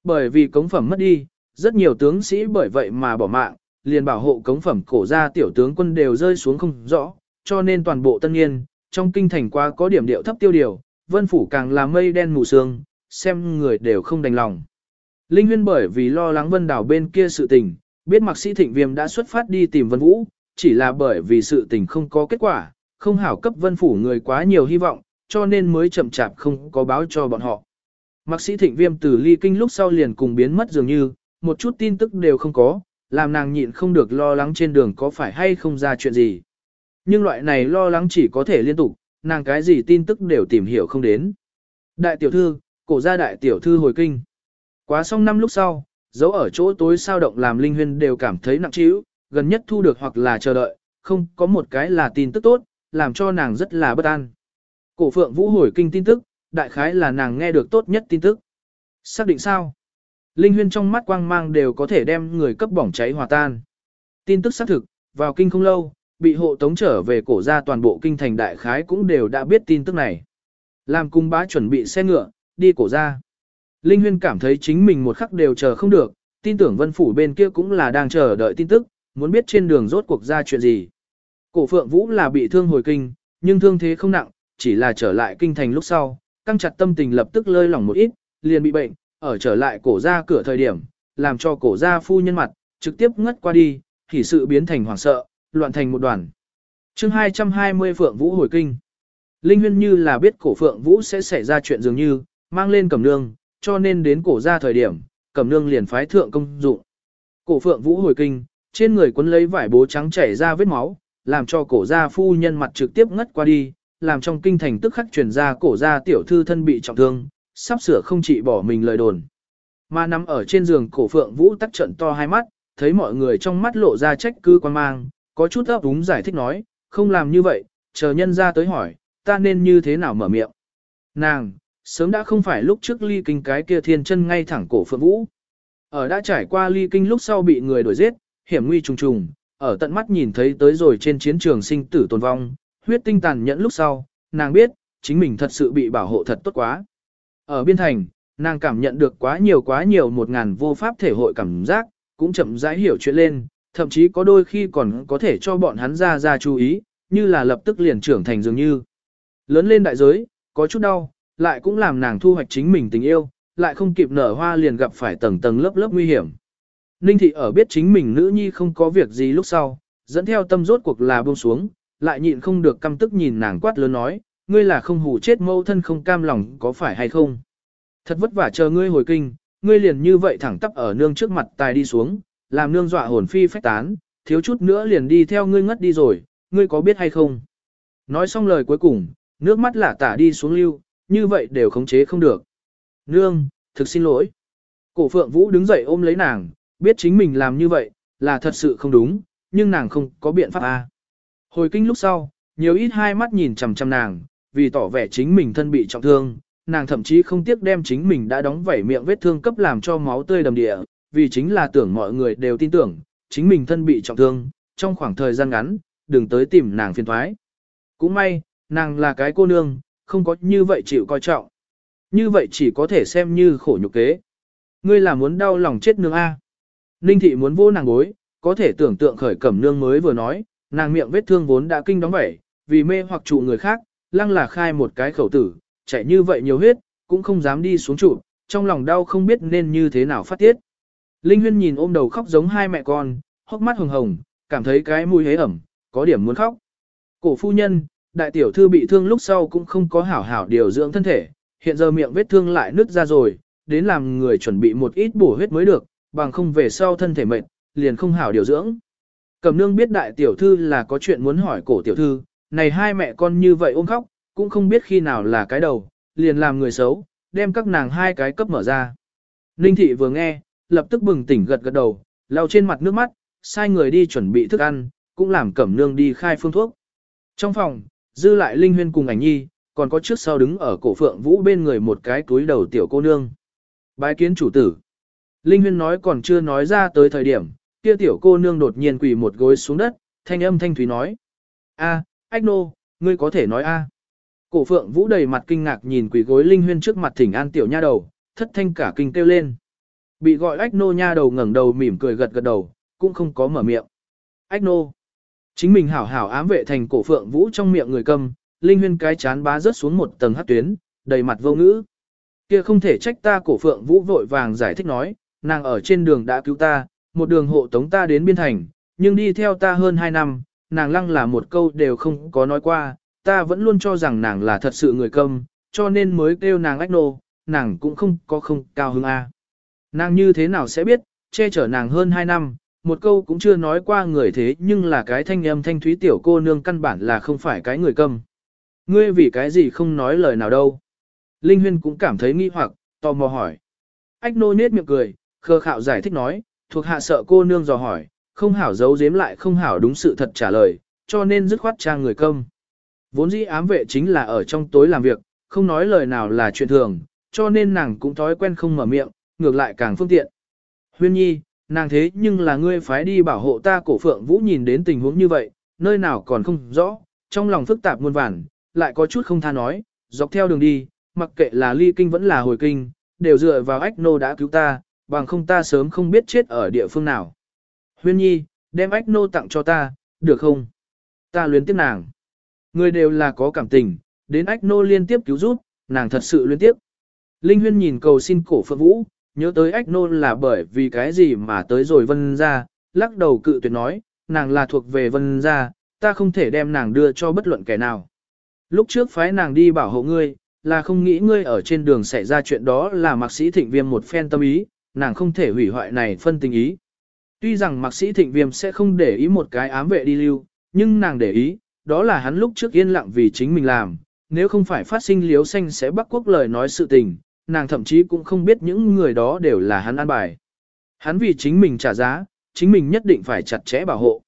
A: Bởi vì cống phẩm mất đi, rất nhiều tướng sĩ bởi vậy mà bỏ mạng, liền bảo hộ cống phẩm cổ ra tiểu tướng quân đều rơi xuống không rõ, cho nên toàn bộ tân niên, trong kinh thành qua có điểm điệu thấp tiêu điều, vân phủ càng là mây đen mù sương, xem người đều không đành lòng. Linh huyên bởi vì lo lắng vân đảo bên kia sự tình, biết mạc sĩ thịnh viêm đã xuất phát đi tìm vân vũ, chỉ là bởi vì sự tình không có kết quả, không hảo cấp vân phủ người quá nhiều hy vọng, cho nên mới chậm chạp không có báo cho bọn họ. Mạc sĩ thịnh viêm từ ly kinh lúc sau liền cùng biến mất dường như, một chút tin tức đều không có, làm nàng nhịn không được lo lắng trên đường có phải hay không ra chuyện gì. Nhưng loại này lo lắng chỉ có thể liên tục, nàng cái gì tin tức đều tìm hiểu không đến. Đại tiểu thư, cổ gia đại tiểu thư hồi kinh. Quá xong năm lúc sau, dấu ở chỗ tối sao động làm linh huyên đều cảm thấy nặng trĩu, gần nhất thu được hoặc là chờ đợi, không có một cái là tin tức tốt, làm cho nàng rất là bất an. Cổ phượng vũ hồi kinh tin tức, đại khái là nàng nghe được tốt nhất tin tức. Xác định sao? Linh huyên trong mắt quang mang đều có thể đem người cấp bỏng cháy hòa tan. Tin tức xác thực, vào kinh không lâu, bị hộ tống trở về cổ ra toàn bộ kinh thành đại khái cũng đều đã biết tin tức này. Làm cung bá chuẩn bị xe ngựa, đi cổ ra. Linh huyên cảm thấy chính mình một khắc đều chờ không được, tin tưởng vân phủ bên kia cũng là đang chờ đợi tin tức, muốn biết trên đường rốt cuộc ra chuyện gì. Cổ phượng vũ là bị thương hồi kinh, nhưng thương thế không nặng, chỉ là trở lại kinh thành lúc sau, căng chặt tâm tình lập tức lơi lỏng một ít, liền bị bệnh, ở trở lại cổ ra cửa thời điểm, làm cho cổ ra phu nhân mặt, trực tiếp ngất qua đi, thì sự biến thành hoảng sợ, loạn thành một đoàn. chương 220 Phượng Vũ hồi kinh. Linh huyên như là biết cổ Phượng Vũ sẽ xảy ra chuyện dường như, mang lên cẩm nương, cho nên đến cổ ra thời điểm, cẩm nương liền phái thượng công dụng. Cổ Phượng Vũ hồi kinh, trên người quấn lấy vải bố trắng chảy ra vết máu, làm cho cổ gia phu nhân mặt trực tiếp ngất qua đi, làm trong kinh thành tức khắc truyền ra cổ gia tiểu thư thân bị trọng thương, sắp sửa không chỉ bỏ mình lời đồn. Mà nằm ở trên giường cổ phượng vũ tắt trận to hai mắt, thấy mọi người trong mắt lộ ra trách cứ quan mang, có chút ấp úng giải thích nói, không làm như vậy, chờ nhân ra tới hỏi, ta nên như thế nào mở miệng. Nàng, sớm đã không phải lúc trước ly kinh cái kia thiên chân ngay thẳng cổ phượng vũ. Ở đã trải qua ly kinh lúc sau bị người đuổi giết, hiểm nguy trùng trùng, ở tận mắt nhìn thấy tới rồi trên chiến trường sinh tử tồn vong, huyết tinh tàn nhẫn lúc sau, nàng biết, chính mình thật sự bị bảo hộ thật tốt quá. Ở biên thành, nàng cảm nhận được quá nhiều quá nhiều một ngàn vô pháp thể hội cảm giác, cũng chậm rãi hiểu chuyện lên, thậm chí có đôi khi còn có thể cho bọn hắn ra ra chú ý, như là lập tức liền trưởng thành dường như. Lớn lên đại giới, có chút đau, lại cũng làm nàng thu hoạch chính mình tình yêu, lại không kịp nở hoa liền gặp phải tầng tầng lớp lớp nguy hiểm. Ninh thị ở biết chính mình nữ nhi không có việc gì lúc sau, dẫn theo tâm rốt cuộc là buông xuống, lại nhịn không được căm tức nhìn nàng quát lớn nói, ngươi là không hù chết mâu thân không cam lòng có phải hay không. Thật vất vả chờ ngươi hồi kinh, ngươi liền như vậy thẳng tắp ở nương trước mặt tài đi xuống, làm nương dọa hồn phi phách tán, thiếu chút nữa liền đi theo ngươi ngất đi rồi, ngươi có biết hay không? Nói xong lời cuối cùng, nước mắt lả tả đi xuống lưu, như vậy đều khống chế không được. Nương, thực xin lỗi. Cổ phượng vũ đứng dậy ôm lấy nàng, biết chính mình làm như vậy, là thật sự không đúng, nhưng nàng không có biện pháp à? Hồi kinh lúc sau, nhiều ít hai mắt nhìn chằm chằm nàng, vì tỏ vẻ chính mình thân bị trọng thương, nàng thậm chí không tiếc đem chính mình đã đóng vảy miệng vết thương cấp làm cho máu tươi đầm địa, vì chính là tưởng mọi người đều tin tưởng, chính mình thân bị trọng thương, trong khoảng thời gian ngắn, đừng tới tìm nàng phiền thoái. Cũng may, nàng là cái cô nương, không có như vậy chịu coi trọng. Như vậy chỉ có thể xem như khổ nhục kế. Ngươi là muốn đau lòng chết nương A. Ninh thị muốn vô nàng bối, có thể tưởng tượng khởi cẩm nương mới vừa nói, nàng miệng vết thương vốn đã kinh đóng vậy vì mê hoặc trụ người khác, lăng là khai một cái khẩu tử, chạy như vậy nhiều huyết, cũng không dám đi xuống trụ, trong lòng đau không biết nên như thế nào phát tiết. Linh Huyên nhìn ôm đầu khóc giống hai mẹ con, hốc mắt hồng hồng, cảm thấy cái mùi hế ẩm, có điểm muốn khóc. Cổ phu nhân, đại tiểu thư bị thương lúc sau cũng không có hảo hảo điều dưỡng thân thể, hiện giờ miệng vết thương lại nứt ra rồi, đến làm người chuẩn bị một ít bổ huyết mới được, bằng không về sau thân thể mệt, liền không hảo điều dưỡng. Cẩm nương biết đại tiểu thư là có chuyện muốn hỏi cổ tiểu thư, này hai mẹ con như vậy ôm khóc, cũng không biết khi nào là cái đầu, liền làm người xấu, đem các nàng hai cái cấp mở ra. Ninh thị vừa nghe, lập tức bừng tỉnh gật gật đầu, lau trên mặt nước mắt, sai người đi chuẩn bị thức ăn, cũng làm cẩm nương đi khai phương thuốc. Trong phòng, dư lại Linh Huyên cùng ảnh nhi, còn có trước sau đứng ở cổ phượng vũ bên người một cái túi đầu tiểu cô nương. Bái kiến chủ tử. Linh Huyên nói còn chưa nói ra tới thời điểm, kia tiểu cô nương đột nhiên quỳ một gối xuống đất, thanh âm thanh thúy nói. A, ách nô, ngươi có thể nói a. Cổ phượng vũ đầy mặt kinh ngạc nhìn quỳ gối Linh Huyên trước mặt thỉnh an tiểu nha đầu, thất thanh cả kinh kêu lên. Bị gọi ách nô nha đầu ngẩng đầu mỉm cười gật gật đầu, cũng không có mở miệng. Ách nô. Chính mình hảo hảo ám vệ thành cổ phượng vũ trong miệng người cầm, Linh Huyên cái chán bá rớt xuống một tầng hát tuyến, đầy mặt vô ngữ. Kia không thể trách ta cổ phượng vũ vội vàng giải thích nói, nàng ở trên đường đã cứu ta, một đường hộ tống ta đến biên thành, nhưng đi theo ta hơn 2 năm, nàng lăng là một câu đều không có nói qua, ta vẫn luôn cho rằng nàng là thật sự người câm, cho nên mới kêu nàng ách nô, nàng cũng không có không cao hứng a. Nàng như thế nào sẽ biết, che chở nàng hơn 2 năm, một câu cũng chưa nói qua người thế nhưng là cái thanh âm thanh thúy tiểu cô nương căn bản là không phải cái người câm. Ngươi vì cái gì không nói lời nào đâu. Linh Huyên cũng cảm thấy nghi hoặc, tò mò hỏi. Ách nô nết miệng cười, khơ khạo giải thích nói, thuộc hạ sợ cô nương dò hỏi, không hảo giấu giếm lại không hảo đúng sự thật trả lời, cho nên dứt khoát trang người câm. Vốn dĩ ám vệ chính là ở trong tối làm việc, không nói lời nào là chuyện thường, cho nên nàng cũng thói quen không mở miệng, ngược lại càng phương tiện. Huyên nhi, nàng thế nhưng là ngươi phái đi bảo hộ ta cổ phượng vũ nhìn đến tình huống như vậy, nơi nào còn không rõ, trong lòng phức tạp muôn vàn, lại có chút không tha nói, dọc theo đường đi, mặc kệ là ly kinh vẫn là hồi kinh, đều dựa vào ách nô đã cứu ta, bằng không ta sớm không biết chết ở địa phương nào. Huyên nhi, đem ách nô tặng cho ta, được không? Ta luyến tiếp nàng. Người đều là có cảm tình, đến ách nô liên tiếp cứu giúp, nàng thật sự luyến tiếp. Linh huyên nhìn cầu xin cổ phượng vũ, nhớ tới ách Nôn là bởi vì cái gì mà tới rồi vân ra, lắc đầu cự tuyệt nói, nàng là thuộc về vân ra, ta không thể đem nàng đưa cho bất luận kẻ nào. Lúc trước phái nàng đi bảo hộ ngươi, là không nghĩ ngươi ở trên đường xảy ra chuyện đó là mạc sĩ thịnh viêm một phen tâm ý, nàng không thể hủy hoại này phân tình ý. Tuy rằng mạc sĩ thịnh viêm sẽ không để ý một cái ám vệ đi lưu, nhưng nàng để ý, đó là hắn lúc trước yên lặng vì chính mình làm, nếu không phải phát sinh liếu xanh sẽ bắt quốc lời nói sự tình, nàng thậm chí cũng không biết những người đó đều là hắn an bài. Hắn vì chính mình trả giá, chính mình nhất định phải chặt chẽ bảo hộ.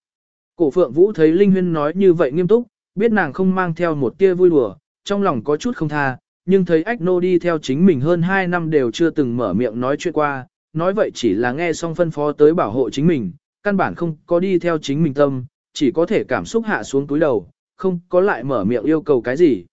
A: Cổ phượng vũ thấy Linh Huyên nói như vậy nghiêm túc, biết nàng không mang theo một tia vui đùa, trong lòng có chút không tha, nhưng thấy ách nô đi theo chính mình hơn 2 năm đều chưa từng mở miệng nói chuyện qua, nói vậy chỉ là nghe xong phân phó tới bảo hộ chính mình, căn bản không có đi theo chính mình tâm, chỉ có thể cảm xúc hạ xuống túi đầu, không có lại mở miệng yêu cầu cái gì.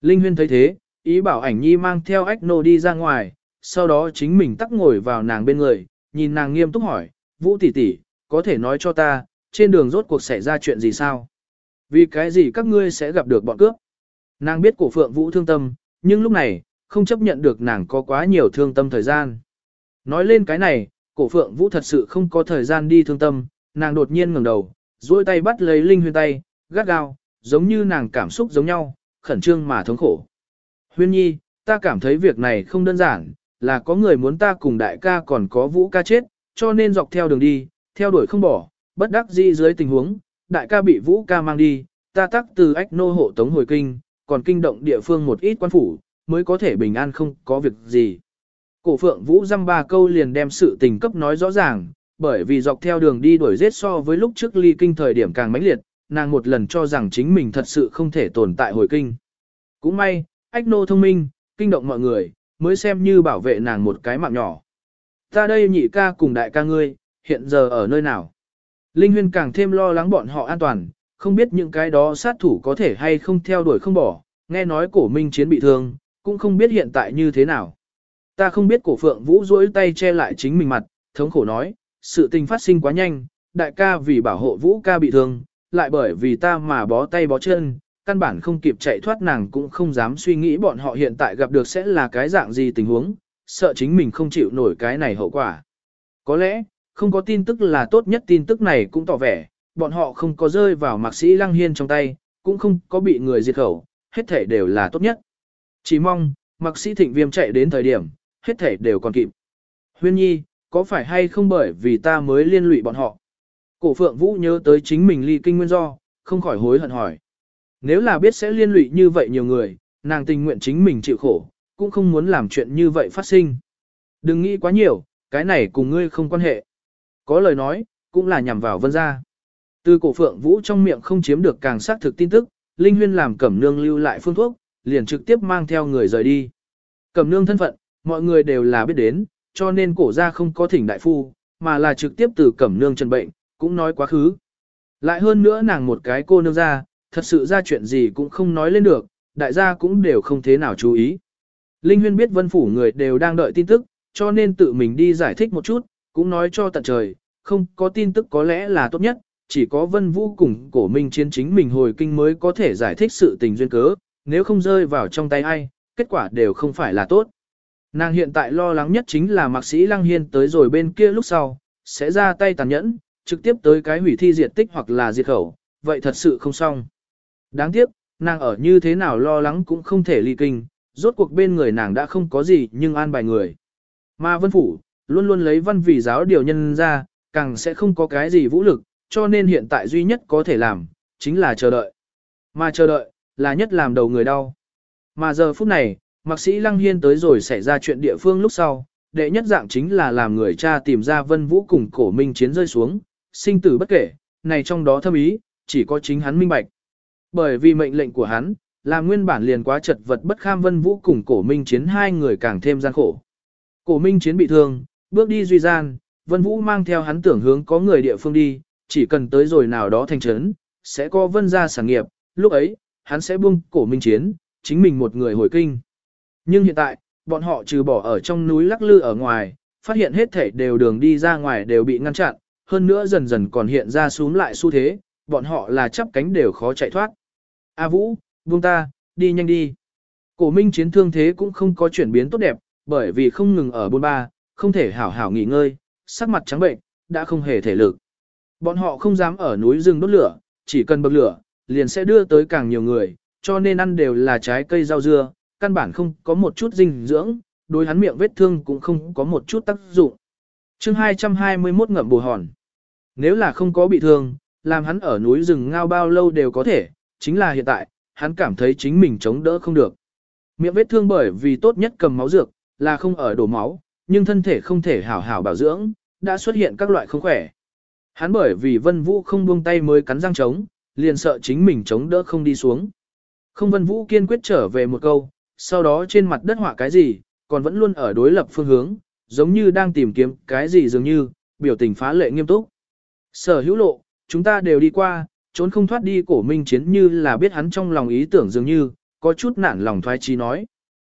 A: Linh Huyên thấy thế, ý bảo ảnh nhi mang theo ách nô đi ra ngoài, sau đó chính mình tắc ngồi vào nàng bên người, nhìn nàng nghiêm túc hỏi, Vũ tỷ tỷ, có thể nói cho ta, trên đường rốt cuộc xảy ra chuyện gì sao? Vì cái gì các ngươi sẽ gặp được bọn cướp? Nàng biết cổ phượng Vũ thương tâm, nhưng lúc này, không chấp nhận được nàng có quá nhiều thương tâm thời gian. Nói lên cái này, cổ phượng Vũ thật sự không có thời gian đi thương tâm, nàng đột nhiên ngẩng đầu, duỗi tay bắt lấy Linh Huyên tay, gắt gao, giống như nàng cảm xúc giống nhau, khẩn trương mà thống khổ. Huyên nhi, ta cảm thấy việc này không đơn giản, là có người muốn ta cùng đại ca còn có vũ ca chết, cho nên dọc theo đường đi, theo đuổi không bỏ, bất đắc dĩ dưới tình huống, đại ca bị vũ ca mang đi, ta tắc từ ách nô hộ tống hồi kinh, còn kinh động địa phương một ít quan phủ, mới có thể bình an không có việc gì. Cổ phượng vũ dăm ba câu liền đem sự tình cấp nói rõ ràng, bởi vì dọc theo đường đi đuổi giết so với lúc trước ly kinh thời điểm càng mãnh liệt, nàng một lần cho rằng chính mình thật sự không thể tồn tại hồi kinh. Cũng may, ách nô thông minh, kinh động mọi người, mới xem như bảo vệ nàng một cái mạng nhỏ. Ta đây nhị ca cùng đại ca ngươi, hiện giờ ở nơi nào? Linh Huyên càng thêm lo lắng bọn họ an toàn, không biết những cái đó sát thủ có thể hay không theo đuổi không bỏ, nghe nói cổ minh chiến bị thương, cũng không biết hiện tại như thế nào. Ta không biết cổ phượng vũ duỗi tay che lại chính mình mặt, thống khổ nói, sự tình phát sinh quá nhanh, đại ca vì bảo hộ vũ ca bị thương, lại bởi vì ta mà bó tay bó chân, căn bản không kịp chạy thoát nàng cũng không dám suy nghĩ bọn họ hiện tại gặp được sẽ là cái dạng gì tình huống, sợ chính mình không chịu nổi cái này hậu quả. Có lẽ, không có tin tức là tốt nhất tin tức này cũng tỏ vẻ, bọn họ không có rơi vào mạc sĩ lăng hiên trong tay, cũng không có bị người diệt khẩu, hết thể đều là tốt nhất. Chỉ mong, mạc sĩ thịnh viêm chạy đến thời điểm, hết thể đều còn kịp. Huyên nhi, có phải hay không bởi vì ta mới liên lụy bọn họ? Cổ phượng vũ nhớ tới chính mình ly kinh nguyên do, không khỏi hối hận hỏi. Nếu là biết sẽ liên lụy như vậy nhiều người, nàng tình nguyện chính mình chịu khổ, cũng không muốn làm chuyện như vậy phát sinh. Đừng nghĩ quá nhiều, cái này cùng ngươi không quan hệ. Có lời nói, cũng là nhằm vào vân gia. Từ cổ phượng vũ trong miệng không chiếm được càng xác thực tin tức, Linh Huyên làm cẩm nương lưu lại phương thuốc, liền trực tiếp mang theo người rời đi. Cẩm nương thân phận, mọi người đều là biết đến, cho nên cổ gia không có thỉnh đại phu, mà là trực tiếp từ cẩm nương trần bệnh, cũng nói quá khứ. Lại hơn nữa nàng một cái cô nương ra, thật sự ra chuyện gì cũng không nói lên được, đại gia cũng đều không thế nào chú ý. Linh Huyên biết vân phủ người đều đang đợi tin tức, cho nên tự mình đi giải thích một chút, cũng nói cho tận trời, không có tin tức có lẽ là tốt nhất, chỉ có vân vũ cùng cổ minh chiến chính mình hồi kinh mới có thể giải thích sự tình duyên cớ, nếu không rơi vào trong tay ai, kết quả đều không phải là tốt. Nàng hiện tại lo lắng nhất chính là mạc sĩ Lăng Hiên tới rồi bên kia lúc sau, sẽ ra tay tàn nhẫn, trực tiếp tới cái hủy thi diệt tích hoặc là diệt khẩu, vậy thật sự không xong. Đáng tiếc, nàng ở như thế nào lo lắng cũng không thể ly kinh, rốt cuộc bên người nàng đã không có gì nhưng an bài người. Mà vân phủ, luôn luôn lấy văn vì giáo điều nhân ra, càng sẽ không có cái gì vũ lực, cho nên hiện tại duy nhất có thể làm, chính là chờ đợi. Mà chờ đợi, là nhất làm đầu người đau. Mà giờ phút này, mạc sĩ Lăng Hiên tới rồi xảy ra chuyện địa phương lúc sau, đệ nhất dạng chính là làm người cha tìm ra vân vũ cùng cổ minh chiến rơi xuống, sinh tử bất kể, này trong đó thâm ý, chỉ có chính hắn minh bạch. Bởi vì mệnh lệnh của hắn, làm nguyên bản liền quá chật vật bất kham vân vũ cùng cổ minh chiến hai người càng thêm gian khổ. Cổ minh chiến bị thương, bước đi duy gian, vân vũ mang theo hắn tưởng hướng có người địa phương đi, chỉ cần tới rồi nào đó thành trấn, sẽ có vân gia sản nghiệp, lúc ấy, hắn sẽ buông cổ minh chiến, chính mình một người hồi kinh. Nhưng hiện tại, bọn họ trừ bỏ ở trong núi lắc lư ở ngoài, phát hiện hết thể đều đường đi ra ngoài đều bị ngăn chặn, hơn nữa dần dần còn hiện ra xuống lại xu thế, bọn họ là chắp cánh đều khó chạy thoát. A Vũ, buông ta, đi nhanh đi. Cổ minh chiến thương thế cũng không có chuyển biến tốt đẹp, bởi vì không ngừng ở bôn ba, không thể hảo hảo nghỉ ngơi, sắc mặt trắng bệnh, đã không hề thể lực. Bọn họ không dám ở núi rừng đốt lửa, chỉ cần bậc lửa, liền sẽ đưa tới càng nhiều người, cho nên ăn đều là trái cây rau dưa, căn bản không có một chút dinh dưỡng, đối hắn miệng vết thương cũng không có một chút tác dụng. chương 221 ngậm bù hòn. Nếu là không có bị thương, làm hắn ở núi rừng ngao bao lâu đều có thể, chính là hiện tại, hắn cảm thấy chính mình chống đỡ không được. Miệng vết thương bởi vì tốt nhất cầm máu dược, là không ở đổ máu, nhưng thân thể không thể hảo hảo bảo dưỡng, đã xuất hiện các loại không khỏe. Hắn bởi vì Vân Vũ không buông tay mới cắn răng chống, liền sợ chính mình chống đỡ không đi xuống. Không Vân Vũ kiên quyết trở về một câu, sau đó trên mặt đất họa cái gì, còn vẫn luôn ở đối lập phương hướng, giống như đang tìm kiếm cái gì dường như, biểu tình phá lệ nghiêm túc. Sở hữu lộ, chúng ta đều đi qua, trốn không thoát đi cổ minh chiến như là biết hắn trong lòng ý tưởng dường như, có chút nản lòng thoái trí nói.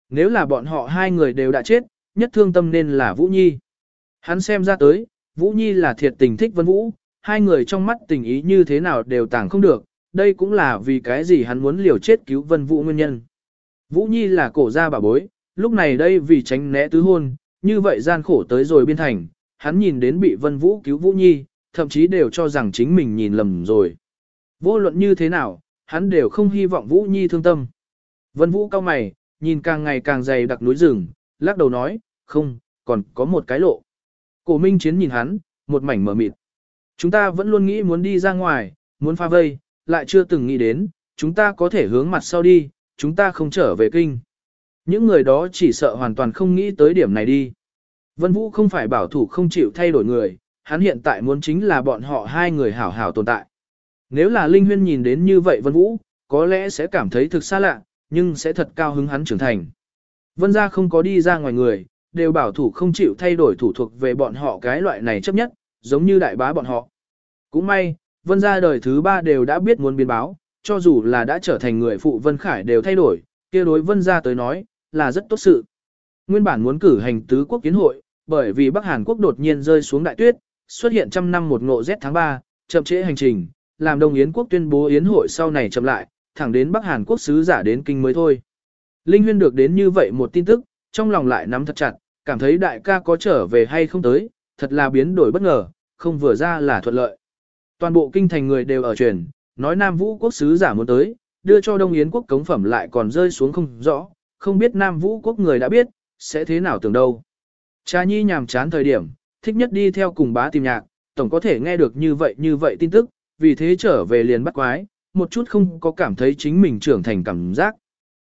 A: Nếu là bọn họ hai người đều đã chết, nhất thương tâm nên là Vũ Nhi. Hắn xem ra tới, Vũ Nhi là thiệt tình thích Vân Vũ, hai người trong mắt tình ý như thế nào đều tàng không được, đây cũng là vì cái gì hắn muốn liều chết cứu Vân Vũ nguyên nhân. Vũ Nhi là cổ gia bà bối, lúc này đây vì tránh né tứ hôn, như vậy gian khổ tới rồi biên thành, hắn nhìn đến bị Vân Vũ cứu Vũ Nhi, thậm chí đều cho rằng chính mình nhìn lầm rồi. Vô luận như thế nào, hắn đều không hy vọng Vũ Nhi thương tâm. Vân Vũ cao mày, nhìn càng ngày càng dày đặc núi rừng, lắc đầu nói, không, còn có một cái lộ. Cổ Minh Chiến nhìn hắn, một mảnh mở mịt. Chúng ta vẫn luôn nghĩ muốn đi ra ngoài, muốn pha vây, lại chưa từng nghĩ đến, chúng ta có thể hướng mặt sau đi, chúng ta không trở về kinh. Những người đó chỉ sợ hoàn toàn không nghĩ tới điểm này đi. Vân Vũ không phải bảo thủ không chịu thay đổi người, hắn hiện tại muốn chính là bọn họ hai người hảo hảo tồn tại. Nếu là Linh Huyên nhìn đến như vậy Vân Vũ, có lẽ sẽ cảm thấy thực xa lạ, nhưng sẽ thật cao hứng hắn trưởng thành. Vân gia không có đi ra ngoài người, đều bảo thủ không chịu thay đổi thủ thuộc về bọn họ cái loại này chấp nhất, giống như đại bá bọn họ. Cũng may, Vân gia đời thứ ba đều đã biết muốn biến báo, cho dù là đã trở thành người phụ Vân Khải đều thay đổi, kia đối Vân gia tới nói, là rất tốt sự. Nguyên bản muốn cử hành tứ quốc kiến hội, bởi vì Bắc Hàn Quốc đột nhiên rơi xuống đại tuyết, xuất hiện trăm năm một ngộ rét tháng 3, chậm trễ hành trình, làm Đông Yến quốc tuyên bố yến hội sau này chậm lại, thẳng đến Bắc Hàn Quốc sứ giả đến kinh mới thôi. Linh Huyên được đến như vậy một tin tức, trong lòng lại nắm thật chặt, cảm thấy đại ca có trở về hay không tới, thật là biến đổi bất ngờ, không vừa ra là thuận lợi. Toàn bộ kinh thành người đều ở truyền, nói Nam Vũ quốc sứ giả muốn tới, đưa cho Đông Yến quốc cống phẩm lại còn rơi xuống không rõ, không biết Nam Vũ quốc người đã biết, sẽ thế nào tưởng đâu. Cha Nhi nhàm chán thời điểm, thích nhất đi theo cùng bá tìm nhạc, tổng có thể nghe được như vậy như vậy tin tức, vì thế trở về liền bắt quái, một chút không có cảm thấy chính mình trưởng thành cảm giác.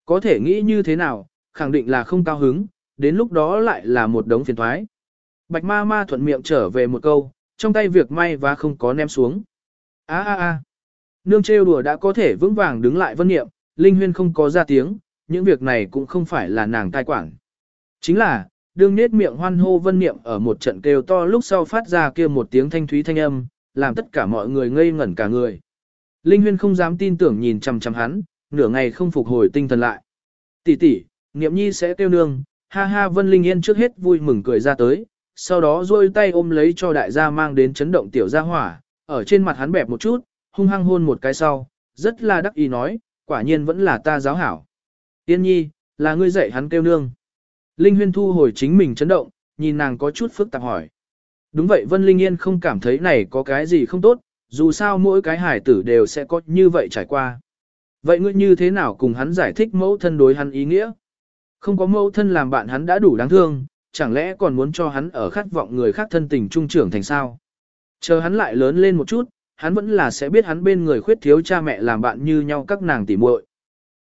A: Có thể nghĩ như thế nào, khẳng định là không cao hứng, đến lúc đó lại là một đống phiền thoái. Bạch ma ma thuận miệng trở về một câu, trong tay việc may và không có ném xuống. a a a nương trêu đùa đã có thể vững vàng đứng lại vân niệm, Linh Huyên không có ra tiếng, những việc này cũng không phải là nàng tai quản. Chính là, đương nết miệng hoan hô vân niệm ở một trận kêu to lúc sau phát ra kia một tiếng thanh thúy thanh âm, làm tất cả mọi người ngây ngẩn cả người. Linh Huyên không dám tin tưởng nhìn chằm chằm hắn, nửa ngày không phục hồi tinh thần lại. Tỷ tỷ, Niệm Nhi sẽ kêu nương, ha ha Vân Linh Yên trước hết vui mừng cười ra tới, sau đó duỗi tay ôm lấy cho đại gia mang đến chấn động tiểu gia hỏa, ở trên mặt hắn bẹp một chút, hung hăng hôn một cái sau, rất là đắc ý nói, quả nhiên vẫn là ta giáo hảo. Yên Nhi, là ngươi dạy hắn kêu nương. Linh Huyên thu hồi chính mình chấn động, nhìn nàng có chút phức tạp hỏi. Đúng vậy Vân Linh Yên không cảm thấy này có cái gì không tốt, dù sao mỗi cái hải tử đều sẽ có như vậy trải qua. Vậy ngươi như thế nào cùng hắn giải thích mẫu thân đối hắn ý nghĩa? Không có mẫu thân làm bạn hắn đã đủ đáng thương, chẳng lẽ còn muốn cho hắn ở khát vọng người khác thân tình trung trưởng thành sao? Chờ hắn lại lớn lên một chút, hắn vẫn là sẽ biết hắn bên người khuyết thiếu cha mẹ làm bạn như nhau các nàng tỉ muội.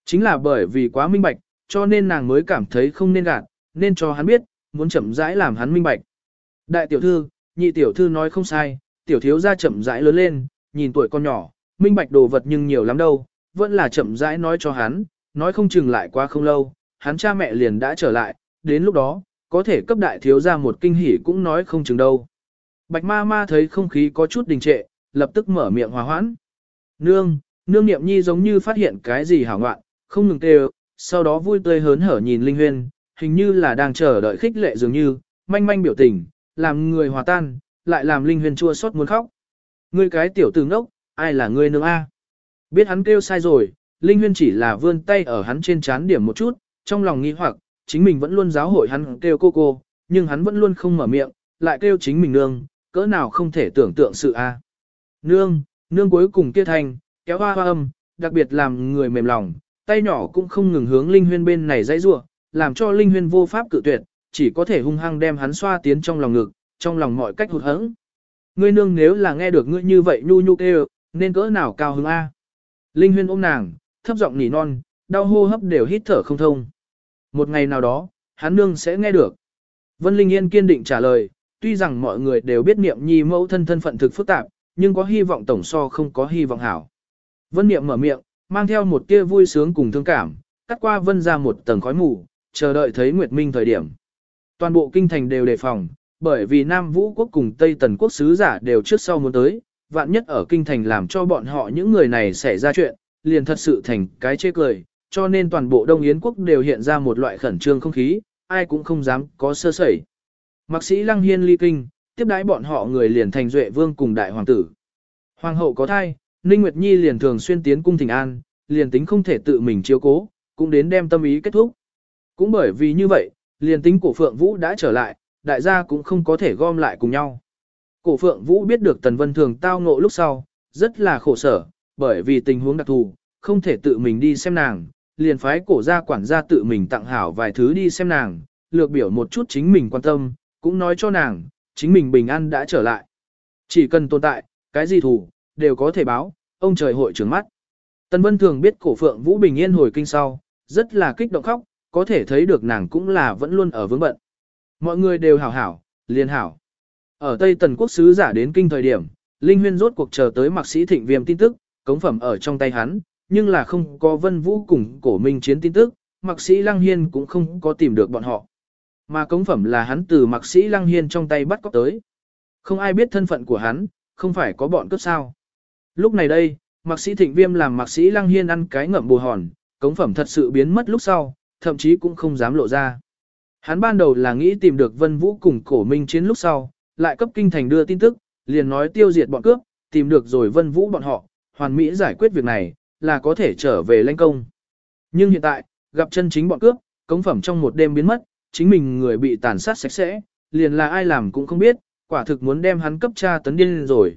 A: Chính là bởi vì quá minh bạch, cho nên nàng mới cảm thấy không nên gạt, nên cho hắn biết, muốn chậm rãi làm hắn minh bạch. Đại tiểu thư, nhị tiểu thư nói không sai, tiểu thiếu gia chậm rãi lớn lên, nhìn tuổi con nhỏ, minh bạch đồ vật nhưng nhiều lắm đâu, vẫn là chậm rãi nói cho hắn, nói không chừng lại qua không lâu, hắn cha mẹ liền đã trở lại, đến lúc đó, có thể cấp đại thiếu gia một kinh hỉ cũng nói không chừng đâu. Bạch ma ma thấy không khí có chút đình trệ, lập tức mở miệng hòa hoãn. Nương, nương niệm nhi giống như phát hiện cái gì hảo ngoạn, không ngừng kêu, sau đó vui tươi hớn hở nhìn Linh Huyên, hình như là đang chờ đợi khích lệ dường như, manh manh biểu tình, làm người hòa tan, lại làm Linh huyền chua xót muốn khóc. Ngươi cái tiểu tử ngốc, ai là ngươi nương A? Biết hắn kêu sai rồi, Linh huyền chỉ là vươn tay ở hắn trên chán điểm một chút, trong lòng nghi hoặc, chính mình vẫn luôn giáo hội hắn kêu cô cô, nhưng hắn vẫn luôn không mở miệng, lại kêu chính mình nương, cỡ nào không thể tưởng tượng sự A. Nương, nương cuối cùng kia thành, kéo hoa hoa âm, đặc biệt làm người mềm lòng, tay nhỏ cũng không ngừng hướng Linh Huyên bên này dãy rủa, làm cho Linh Huyên vô pháp cự tuyệt, chỉ có thể hung hăng đem hắn xoa tiến trong lòng ngực, trong lòng mọi cách hụt hẫng. Ngươi nương nếu là nghe được ngươi như vậy nhu nhu kêu, nên cỡ nào cao hứng a? Linh Huyên ôm nàng, thấp giọng nỉ non, đau hô hấp đều hít thở không thông. Một ngày nào đó, hắn nương sẽ nghe được. Vân Linh Yên kiên định trả lời, tuy rằng mọi người đều biết niệm nhi mẫu thân thân phận thực phức tạp, nhưng có hy vọng tổng so không có hy vọng hảo. Vân Niệm mở miệng, mang theo một tia vui sướng cùng thương cảm, cắt qua Vân ra một tầng khói mù, chờ đợi thấy Nguyệt Minh thời điểm. Toàn bộ kinh thành đều đề phòng, bởi vì Nam Vũ quốc cùng Tây Tần quốc sứ giả đều trước sau muốn tới, vạn nhất ở kinh thành làm cho bọn họ những người này xảy ra chuyện, liền thật sự thành cái chê cười, cho nên toàn bộ Đông Yến quốc đều hiện ra một loại khẩn trương không khí, ai cũng không dám có sơ sẩy. Mạc sĩ Lăng Hiên ly kinh, tiếp đái bọn họ người liền thành duệ vương cùng đại hoàng tử. Hoàng hậu có thai, Ninh Nguyệt Nhi liền thường xuyên tiến cung thỉnh an, liền tính không thể tự mình chiếu cố, cũng đến đem tâm ý kết thúc. Cũng bởi vì như vậy, liền tính cổ phượng vũ đã trở lại, đại gia cũng không có thể gom lại cùng nhau. Cổ phượng vũ biết được Tần Vân Thường tao ngộ lúc sau, rất là khổ sở, bởi vì tình huống đặc thù, không thể tự mình đi xem nàng, liền phái cổ gia quản gia tự mình tặng hảo vài thứ đi xem nàng, lược biểu một chút chính mình quan tâm, cũng nói cho nàng, chính mình bình an đã trở lại. Chỉ cần tồn tại, cái gì thủ, đều có thể báo, ông trời hội trưởng mắt. Tần Vân thường biết cổ phượng Vũ bình yên hồi kinh sau, rất là kích động khóc, có thể thấy được nàng cũng là vẫn luôn ở vướng bận. Mọi người đều hảo hảo, liền hảo. Ở Tây Tần quốc sứ giả đến kinh thời điểm, Linh Huyên rốt cuộc chờ tới mạc sĩ thịnh viêm tin tức, cống phẩm ở trong tay hắn, nhưng là không có vân vũ cùng cổ minh chiến tin tức, mạc sĩ Lăng Hiên cũng không có tìm được bọn họ. Mà cống phẩm là hắn từ mạc sĩ Lăng Hiên trong tay bắt cóc tới. Không ai biết thân phận của hắn, không phải có bọn cướp sao. Lúc này đây, mạc sĩ thịnh viêm làm mạc sĩ Lăng Hiên ăn cái ngậm bù hòn, cống phẩm thật sự biến mất lúc sau, thậm chí cũng không dám lộ ra. Hắn ban đầu là nghĩ tìm được Vân Vũ cùng cổ minh chiến lúc sau, lại cấp kinh thành đưa tin tức, liền nói tiêu diệt bọn cướp, tìm được rồi Vân Vũ bọn họ, hoàn mỹ giải quyết việc này, là có thể trở về lãnh công. Nhưng hiện tại, gặp chân chính bọn cướp, cống phẩm trong một đêm biến mất, chính mình người bị tàn sát sạch sẽ, liền là ai làm cũng không biết, quả thực muốn đem hắn cấp tra tấn điên rồi.